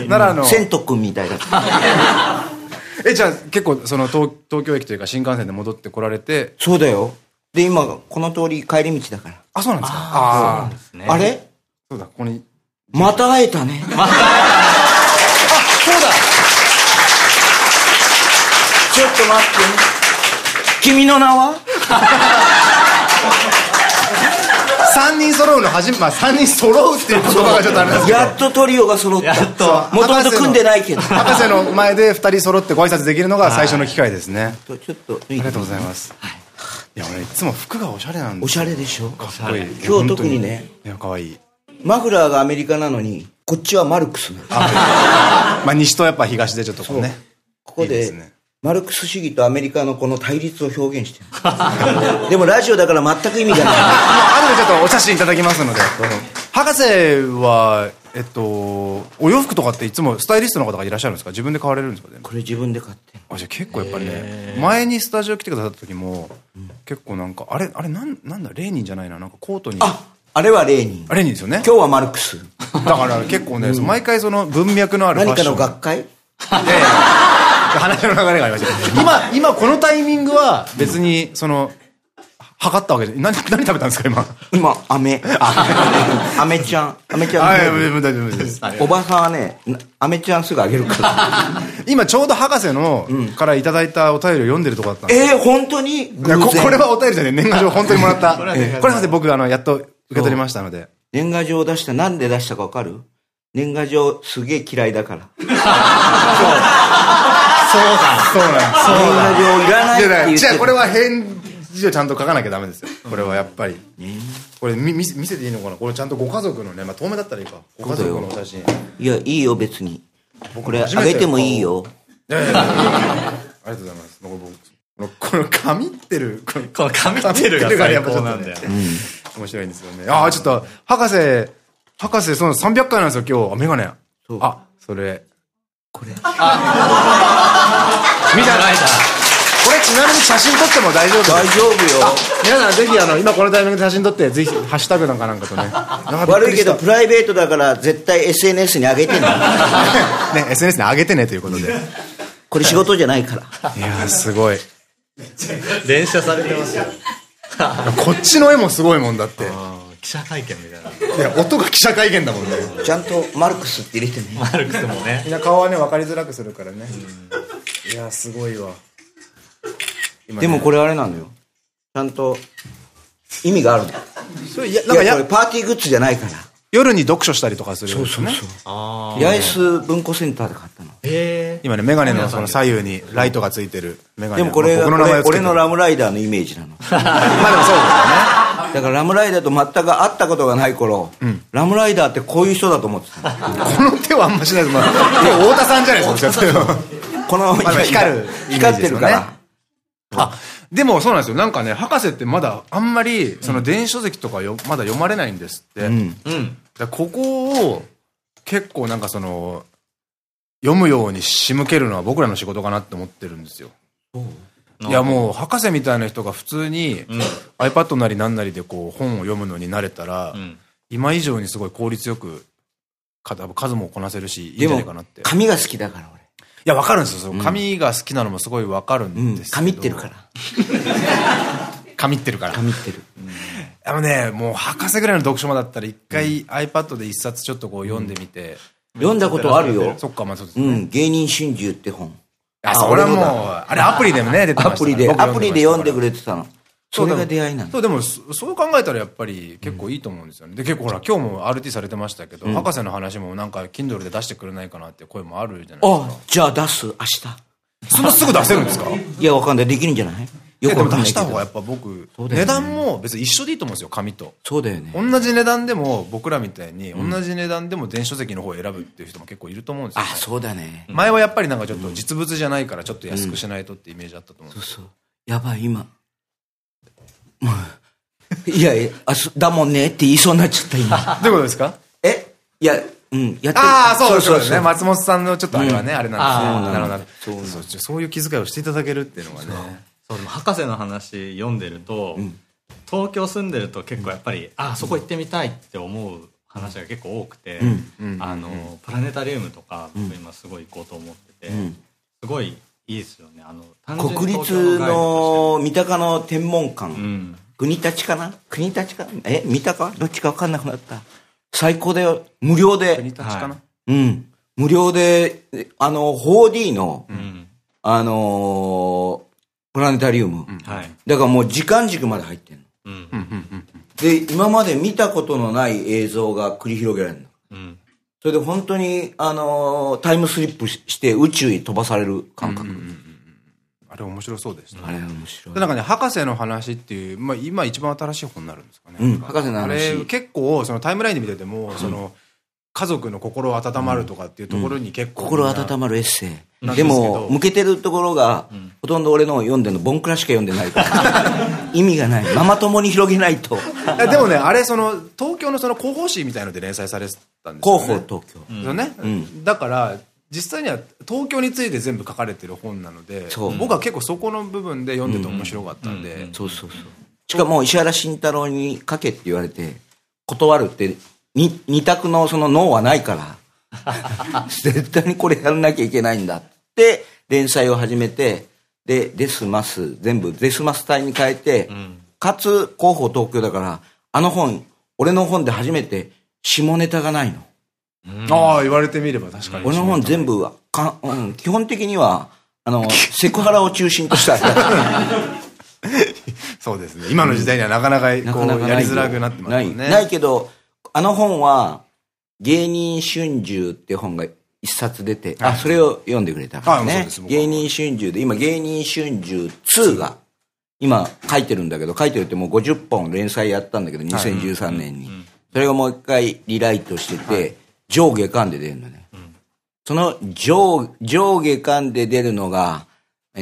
奈良の。千と君みたいだ えじゃあ結構その東東京駅というか新幹線で戻ってこられて。そうだよ。で、今、この通り帰り道だから。あ、そうなんですか？ああ。あれ？そうだ、ここに。また会えたね。また会えた。あ、そうだ。ちょっと待って。ね。君の名は？三人揃うの初め、まあ三人揃うっていう言葉がちょっとあれですけど。やっとトリオが揃った。やっと。もともと組んでないけど。博士の前で二人揃ってご挨拶できるのが最初の機会ですね。ちょっと。ありがとうございます。はいいや俺いつも服がおしゃれなんですおしゃれでしょ？かっこいい今日特にねいやかわいいマフラーがアメリカなのにこっちはマルクスまあ西とやっぱ東でちょっとこうねここでマルクス主義とアメリカのこの対立を表現してる。でもラジオだから全く意味がない。後でちょっとお写真いただきますので。博士はえっとお洋服とかっていつもスタイリストの方がいらっしゃるんですか？自分で買われるんですか？これ自分で買ってあじゃあ結構やっぱりね前にスタジオ来てくださった時も、結構なんかあれあれなんなんだ？レーニンじゃないな。なんかコートに。ああれはレーニン。あレーニンですよね。今日はマルクス。だから結構ね、毎回その文脈のある何かの学会？話の流れがありました今今このタイミングは別にその、測ったわけで、何、何食べたんですか、今？今、飴。飴ちゃん。飴ちゃん。はい、大丈夫です。おばさんはね、飴ちゃんすぐあげるから。今ちょうど博士の、からいただいたお便りを読んでるとこだったんですええ、本当に？これはお便りじゃね年賀状本当にもらった。これさて僕、あの、やっと受け取りましたので。年賀状を出した、なんで出したかわかる？年賀状すげえ嫌いだから。そう。そうだ。そうなん年賀状いらないって言って。じゃあこれは返字をちゃんと書かなきゃダメですよこれはやっぱり、これ見見せていいのかな？これちゃんとご家族のね、まあ、遠目だったらいいかご家族のお写真いやいいよ別にこれあげてもいいよいやいやありがとうございますこの紙ってる、この紙ってるが最高なんだよ。面白いんですよね。ああ、ちょっと、博士、博士、その300回なんですよ、今日。あ、メガネ。あ、それ。これ。あ見たないだ。これちなみに写真撮っても大丈夫大丈夫よ。皆さんぜひあの、今このタイミングで写真撮って、ぜひ、ハッシュタグなんかなんかとね。悪いけど、プライベートだから絶対 SNS に上げてね。ね、SNS に上げてねということで。これ仕事じゃないから。いやすごい。連写されてますよ。こっちの絵もすごいもんだって。記者会見みたいな。いや、音が記者会見だもんね。ちゃんとマルクスって入れてね。マルクスもね。みんな顔はね、分かりづらくするからね。いや、すごいわ。でもこれあれなのよ。ちゃんと意味があるの。それ、いや、なんかや、これパーティーグッズじゃないから。夜に読書したりとかする、ね。そうそうそう。八重洲文庫センターで買ったの。へ今ね、メガネのその左右にライトがついてるメガネ。でもこれが、俺のラムライダーのイメージなの。まあでもそうですよね。だからラムライダーと全く会ったことがない頃、うん、ラムライダーってこういう人だと思ってた。この手はあんましないです。まあ、太田さんじゃないですか、この、光る。光ってるから。あ、でもそうなんですよ。なんかね、博士ってまだあんまり、その電子書籍とかよ、まだ読まれないんですって。うん。ここを、結構なんかその、読むように仕向けるのは僕らの仕事かなって思ってるんですよ。いやもう、博士みたいな人が普通に、iPad なり何なりでこう本を読むのに慣れたら、今以上にすごい効率よく、数もこなせるし、いいんじゃないかなって。紙が好きだから俺。いや、わかるんですよ。紙が好きなのもすごいわかるんです 紙ってるから。紙ってるから。紙ってる。あのね、もう博士ぐらいの読書間だったら一回 iPad で一冊ちょっとこう読んでみて。読んだことあるよ。そっか、まあそうですね。うん、芸人春秋って本。あ、それはもう、あれアプリでもね、出てましたアプリで、アプリで読んでくれてたの。それが出会いなのそう、でも、そう考えたらやっぱり結構いいと思うんですよね。で、結構ほら、今日も RT されてましたけど、博士の話もなんか、Kindle で出してくれないかなって声もあるじゃないですか。あ、じゃあ出す、明日。そんなすぐ出せるんですか？いや、わかんない。できるんじゃない？よく出した方がやっぱ僕、値段も別に一緒でいいと思うんですよ、紙と。そうだよね。同じ値段でも、僕らみたいに、同じ値段でも電子書籍の方を選ぶっていう人も結構いると思うんですよ。あ、そうだね。前はやっぱりなんかちょっと実物じゃないから、ちょっと安くしないとってイメージあったと思うんですそうそう。やばい、今。い やいや、あ、だもんねって言いそうになっちゃった、今。どういうことですか？え？いや、うん、やってああ、そうそうですね。松本さんのちょっとあれはね、あれなんですね。なるほど。そうそうそういう気遣いをしていただけるっていうのがね。そう、でも博士の話読んでると、東京住んでると結構やっぱり、ああ、そこ行ってみたいって思う話が結構多くて、あの、プラネタリウムとか、僕今すごい行こうと思ってて、すごいいいですよね。あの、国立の三鷹の天文館。国立かな？国立か？え三鷹？どっちか分かんなくなった。最高だよ。無料で。国立かな、うん。無料で、あの、4D の、うん、あのー、プラネタリウム。はい。だからもう時間軸まで入ってんの。うん。で、今まで見たことのない映像が繰り広げられるの。うん。それで本当に、あのー、タイムスリップして宇宙に飛ばされる感覚。うんうんうんあれ面白そうでした、ね。あれ面白い。なんかね、博士の話っていう、まあ今一番新しい本になるんですかね。うん、博士の話。あれ結構、そのタイムラインで見てても、うん、その、家族の心温まるとかっていうところに結構、心温まるエッセイ。でも、向けてるところが、ほとんど俺の読んでるの、ボンクラしか読んでないから、意味がない。ママ友に広げないと。でもね、あれ、その、東京のその広報誌みたいので連載されてたんですよ、ね。広報東京。ね。だから、実際には東京について全部書かれてる本なので僕は結構そこの部分で読んでて面白かったんでそうそうそうしかも石原慎太郎に書けって言われて断るって二択のその脳はないから 絶対にこれやらなきゃいけないんだって連載を始めてでデスマス全部デスマス隊に変えて、うん、かつ広報東京だからあの本俺の本で初めて下ネタがないのああ、言われてみれば確かに。俺の本全部は、かうん、基本的には、あの、セクハラを中心とした。そうですね。今の時代にはなかなかこうやりづらくなってますね。ない。ないけど、あの本は、芸人春秋って本が一冊出て、あ、それを読んでくれたからね。芸人春秋で、今芸人春秋2が、今書いてるんだけど、書いてるってもう50本連載やったんだけど、2013年に。それがもう一回リライトしてて、上下巻で出るのね。うん、その上、上下巻で出るのが、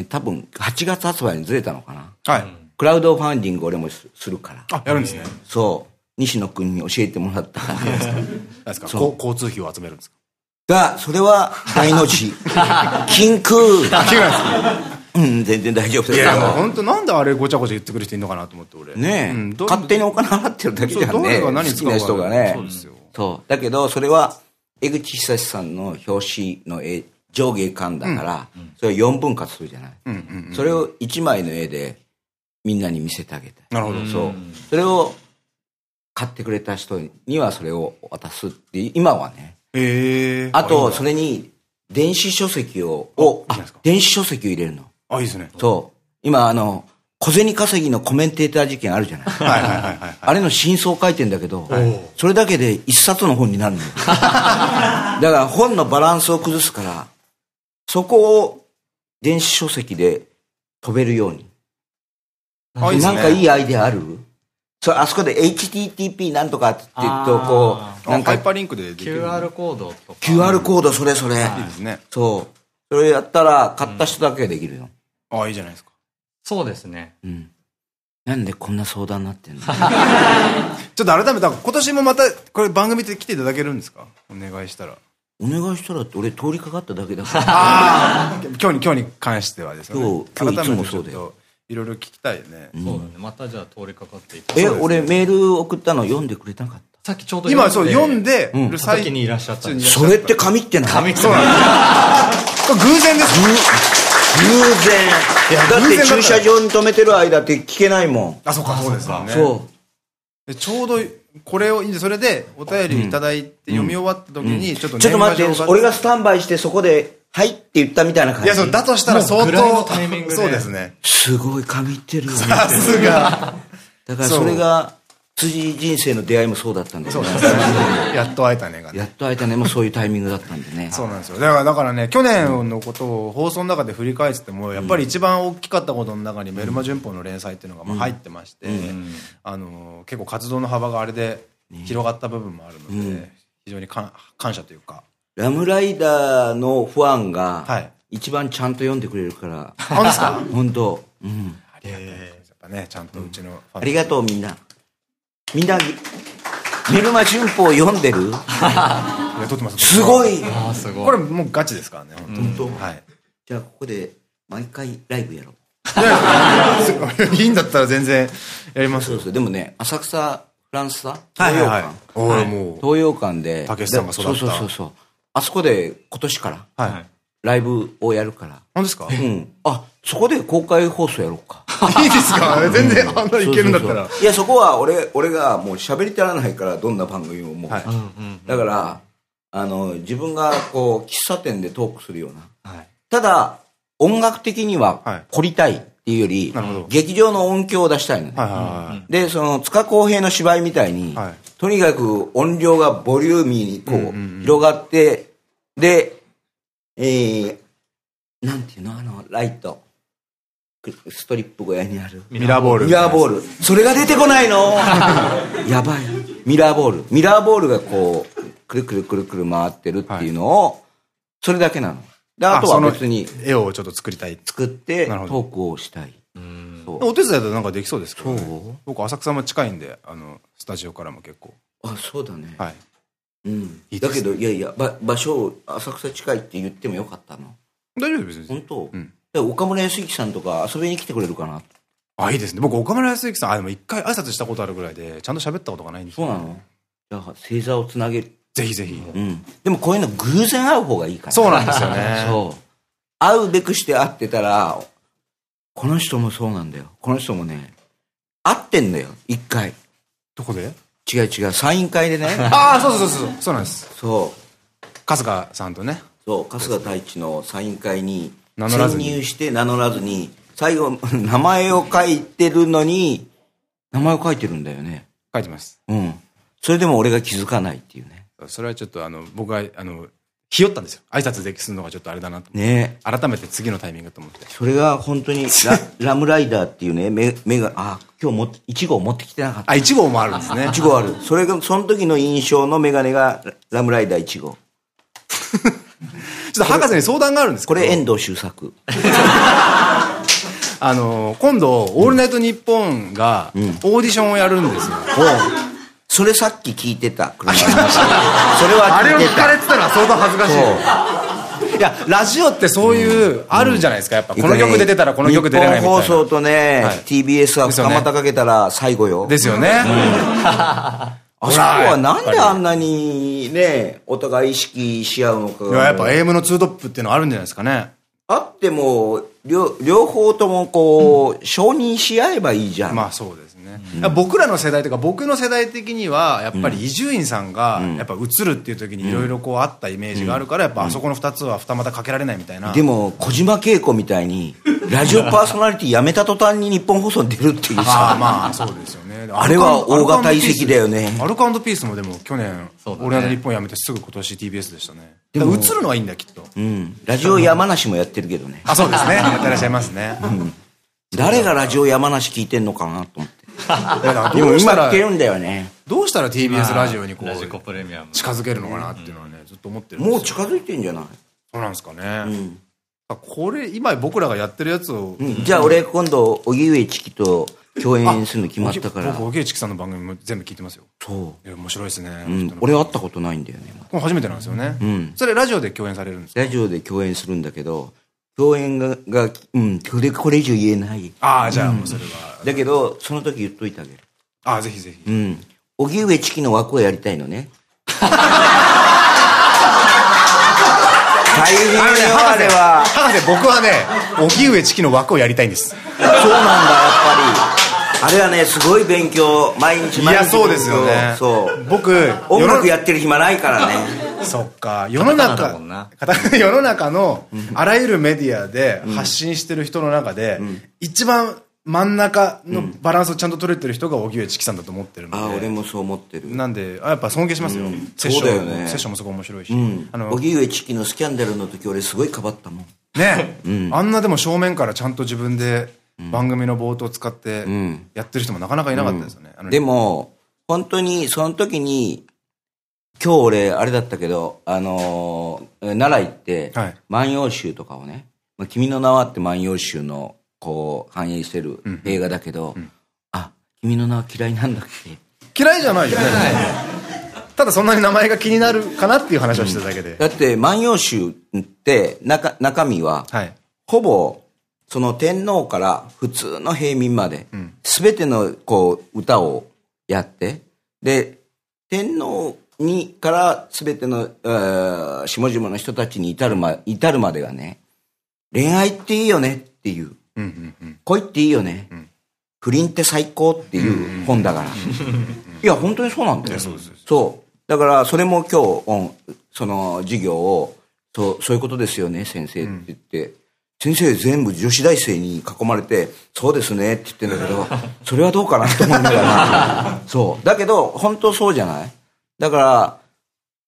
多分8月発売にずれたのかな。はい。クラウドファンディング俺もするから。あ、やるんですね。そう。西野君に教えてもらったですか？ですか交通費を集めるんですか？が、それは大の字。禁空。ううん、全然大丈夫ですいや、本当なんであれごちゃごちゃ言ってくる人いるのかなと思って俺。ねえ、うん、勝手にお金払ってるだけじゃんね。好きな人がね。そうですよ。そう。だけど、それは、江口久志さんの表紙の絵、上下巻だから、うん、それを4分割するじゃない。それを1枚の絵でみんなに見せてあげたなるほど。そう。それを買ってくれた人にはそれを渡すって今はね。へあと、それに電子書籍を、を、電子書籍を入れるの。あ、いいですね。そう。今、あの、小銭稼ぎのコメンテーター事件あるじゃない。はいはいはいはい。あれの真相書いてんだけど、それだけで一冊の本になるのよ。だから本のバランスを崩すから、そこを電子書籍で飛べるように。あいいね、なんかいいアイデアある？そあそこで HTTP なんとかって言うと、こう、なんか。ハイパーリンクでできる。QR コードとか。QR コード、それそれ。いいですね。そう。それやったら、買った人だけできるよ。ああ、いいじゃないですか。そうですね。うん。なんでこんな相談になってんの？ちょっと改めて、今年もまた、これ番組で来ていただけるんですか？お願いしたら。お願いしたらって俺通りかかっただけだから。ああ今日に、今日に関してはですね。今日、今日いつもそうだよ。いろいろ聞きたいよね。そうだね。またじゃあ通りかかっていえ、俺メール送ったの読んでくれなかった？さっきちょうど今そう読んでる最にいらっしゃったそれって紙ってな紙そうなんです。これ偶然です。偶然。だって駐車場に止めてる間って聞けないもん。あ、そうか、そうですか。そう。ちょうど、これを、それでお便りいただいて読み終わった時に、ちょっとちょっと待って、俺がスタンバイしてそこで、はいって言ったみたいな感じ。いや、そう、だとしたら相当、そうですね。すごい神ってる。さすが。だからそれが、辻人生の出会いもそうだったんですね。やっと会えたねがね。やっと会えたねもそういうタイミングだったんでね。そうなんですよ。だから、だからね、去年のことを放送の中で振り返ってても、やっぱり一番大きかったことの中にメルマ旬報の連載っていうのがまあ入ってまして、あの、結構活動の幅があれで広がった部分もあるので、非常に感謝というか。ラムライダーのファンが、一番ちゃんと読んでくれるから。本当ですか？本当。うん。ありがとう。やっぱね、ちゃんとうちのファン、ありがとうみんな。みんな、メルマ旬報読んでる？撮ってますす。ごい。すごい。これもうガチですからね本当はい。じゃあここで毎回ライブやろう。いいんだったら全然やりますでもね浅草フランスさ東洋館。東洋館で。たけしさんが育った。そうそうそうそうあそこで今年からライブをやるから。本当ですか？うん。あそこで公開放送やろうか。いいですか？全然あんないけるんだったら。いや、そこは俺、俺がもう喋り足らないから、どんな番組ももう。はい、だから、あの、自分がこう、喫茶店でトークするような。はい、ただ、音楽的には凝りたいっていうより、はい、劇場の音響を出したいのね。で、その、塚公平の芝居みたいに、はい、とにかく音量がボリューミーにこう、広がって、で、えー、なんていうの？あの、ライト。ストリップ小屋にある。ミラーボール。ミラーボール。それが出てこないの やばい。ミラーボール。ミラーボールがこう、くるくるくるくる回ってるっていうのを、それだけなの。で、あとは別に。絵をちょっと作りたい。作って、トークをしたい。お手伝いだとなんかできそうですけど、ね、僕浅草も近いんで、あの、スタジオからも結構。あ、そうだね。はい。うん。だけど、いやいや、場所、浅草近いって言ってもよかったの？大丈夫です本当？うん。岡村康之さんとか遊びに来てくれるかな？あ、いいですね。僕、岡村康之さん、あ、でも一回挨拶したことあるぐらいで、ちゃんと喋ったことがないんですそうなの？じゃあ、星座をつなげる。ぜひぜひ。うん。でもこういうの偶然会う方がいいから。そうなんですよね。そう。会うべくして会ってたら、この人もそうなんだよ。この人もね、会ってんだよ、一回。どこで？違う違う、サイン会でね。ああ、そうそうそうそう。そうなんです。そう。春日さんとね。そう、春日太一のサイン会に、潜入して名乗らずに、最後、名前を書いてるのに、名前を書いてるんだよね。書いてます。うん。それでも俺が気づかないっていうね。それはちょっとあの、僕は、あの、ひよったんですよ。挨拶できするのがちょっとあれだなと。ね改めて次のタイミングと思って。それが本当にラ、ラムライダーっていうね、目、目が、あ、今日も、1号持ってきてなかった。あ、1号もあるんですね。1号ある。それが、その時の印象のメガネが、ラムライダー1号。ちょっと博士に相談があるんですこれ遠藤周作。あの、今度、オールナイトニッポンが、オーディションをやるんですよ。それさっき聞いてた。それはあれを聞かれてたのは相当恥ずかしい。いや、ラジオってそういう、あるじゃないですか、やっぱ。この曲出てたらこの曲出れないみたいな。放送とね、TBS は二股かけたら最後よ。ですよね。あそこはなんであんなにね、お互い意識し合うのか。いや、やっぱ AM のツートップっていうのはあるんじゃないですかね。あっても、両両方ともこう、承認し合えばいいじゃん。まあそうですね。僕らの世代というか、僕の世代的には、やっぱり伊集院さんが、やっぱ映るっていう時にいろいろこうあったイメージがあるから、やっぱあそこの二つは二股かけられないみたいな。でも、小島恵子みたいに、ラジオパーソナリティやめた途端に日本放送に出るっていうさ。あまあ、そうですよね。あれは大型遺跡だよね。アルカピースもでも去年、俺ら日本やめてすぐ今年 TBS でしたね。でも映るのはいいんだ、きっと。うん。ラジオ山梨もやってるけどね。あ、そうですね。やってらっしゃいますね。うん。誰がラジオ山梨聞いてんのかなと思って。でも今聞けるんだよね。どうしたら TBS ラジオにこう、近づけるのかなっていうのはね、ずっと思ってるもう近づいてんじゃない？そうなんですかね。うんこれ、今僕らがやってるやつを。じゃあ俺今度、荻上チキと共演するの決まったから。僕、荻上チキさんの番組も全部聞いてますよ。そう。面白いですね。俺会ったことないんだよね。初めてなんですよね。うん。それラジオで共演されるんですか？ラジオで共演するんだけど、共演が、がうん、これ、これ以上言えない。ああ、じゃあもうそれは。だけど、その時言っといてあげる。ああ、ぜひぜひ。うん。荻上チキの枠をやりたいのね。大変よ、あれは。博士、僕はね、荻上チキの枠をやりたいんです。そうなんだ、やっぱり。あれはね、すごい勉強、毎日毎日。いや、そうですよね。そう。僕、音楽やってる暇ないからね。そっか。世の中、世の中のあらゆるメディアで発信してる人の中で、一番真ん中のバランスをちゃんと取れてる人が荻上チキさんだと思ってるので。あ、俺もそう思ってる。なんで、あやっぱ尊敬しますよ。そうだよね。セッションもすごい面白いし。荻上チキのスキャンダルの時俺すごいかばったもん。ね。あんなでも正面からちゃんと自分で番組の冒頭を使ってやってる人もなかなかいなかったですよね。でも、本当にその時に、今日俺、あれだったけど、あの奈良行って、万葉集とかをね、君の名はって万葉集のこう反映してる映画だけど、うん。うん、あ君の名は嫌いなんだって嫌いじゃないよ。ねただそんなに名前が気になるかなっていう話をしてただけで、うん、だって「万葉集」って中中身は、はい、ほぼその天皇から普通の平民まで、すべてのこう歌をやってで天皇にからすべての下々の人たちに至るま至るまでがね恋愛っていいよねっていう恋っていいよね。不倫って最高っていう本だから。いや、本当にそうなんだよ。そう。だから、それも今日、その授業を、そう、そういうことですよね、先生って言って。先生全部女子大生に囲まれて、そうですねって言ってんだけど、それはどうかなと思いながら。そう。だけど、本当そうじゃない？だから、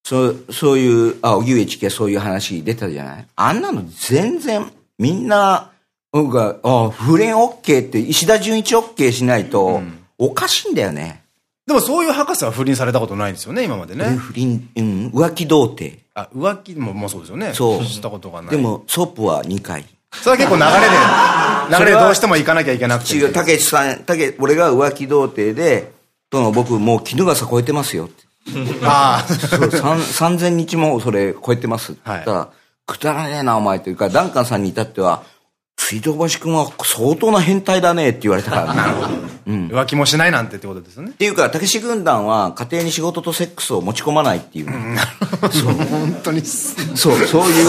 そう、そういう、あ、荻上チキはそういう話出たじゃない？あんなの全然、みんな、僕が、あ不倫 OK って石田純一 OK しないと、おかしいんだよね。でもそういう博士は不倫されたことないんですよね、今までね。不倫、うん、浮気童貞。あ、浮気も、もうそうですよね。そう。したことがない。でも、ソープは2回。それは結構流れで、流れでどうしても行かなきゃいけなくて。違う、たけしさん、たけ、俺が浮気童貞で、その僕もう衣笠超えてますよって。ああ。3000日もそれ超えてますって言ったら、はい、くだらねえな、お前というか、ダンカンさんに至っては、水道橋君は相当な変態だねって言われたから なるほど。うん。浮気もしないなんてってことですよね。っていうか、たけし軍団は家庭に仕事とセックスを持ち込まないっていう。うん。そう。本当に。そう、そういう。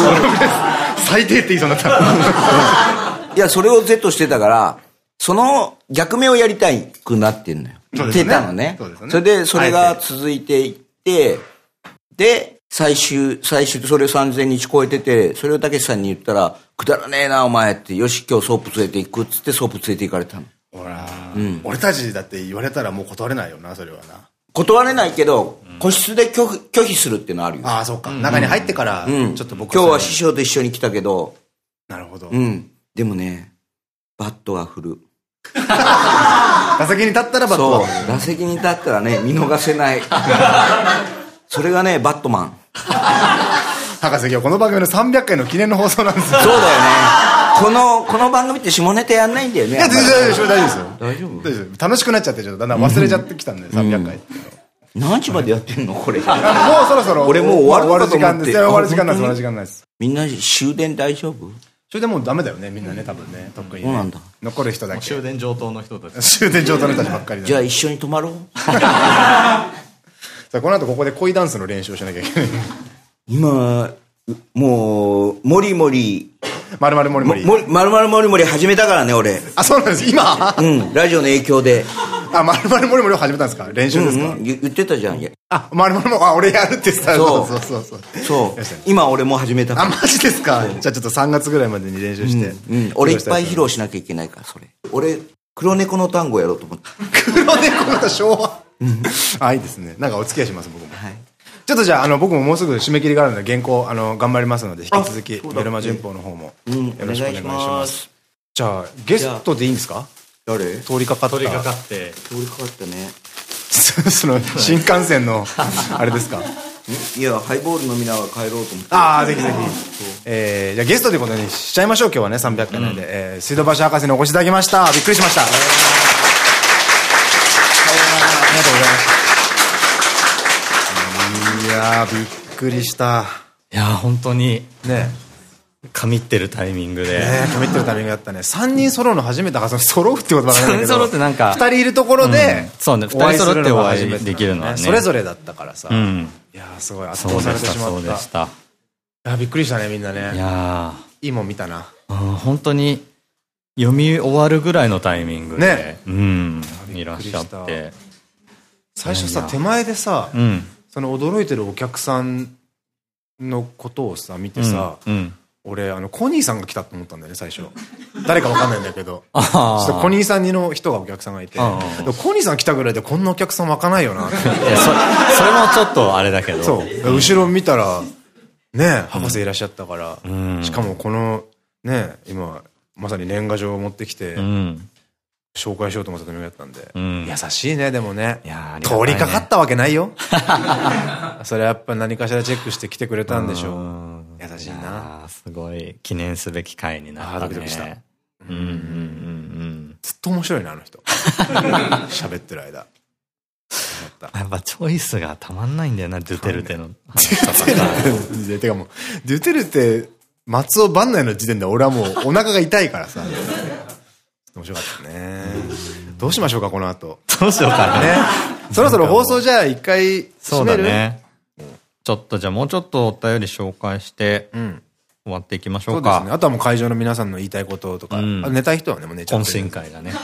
最低って言いそうになった。いや、それを Z してたから、その逆目をやりたいくなってんのよ。そうですね。たのね。そね。それで、それが続いていって、で、最終、最終、それを3000日超えてて、それをたけしさんに言ったら、くだらねえな、お前って、よし、今日ソープ連れて行くっつって、ソープ連れて行かれたの。ほら、うん、俺たちだって言われたらもう断れないよな、それはな。断れないけど、個室で拒否拒否するっていうのあるよ。ああ、そっか。中に入ってから、ちょっと僕今日は師匠と一緒に来たけど。なるほど。うん。でもね、バットは振る。打席に立ったらバットは振る。そう。打席に立ったらね、見逃せない。それがね、バットマン。博士今日この番組の300回の記念の放送なんですよ。そうだよね。この、この番組って下ネタやんないんだよね。いや、全然大丈夫、大丈夫ですよ。大丈夫？楽しくなっちゃって、ちょっとだんだん忘れちゃってきたんで、300回。何時までやってんのこれ。もうそろそろ。俺もう終わる時間です。終わる時間なんです、終わる時間なんです。みんな終電大丈夫？終電もうダメだよね、みんなね、多分ね。特に。そうなんだ？残る人だけ。終電上等の人たち。終電上等の人たちばっかりじゃあ一緒に泊まろう。さあ、この後ここで恋ダンスの練習をしなきゃいけない。今、もう、もりもり。まるまるもりもり。まるまるもりもり始めたからね、俺。あ、そうなんです、今？うん、ラジオの影響で。あ、まるまるもりもりを始めたんですか？練習ですか、言ってたじゃん。あ、まるまるも、あ、俺やるって言ったら、そうそうそうそう。そう。今俺も始めたあ、マジですか？じゃあちょっと3月ぐらいまでに練習して。うん。俺いっぱい披露しなきゃいけないから、それ。俺、黒猫の単語やろうと思って。黒猫の昭和？あ、いいですね。なんかお付き合いします、僕も。はい。ちょっとじゃあ、あの、僕ももうすぐ締め切りがあるので、原稿、あの、頑張りますので、引き続き、メルマ旬報の方も、よろしくお願いします。じゃあ、ゲストでいいんですか？誰？通りかかった。通りかかって。通りかかったね。その、新幹線の、あれですか？いや、ハイボール飲みながら帰ろうと思って。ああ、ぜひぜひ。えー、じゃあゲストということにしちゃいましょう、今日はね、300回なんで。えー、水道橋博士にお越しいただきました。びっくりしました。ありがとうございました。いやびっくりした。いや本当に。ね。神ってるタイミングで。ね神ってるタイミングだったね。3人揃うの初めてか、揃うってことはないけど。3 人揃ってなんか。2人いるところで、そうね、2人揃ってお会いできるのはね。それぞれだったからさ。いやすごい圧倒されてしまった。そうでした。いやびっくりしたね、みんなね。いやいいもん見たな。本当に、読み終わるぐらいのタイミングで。ね。うん。いらっしゃって。最初さ、手前でさ、うん。その驚いてるお客さんのことをさ、見てさ、うんうん俺、あの、コニーさんが来たと思ったんだよね、最初。誰かわかんないんだけど。コニーさんにの人がお客さんがいて。コニーさん来たぐらいでこんなお客さん湧かないよな。いや、そ、それもちょっとあれだけど。そう。後ろ見たら、ね、博士いらっしゃったから。しかもこの、ね、今、まさに年賀状を持ってきて、紹介しようと思ったタイミングだったんで。うん、優しいね、でもね。いや、ね、通りかかったわけないよ。それやっぱ何かしらチェックして来てくれたんでしょう。優しいな。すごい記念すべき回になったね。ドキドキした。うんうんうんうん。ずっと面白いな、あの人。喋ってる間。やっぱチョイスがたまんないんだよな、ドゥテルテの。ドゥテルテ。てかもう、ドゥテルテ、松尾万内の時点で俺はもうお腹が痛いからさ。面白かったね。どうしましょうか、この後。どうしようかね。そろそろ放送じゃあ一回そうだね。ちょっとじゃあもうちょっとお便り紹介して、終わっていきましょうか。そうですね。あとはもう会場の皆さんの言いたいこととか、寝たい人はね、もう寝ちゃう。懇親会がね。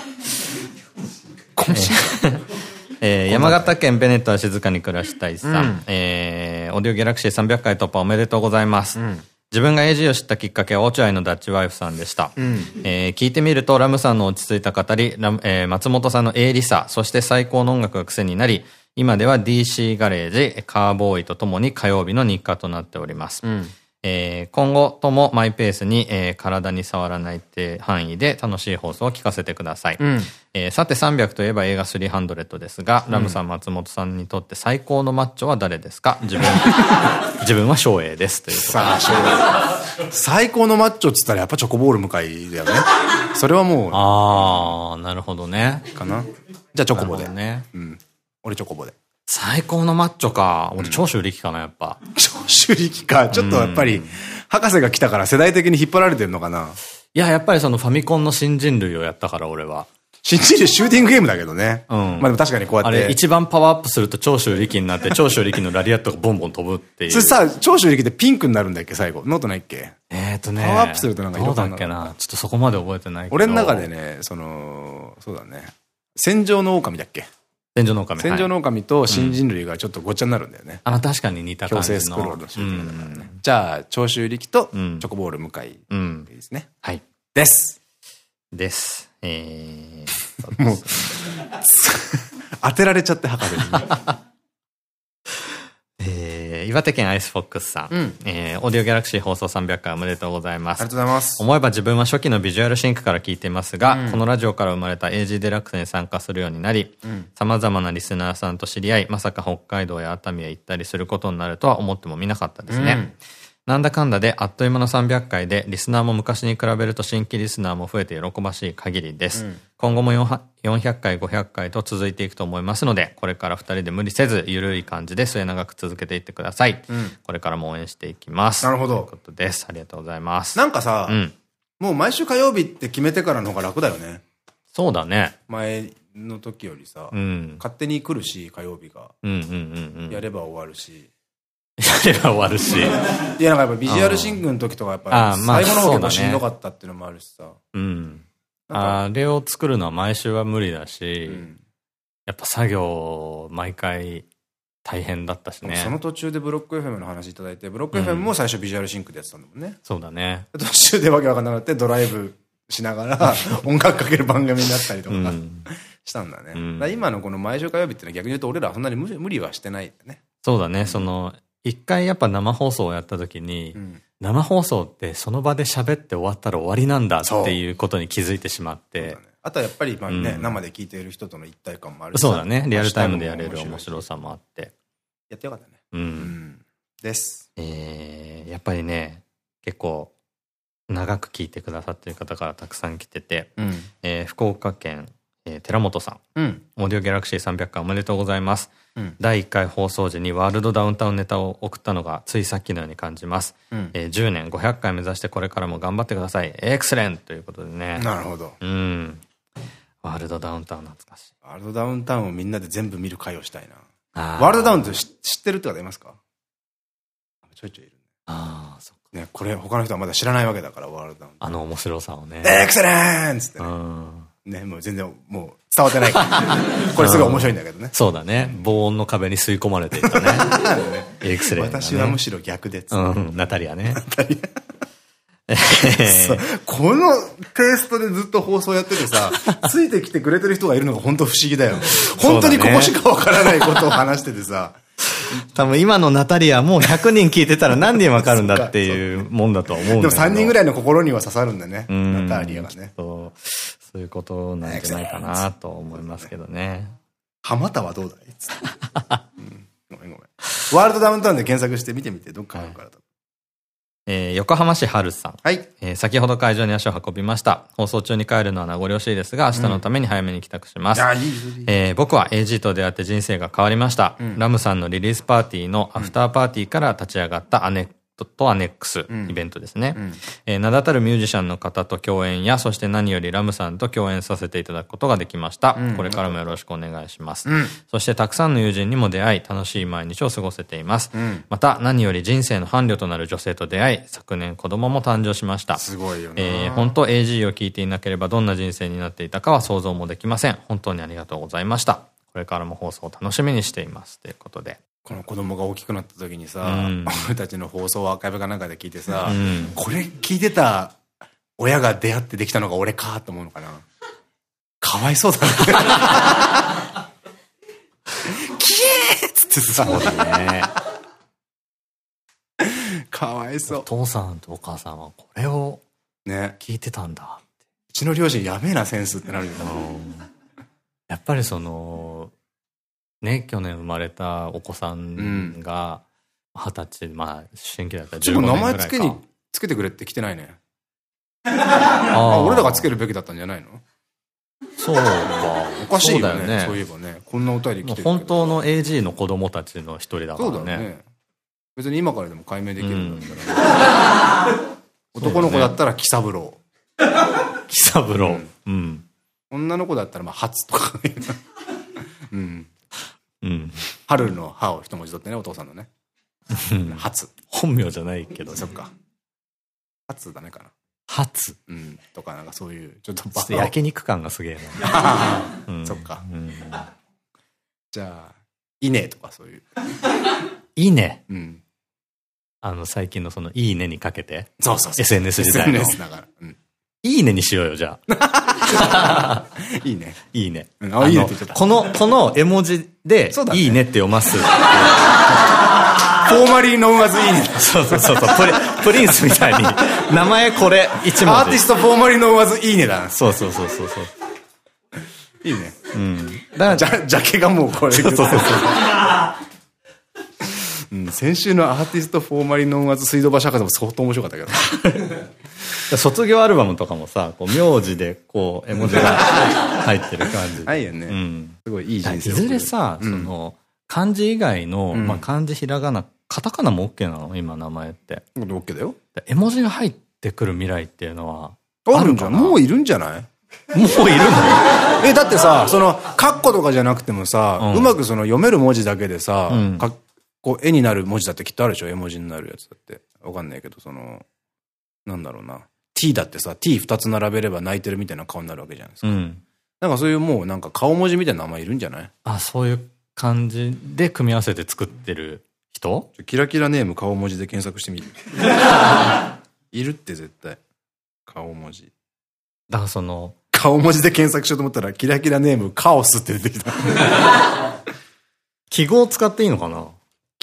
懇親会？えー、山形県ベネットは静かに暮らしたいさん、うん、えー、オーディオギャラクシー300回突破おめでとうございます。うん自分が AG を知ったきっかけは落合のダッチワイフさんでした。うん、えー、聞いてみるとラムさんの落ち着いた語り、ラムえー、松本さんの A リサ、そして最高の音楽が癖になり、今では DC ガレージ、カーボーイとともに火曜日の日課となっております。うんえー、今後ともマイペースに、えー、体に触らないって範囲で楽しい放送を聞かせてください。うん、えー、さて300といえば映画300ですが、うん、ラムさん、松本さんにとって最高のマッチョは誰ですか？自分、自分は翔英です。というさあ、翔英。最高のマッチョっつったらやっぱチョコボール向かいだよね。それはもう。ああ、なるほどね。かな。じゃあチョコボで。ね。うん。俺チョコボで。最高のマッチョか。俺、長州力かな、やっぱ。長州力か。ちょっとやっぱり、博士が来たから世代的に引っ張られてるのかな？いや、やっぱりそのファミコンの新人類をやったから、俺は。新人類シューティングゲームだけどね。うん。まあでも確かにこうやって。あれ、一番パワーアップすると長州力になって、長州力のラリアットがボンボン飛ぶっていう。それさ、長州力ってピンクになるんだっけ、最後？ノートないっけ？えっとね。パワーアップするとなんか色だっけな？ちょっとそこまで覚えてないけど。俺の中でね、その、そうだね。戦場の狼だっけ？戦場の狼。戦場の狼と新人類がちょっとごっちゃになるんだよね。あ、確かに似た感じの。強制スクロールのシューティングだからね。じゃあ、長州力とチョコボール向井ですね。はい。です。です。えー、もう、当てられちゃって博士に。えー、岩手県アイスフォックスさん。うん、えー、オーディオギャラクシー放送300回おめでとうございます。ありがとうございます。思えば自分は初期のビジュアルシンクから聞いていますが、うん、このラジオから生まれた AG デラックスに参加するようになり、さまざまなリスナーさんと知り合い、まさか北海道や熱海へ行ったりすることになるとは思ってもみなかったですね。うんなんだかんだであっという間の300回で、リスナーも昔に比べると新規リスナーも増えて喜ばしい限りです。うん、今後も400回、500回と続いていくと思いますので、これから2人で無理せず、ゆるい感じで末永く続けていってください。うん、これからも応援していきます。なるほど。ということです。ありがとうございます。なんかさ、うん、もう毎週火曜日って決めてからの方が楽だよね。そうだね。前の時よりさ、うん、勝手に来るし、火曜日が。やれば終わるし。やれば終わるし。いや、なんかやっぱビジュアルシンクの時とかやっぱ最後の方結構しんどかったっていうのもあるしさ。うん。あれを作るのは毎週は無理だし、うん、やっぱ作業毎回大変だったしね。その途中でブロック FM の話いただいて、ブロック FM も最初ビジュアルシンクでやってたんだもんね。うん、そうだね。途中でわけわかんなくなってドライブしながら 音楽かける番組になったりとか、したんだね。うん、今のこの毎週火曜日っていうのは逆に言うと俺らはそんなに無理はしてないんだね。そうだね。その、一回やっぱ生放送をやった時に、うん、生放送ってその場で喋って終わったら終わりなんだっていうことに気づいてしまって。あとはやっぱりまあね、うん、生で聞いている人との一体感もあるし。そうだね。リアルタイムでやれる面白さもあって。やってよかったね。うん。です。えー、やっぱりね、結構、長く聞いてくださってる方からたくさん来てて、うん、えー、福岡県、えー、寺本さん、うん、オーディオギャラクシー300回おめでとうございます。うん、第1回放送時にワールドダウンタウンネタを送ったのがついさっきのように感じます。うん、えー、10年500回目指してこれからも頑張ってください。エクセレンということでね。なるほど。うん。ワールドダウンタウン懐かしい。ワールドダウンタウンをみんなで全部見る会をしたいな。ワールドダウンって知ってるって方いますか？ちょいちょいいるね。ああ、そっか。ね、これ他の人はまだ知らないわけだから、ワールドダウン。あの面白さをね。エクセレンつってね。ね、もう全然もう伝わってないから。これすごい面白いんだけどね。そうだね。防音の壁に吸い込まれていったね。エクセレン、私はむしろ逆で。うん、ナタリアね。ナタリア。このテイストでずっと放送やっててさ、ついてきてくれてる人がいるのが本当不思議だよ。本当にここしかわからないことを話しててさ。多分今のナタリアもう100人聞いてたら何人わかるんだっていうもんだとは思うんだけど。でも3人ぐらいの心には刺さるんだね。ナタリアがね。そういうことなんじゃないかなと思いますけどね。浜田はどうだいごめんごめん。ワールドダウンタウンで検索して見てみて、どっかあるからと。えー、横浜市春さん。はい。えー、先ほど会場に足を運びました。放送中に帰るのは名残惜しいですが、明日のために早めに帰宅します。うん、いいえー、僕は AG と出会って人生が変わりました。うん、ラムさんのリリースパーティーのアフターパーティーから立ち上がった姉とアネックスイベントですね。うん、えー、名だたるミュージシャンの方と共演や、そして何よりラムさんと共演させていただくことができました。うん、これからもよろしくお願いします。うん、そしてたくさんの友人にも出会い、楽しい毎日を過ごせています。また、何より人生の伴侶となる女性と出会い、昨年子供も誕生しました。すごいよね。えー、本当 AG を聞いていなければどんな人生になっていたかは想像もできません。本当にありがとうございました。これからも放送を楽しみにしています。ということで。この子供が大きくなった時にさ、うん、俺たちの放送をアーカイブかなんかで聞いてさ、うん、これ聞いてた親が出会ってできたのが俺かと思うのかな？かわいそうだね。キエーっつってさ。そうだね。かわいそう。お父さんとお母さんはこれをね聞いてたんだうちの両親やべえなセンスってなるよな。やっぱりその、ね、去年生まれたお子さんが、二十歳、まあ、思春期だったら15年ぐらいか。名前つけに、つけてくれって来てないね。あ俺らがつけるべきだったんじゃないの？そうか。おかしいよね。そういえばね。こんなお便り来て本当の AG の子供たちの一人だからね。そうだね。別に今からでも解明できるんだったら。男の子だったら喜三郎。喜三郎。うん。女の子だったらまあ初とか。うん。うん。春の歯を一文字取ってね、お父さんのね。初。本名じゃないけど、そっか。初ダメかな。初うん。とか、なんかそういう、ちょっとバカ。焼肉感がすげえな。そっか。じゃあ、稲とかそういう。稲？うん。あの、最近のその、いいねにかけて。そうそうそう。SNS 時代の。SNS だから。うん。いいねにしようよ、じゃあ。いいね。いいね。あ、いいねって言っちゃった。この、この絵文字で、いいねって読ます。フォーマリーノンアズいいね。そうそうそうそう。プリンスみたいに。名前これ、一文字。アーティストフォーマリーノンアズいいねだな。そうそうそうそうそう。いいね。うん。だから、ジャケがもうこれ。そうそうそう。うん、先週のアーティストフォーマリノンアズ水道橋博士も相当面白かったけど。卒業アルバムとかもさ、こう、名字で、こう、絵文字が 入ってる感じ。はいよね。うん。すごいいい人生。いずれさ、その、漢字以外の、まあ漢字ひらがな、カタカナも OK なの？今名前って。OK だよ。絵文字が入ってくる未来っていうのは、あるんじゃんもういるんじゃない？もういるの？え、だってさ、その、カッコとかじゃなくてもさ、うまくその読める文字だけでさ、かこう絵になる文字だってきっとあるでしょ？絵文字になるやつだって。わかんないけど、その、なんだろうな。T だってさ、t2 つ並べれば泣いてるみたいな顔になるわけじゃないですか。うん、なんかそういうもうなんか顔文字みたいな名前いるんじゃない？あ、そういう感じで組み合わせて作ってる人？キラキラネーム顔文字で検索してみる。いるって絶対。顔文字。だからその、顔文字で検索しようと思ったら、キラキラネームカオスって出てきた。記号使っていいのかな？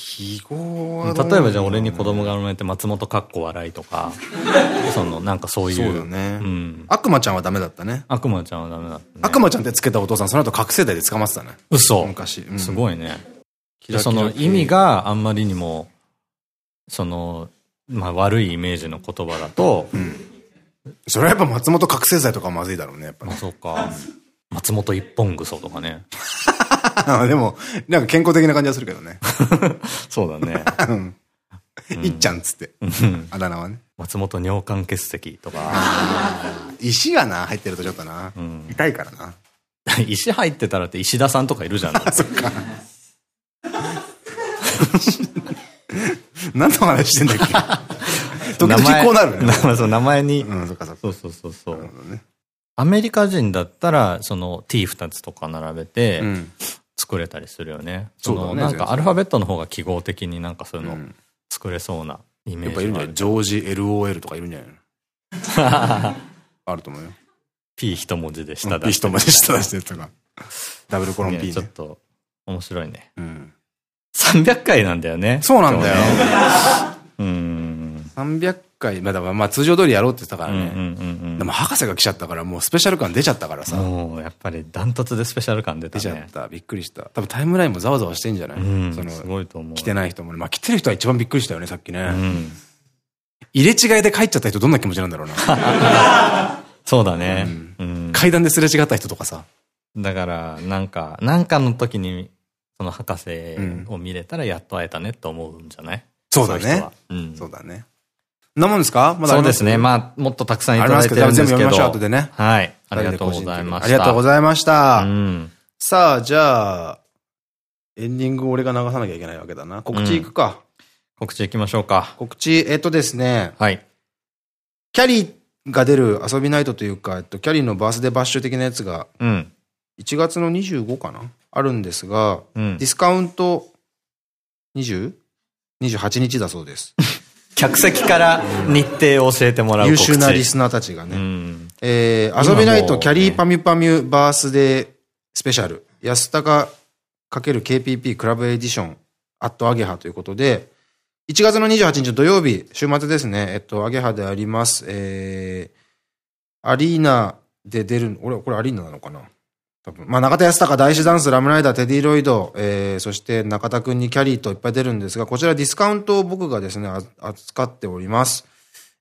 記号は例えばじゃあ俺に子供が生まれて松本かっこ笑いとか、そのなんかそういう。そうだね。うん。悪魔ちゃんはダメだったね。悪魔ちゃんはダメだった、ね。悪魔ちゃんってつけたお父さん、その後覚醒剤で捕まってたね。嘘。昔。うん、すごいね。その意味があんまりにも、その、まあ悪いイメージの言葉だと、うん、それはやっぱ松本覚醒剤とかまずいだろうね、やっぱ、ね。あ、そうか。松本一本ぐそとかね。でも、なんか健康的な感じはするけどね。そうだね。いっちゃんつって。あだ名はね。松本尿管結石とか。石がな、入ってるとちょっとな。痛いからな。石入ってたらって石田さんとかいるじゃん。そっか。何の話してんだっけ？時々こうなるね。そう、名前に。うん、そっかそっか。そうそうそうそう。アメリカ人だったら、その T2 つとか並べて、作れたりするよね。その、なんかアルファベットの方が記号的になんかそういうの作れそうなイメージ。やっぱいるんじゃない？ジョージ LOL とかいるんじゃない？の あると思うよ。P 一文字で下出して。P 一文字で下出してとか。ダブルコロン P ね。ちょっと面白いね。うん。300回なんだよね。そうなんだよ。うん。300回、まあだからまあ通常通りやろうって言ってたからね。でも博士が来ちゃったからもうスペシャル感出ちゃったからさ。もうやっぱりダントツでスペシャル感出たね。出ちゃった。びっくりした。多分タイムラインもざわざわしてんじゃない？その、すごいと思う。来てない人もね。まあ来てる人は一番びっくりしたよね、さっきね。入れ違いで帰っちゃった人どんな気持ちなんだろうな。そうだね。階段ですれ違った人とかさ。だから、なんか、なんかの時にその博士を見れたらやっと会えたねと思うんじゃない？そうだね。そうだね。なもんですか？まだそうですね。まあ、もっとたくさんいただいてるんですけど。全部読みましょう、後でね。はい。ありがとうございました。ありがとうございました。さあ、じゃあ、エンディング俺が流さなきゃいけないわけだな。告知いくか。告知いきましょうか。告知、えっとですね。はい。キャリーが出る遊びナイトというか、えっと、キャリーのバースデーバッシュ的なやつが、うん。1月の25かな？あるんですが、うん、ディスカウント 20?28 日だそうです。客席から日程を教えてもらう優秀なリスナーたちがね。うん、えー、遊びないとキャリーパミュパミュバースデースペシャル、安高 ×KPP クラブエディション、アットアゲハということで、1月の28日土曜日、週末ですね、えっと、アゲハであります、えー、アリーナで出る、俺、これアリーナなのかな？多分。まあ、中田康隆、大師ダンス、ラムライダー、テディロイド、えー、そして中田くんにキャリーといっぱい出るんですが、こちらディスカウントを僕がですね、扱っております。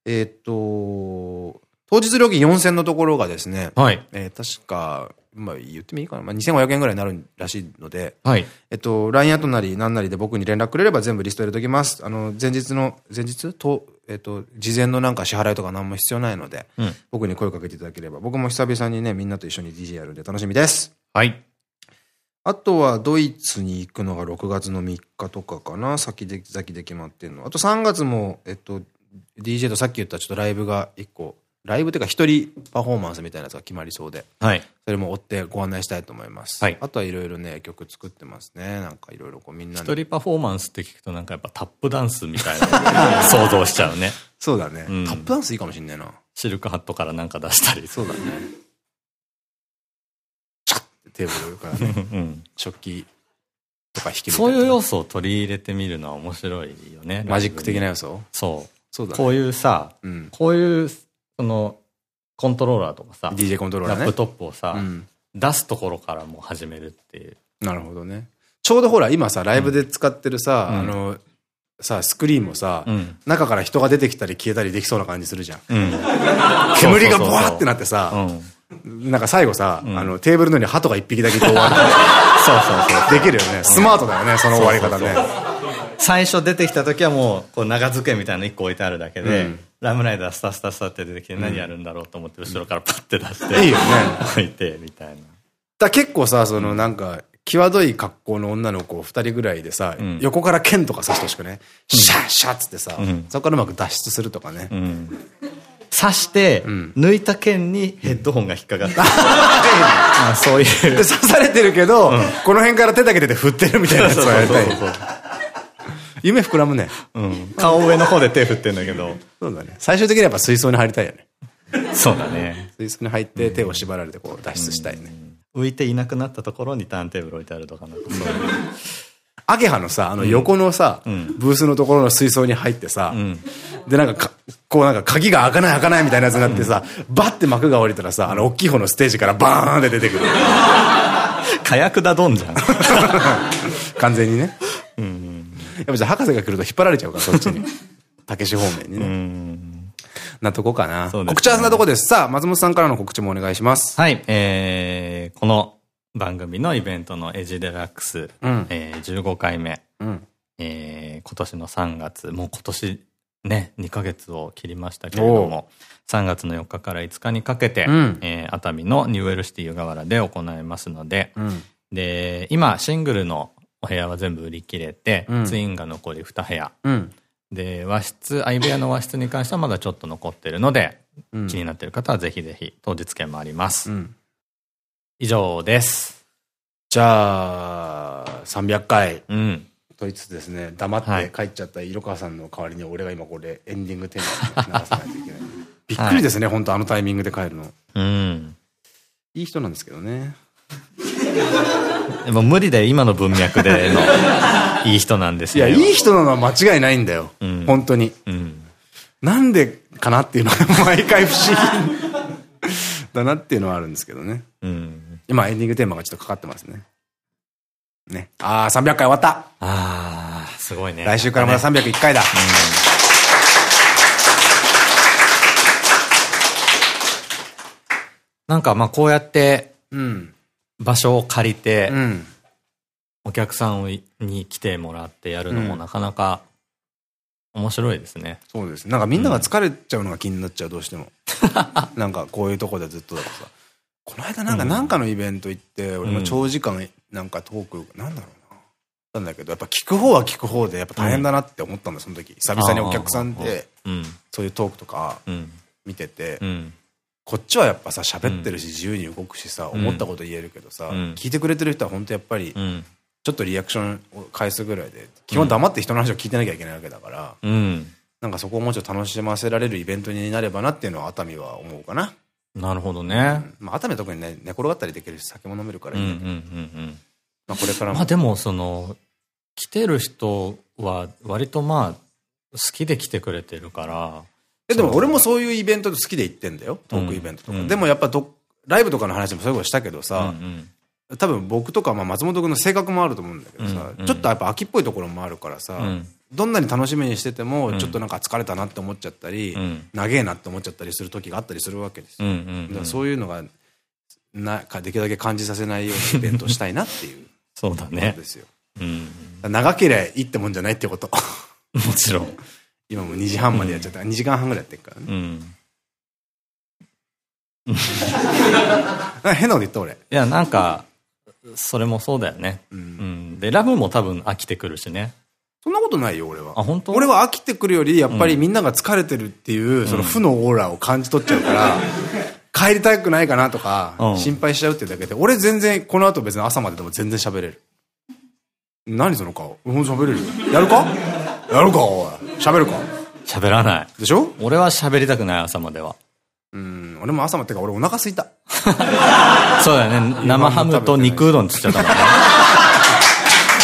えー、っと、当日料金4000のところがですね、はい。えー、確か、まあ言ってもいいかな。まあ2500円ぐらいになるらしいので、はい。えっと、LINE アットなり何なりで僕に連絡くれれば全部リスト入れときます。あの、前日の、前日？と、えっと、事前のなんか支払いとか何も必要ないので、うん、僕に声をかけていただければ、僕も久々にね、みんなと一緒に DJ やるんで楽しみです。はい。あとはドイツに行くのが6月の3日とかかな。先で、先で決まってんの。あと3月も、えっと、DJ とさっき言ったちょっとライブが1個ライブというか一人パフォーマンスみたいなやつが決まりそうで、はい。それも追ってご案内したいと思います。はい。あとはいろいろね、曲作ってますね。なんかいろいろこうみんな一人パフォーマンスって聞くとなんかやっぱタップダンスみたいな 想像しちゃうね。そうだね、うん。タップダンスいいかもしんないな。シルクハットからなんか出したり。そうだね。チャッてテーブルからね、うん、食器とか引きそういう要素を取り入れてみるのは面白いよね。マジック的な要素？そう。そうだね。こういうさ、うん、こういうその、コントローラーとかさ、DJ コントローラーね。ラップトップをさ、うん、出すところからも始めるっていう。なるほどね。ちょうどほら、今さ、ライブで使ってるさ、うん、あの、さ、スクリーンもさ、中から人が出てきたり消えたりできそうな感じするじゃん。煙がボワーってなってさ、なんか最後さ、あの、テーブルの上に鳩が一匹だけ終わる。そうそうそう。できるよね。スマートだよね、その終わり方ね。最初出てきた時はもう、こう長机みたいなの1個置いてあるだけで、ラムライダースタスタスタって出てきて何やるんだろうと思って後ろからパッて出して、いいよね。置いて、みたいな。だ結構さ、そのなんか、際どい格好の女の子二人ぐらいでさ、横から剣とか刺してほしくね、シャッシャッつってさ、そこからうまく脱出するとかね。刺して、抜いた剣にヘッドホンが引っかかって。そういう。刺されてるけど、この辺から手だけ出て振ってるみたいなやつをやりたい。夢膨らむね。うん。顔上の方で手振ってんだけど。そうだね。最終的にはやっぱ水槽に入りたいよね。そうだね。水槽に入って手を縛られてこう脱出したいね。浮いていなくなったところにターンテーブル置いてあるとかなんかそう。アゲハのさ、あの横のさ、ブースのところの水槽に入ってさ、でなんかこうなんか鍵が開かない開かないみたいなやつになってさ、バッて幕が降りたらさ、あの大きい方のステージからバーンって出てくる。火薬だどんじゃん。完全にね。うん。やっぱじゃあ博士が来ると引っ張られちゃうから、そっちに。たけし方面にね。なとこかな。告知はそんなとこです。さあ、松本さんからの告知もお願いします。はい、えー、この番組のイベントのエジデラックス、うん、えー、15回目、うん、えー、今年の3月、もう今年ね、2ヶ月を切りましたけれども、3月の4日から5日にかけて、うん、えー、熱海のニューエルシティ湯河原で行いますので、うん、で、今、シングルのお部屋は全部売り切れて、うん、ツインが残り2部屋。で、和室、相部屋の和室に関してはまだちょっと残ってるので、気になっている方はぜひぜひ当日券もあります。以上です。じゃあ、300回。うん。と言いつつですね、黙って帰っちゃった色川さんの代わりに俺が今これエンディングテーマ流さないといけない。びっくりですね、はい、本当あのタイミングで帰るの。うん。いい人なんですけどね。でも無理だよ、今の文脈での、いい人なんですよ。いや、いい人なのは間違いないんだよ。うん、本当に。うん、なんでかなっていうのは毎回不思議だなっていうのはあるんですけどね。うん、今エンディングテーマがちょっとかかってますね。ね。ああ、300回終わった。ああ、すごいね。来週からまだ301回だ。なんかまあこうやって、場所を借りて、お客さんに来てもらってやるのもなかなか面白いですね。そうです。なんかみんなが疲れちゃうのが気になっちゃう、どうしても。なんかこういうとこでずっとだとさ。この間なんかなんかのイベント行って、俺も長時間なんかトーク、なんだろうな。なんだけど、やっぱ聞く方は聞く方で、やっぱ大変だなって思ったんだ、その時。久々にお客さんで、そういうトークとか見てて、こっちはやっぱさ、喋ってるし、自由に動くしさ、思ったこと言えるけどさ、聞いてくれてる人は本当やっぱり、ちょっとリアクションを返すぐらいで、基本黙って人の話を聞いてなきゃいけないわけだから、なんかそこをもうちょっと楽しませられるイベントになればなっていうのは熱海は思うかな。なるほどね。まあ熱海は特にね、寝転がったりできるし、酒も飲めるからいいんだけど。まあこれからも。まあでもその、来てる人は割とまあ、好きで来てくれてるから。え、でも俺もそういうイベント好きで行ってんだよ。トークイベントとか。でもやっぱど、ライブとかの話もそういうことしたけどさ、多分僕とかまあ松本君の性格もあると思うんだけどさ、ちょっとやっぱ秋っぽいところもあるからさ、どんなに楽しみにしてても、ちょっとなんか疲れたなって思っちゃったり、長えなって思っちゃったりする時があったりするわけですよ。そういうのが、な、できるだけ感じさせないようなイベントをしたいなっていう。そうだね。ですよ。うん、長ければいいってもんじゃないってこと。もちろん。今も2時半までやっちゃった。うん、2時間半ぐらいやってるからね。うん。変なこと言った俺。いや、なんか、それもそうだよね。うん。で、ラブも多分飽きてくるしね。そんなことないよ、俺は。あ、本当？俺は飽きてくるより、やっぱりみんなが疲れてるっていう、その負のオーラを感じ取っちゃうから、帰りたくないかなとか、心配しちゃうってだけで、俺全然、この後別に朝まででも全然喋れる。何その顔うん、喋れるよ。やるか？やるかおい。喋るか？喋らない。でしょ？俺は喋りたくない、朝までは。うん、俺も朝までか俺お腹すいた。そうだよね。生ハムと肉うどんつっちゃったもんね。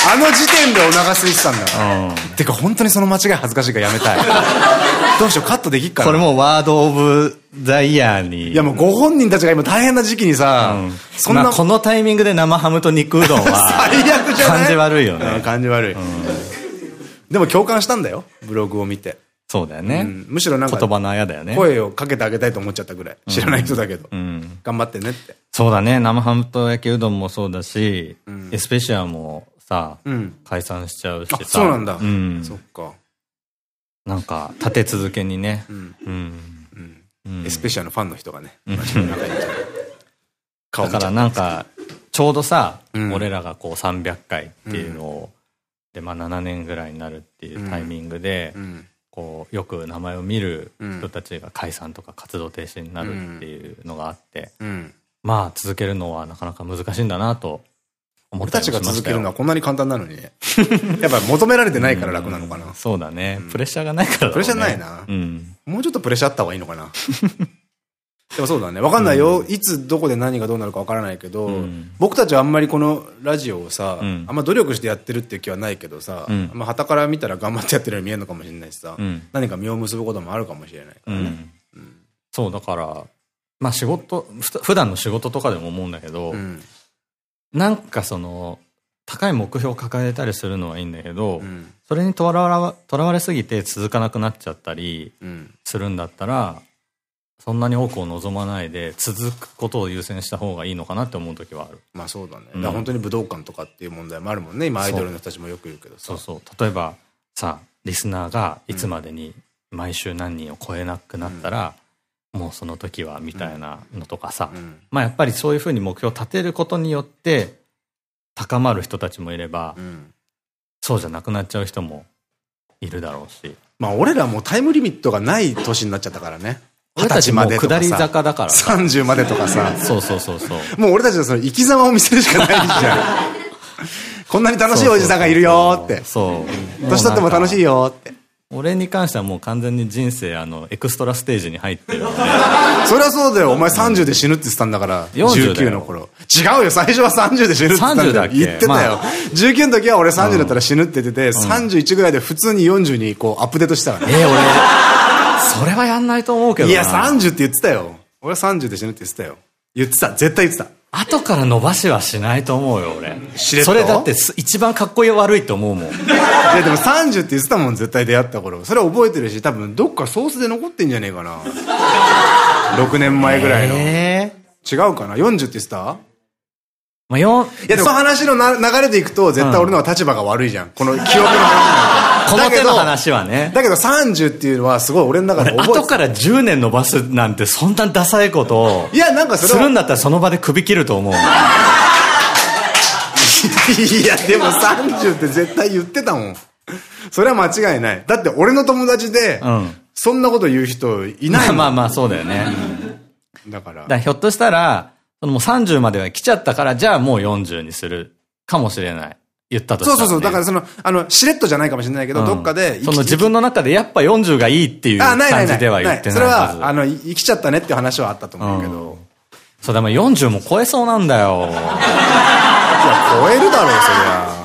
あの時点でお腹空いてたんだ。うん、てか本当にその間違い恥ずかしいからやめたい。どうしよう、カットできっかな。これもうワードオブザイヤーに。いやもうご本人たちが今大変な時期にさ、うん、そんな、このタイミングで生ハムと肉うどんは、最悪じゃない？感じ悪いよね。感じ悪い。うん、でも共感したんだよ、ブログを見て。そうだよね。むしろなんか、言葉のあやだよね。声をかけてあげたいと思っちゃったぐらい。知らない人だけど。頑張ってねって。そうだね。生ハムと焼きうどんもそうだし、エスペシアもさ、解散しちゃうしさ。そうなんだ。そっか。なんか、立て続けにね。エスペシアのファンの人がね。だからなんか、ちょうどさ、俺らがこう300回っていうのを、で、まあ7年ぐらいになるっていうタイミングで、こう、よく名前を見る人たちが解散とか活動停止になるっていうのがあって、まあ続けるのはなかなか難しいんだなと思って俺たちが続けるのはこんなに簡単なのにね。やっぱ求められてないから楽なのかな。そうだね。プレッシャーがないからプレッシャーないな。もうちょっとプレッシャーあった方がいいのかな。でもそうだね。わかんないよ。いつどこで何がどうなるかわからないけど、僕たちはあんまりこのラジオをさ、あんま努力してやってるっていう気はないけどさ、まあ旗から見たら頑張ってやってるように見えるのかもしれないしさ、何か実を結ぶこともあるかもしれないからね。そう、だから、まあ仕事、普段の仕事とかでも思うんだけど、なんかその、高い目標を抱えたりするのはいいんだけど、それにとらわれすぎて続かなくなっちゃったりするんだったら、そんなに多くを望まないで続くことを優先した方がいいのかなって思う時はある。まあそうだね。うん、だ本当に武道館とかっていう問題もあるもんね。今アイドルの人たちもよく言うけどさ。そうそう。例えばさ、リスナーがいつまでに毎週何人を超えなくなったら、うん、もうその時はみたいなのとかさ。うん、まあやっぱりそういうふうに目標を立てることによって高まる人たちもいれば、そうじゃなくなっちゃう人もいるだろうし。まあ俺らもタイムリミットがない年になっちゃったからね。二十歳までとか下り坂だから。30までとかさ。そうそうそうそう。もう俺たちのその生き様を見せるしかないじゃん。こんなに楽しいおじさんがいるよって。そう。年取っても楽しいよって。俺に関してはもう完全に人生あのエクストラステージに入ってる そりゃそうだよ。お前30で死ぬって言ってたんだから。19の頃。違うよ。最初は30で死ぬって言ってた言ってたよ、19の時は俺30だったら死ぬって言ってて、31ぐらいで普通に40にこうアップデートしたからね。え俺それはやんないと思うけどいや、30って言ってたよ。俺は30で死ぬって言ってたよ。言ってた。絶対言ってた。後から伸ばしはしないと思うよ、俺。それだって一番かっこいい悪いと思うもん。いや、でも30って言ってたもん、絶対出会った頃。それは覚えてるし、多分どっかソースで残ってんじゃねえかな。6年前ぐらいの。えー、違うかな ?40 って言ってた？まあ、4、いや、その話のな流れでいくと、絶対俺のは立場が悪いじゃん。この記憶の話この手の話はね。だけど30っていうのはすごい俺の中で覚えて後から10年伸ばすなんてそんなダサいことを。いや、なんかするんだったらその場で首切ると思う。いや、でも30って絶対言ってたもん。それは間違いない。だって俺の友達で、そんなこと言う人いないもん。まあまあそうだよね。だから。だからひょっとしたら、そのもう30までは来ちゃったから、じゃあもう40にするかもしれない。言ったとしたら、ね、そうそうそう。だからその、あの、しれっとじゃないかもしれないけど、うん、どっかで。その自分の中でやっぱ40がいいっていう感じでは言ってない。それは、あの、生きちゃったねっていう話はあったと思うけど。うん、そう、でも40も超えそうなんだよ。いや、超えるだろう、そりゃ。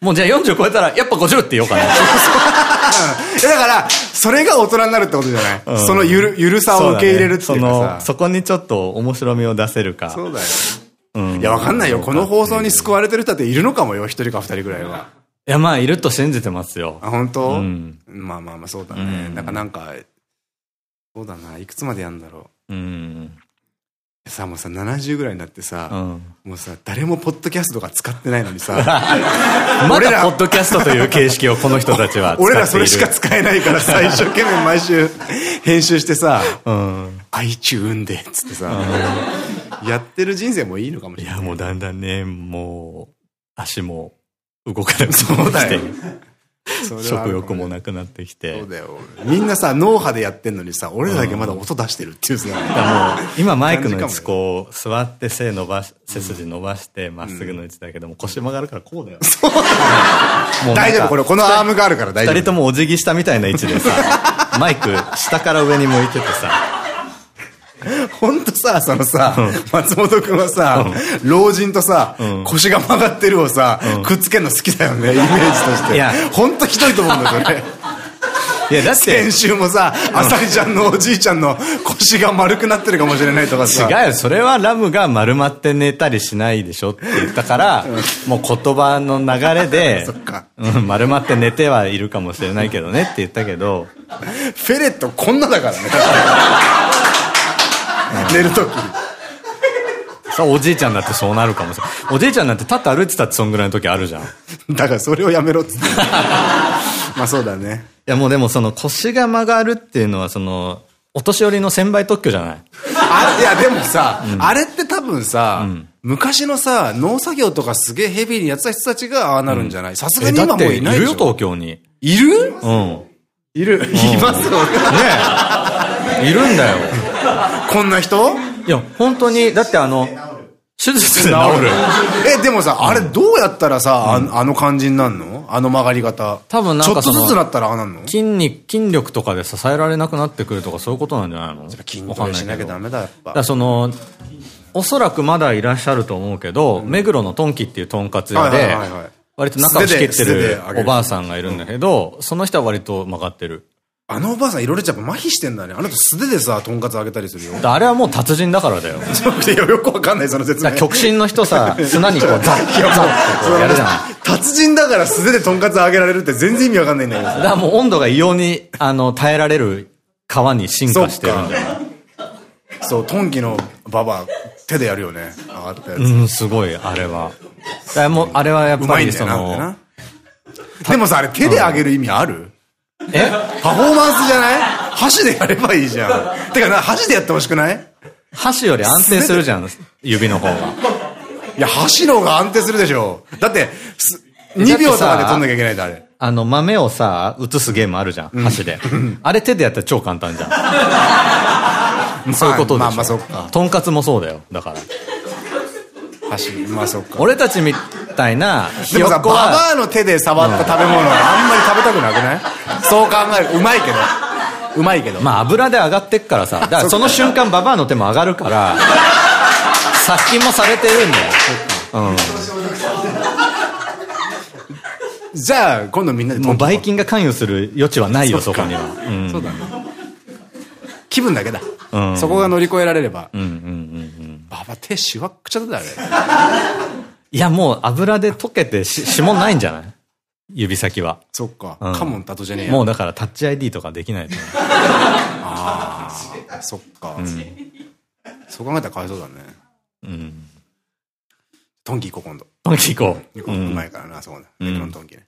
もうじゃあ40超えたら、やっぱ50って言おうかな。だから、それが大人になるってことじゃない、うん、そのゆる、ゆるさを受け入れるっていうかさ、ね、そこにちょっと面白みを出せるか。そうだよ。うん。いや、わかんないよ。この放送に救われてる人っているのかもよ。一人か二人ぐらいは。いや、まあ、いると信じてますよ。あ、本当？うん。まあまあまあ、そうだね。なんかなんか、そうだな。いくつまでやんだろう。うん。さ、もうさ、70ぐらいになってさ、うん、もうさ、誰もポッドキャストとか使ってないのにさ、まだポッドキャストという形式をこの人たちは俺らそれしか使えないからさ、一生懸命毎週編集してさ、うん、iTune で、つってさ、うん、やってる人生もいいのかもしれない。いや、もうだんだんね、もう、足も動かなくなってきて。食欲もなくなってきて。そうだよ。みんなさ、脳波でやってんのにさ、俺らだけまだ音出してるっていうさ。もう、今マイクの位置こう、座って背伸ばし、背筋伸ばして、まっすぐの位置だけども、腰曲がるからこうだよ。そうもう大丈夫、これ、このアームがあるから大丈夫。二人ともお辞儀したみたいな位置でさ、マイク下から上に向いててさ、ほんとさ、そのさ、松本くんはさ、老人とさ、腰が曲がってるをさ、くっつけるの好きだよね、イメージとして。いや、ほんとひどいと思うんだよ、それ。いや、だって。先週もさ、あさりちゃんのおじいちゃんの腰が丸くなってるかもしれないとかさ。違うよ、それはラムが丸まって寝たりしないでしょって言ったから、もう言葉の流れで。うん、丸まって寝てはいるかもしれないけどねって言ったけど。フェレットこんなだからね。寝るとき。おじいちゃんだってそうなるかもしれない。おじいちゃんなんて立って歩いてたってそんぐらいの時あるじゃん。だからそれをやめろっつって。まあそうだね。いやもうでもその腰が曲がるっていうのはその、お年寄りの専売特許じゃない？あ、いやでもさ、うん、あれって多分さ、うん、昔のさ、農作業とかすげえヘビーにやってた人たちがああなるんじゃない？さすがに今もういないいるよ、東京に。いる？うん。いる？いますよ。ね いるんだよ。こんな人？いや、本当に、だってあの、手術で治る。え、でもさ、あれどうやったらさ、あの感じになるの？あの曲がり方。多分なんかちょっとずつなったらああなんの？筋肉、筋力とかで支えられなくなってくるとかそういうことなんじゃないの？筋トレしなきゃダメだ、やっぱ。だその、おそらくまだいらっしゃると思うけど、目黒のトンキっていうとんかつ屋で、割と中を仕切ってる。おばあさんがいるんだけど、その人は割と曲がってる。あのおばあさんいろいろやっぱ麻痺してんだね。あなた素手でさ、とんかつあげたりするよ。あれはもう達人だからだよ。よくわかんない、その説明。極真の人さ、砂にこう、ザッ、ザッってやるじゃん。達人だから素手でとんかつあげられるって全然意味わかんないんだけど。だからもう温度が異様に、あの、耐えられる皮に進化してるんだよ。そう、トンキのババア、手でやるよね。上がったやつ。うん、すごい、あれは。だもう、あれはやっぱりその、でもさ、あれ手であげる意味ある？え？パフォーマンスじゃない？箸でやればいいじゃん。てかな、箸でやってほしくない？箸より安定するじゃん、指の方が。いや、箸の方が安定するでしょ。だって、2秒とかで取んなきゃいけないんだ、あれ。あの、豆をさ、移すゲームあるじゃん、箸で。あれ手でやったら超簡単じゃん。そういうことでしょ。まあまあそっか。とんかつもそうだよ、だから。箸、まあそっか。俺たちみたいな、でもさ、ババアの手で触った食べ物はあんまり食べたくなくない？そう考える。うまいけど。うまいけど。まあ油で上がってっからさ。だからその瞬間ババアの手も上がるから、殺菌もされてるんだよ。うん。じゃあ、今度みんなでもうバイキンが関与する余地はないよ、そこには。そうだね。気分だけだ。そこが乗り越えられれば。ババ手しわっくちゃだあれ。いや、もう油で溶けて 指紋ないんじゃない？指先は。そっか。カモンタトじゃねえや。もうだからタッチ ID とかできないと。ああ、そっか。そう考えたらかわいそうだね。うん。トンキ行こう、今度。トンキ行こう。うまいからな、そうだ。メクロントンキね。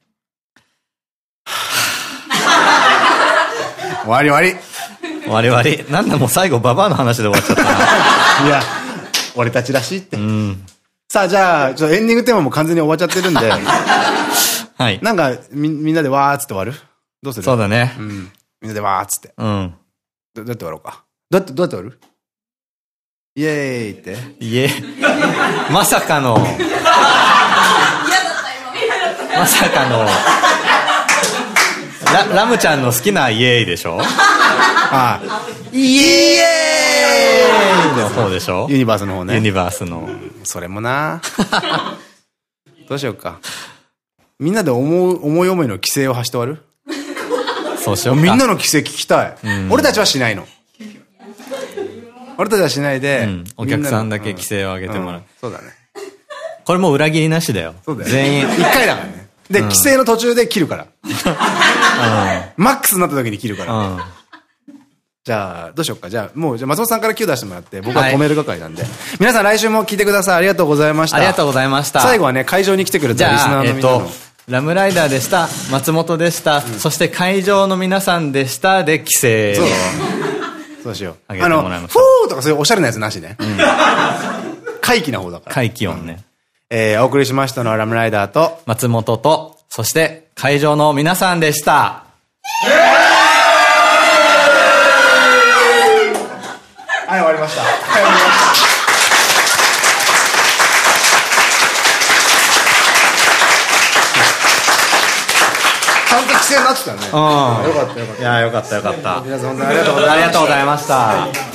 終わり終わり。終わり終わり。なんだもう最後ババアの話で終わっちゃったな。いや、俺たちらしいって。うん。さあ、じゃあ、ちょエンディングテーマも完全に終わっちゃってるんで。はい。なんか、み、みんなでわーっつって終わる？どうする？そうだね。うん。みんなでわーっつって。うん。ど、どうやって終わろうか？どうやって、どうやって終わる？イエーイって。イエーイ。まさかの。まさかの。ララムちゃんの好きなイエーイでしょ？ああ。イエーイの方でしょ？ユニバースの方ね。ユニバースの。それもなどうしようか。みんなで思う、思い思いの規制を発して終わる？そうしようか。みんなの規制聞きたい。俺たちはしないの。俺たちはしないで、お客さんだけ規制を上げてもらう。そうだね。これも裏切りなしだよ。そうだよ。全員。一回だからね。で、規制の途中で切るから。マックスになった時に切るから。じゃあ、どうしようか。じゃあ、もう、じゃあ松本さんから Q 出してもらって、僕は止める係なんで。はい、皆さん来週も聞いてください。ありがとうございました。ありがとうございました。最後はね、会場に来てくれたリスナーの皆さん。えっと、ラムライダーでした。松本でした。うん、そして会場の皆さんでした。で、規制。そう。そうしよう。あの、フォーとかそういうおしゃれなやつなしね。うん、怪奇な方だから。怪奇音ね。えー、お送りしましたのはラムライダーと、松本と、そして会場の皆さんでした。はい、終わりました。はい、終わりました。ちゃんと規制になってたね。うん。よかったよかった。いや、よかったよかった。皆さん本当にありがとうございました。ありがとうございました。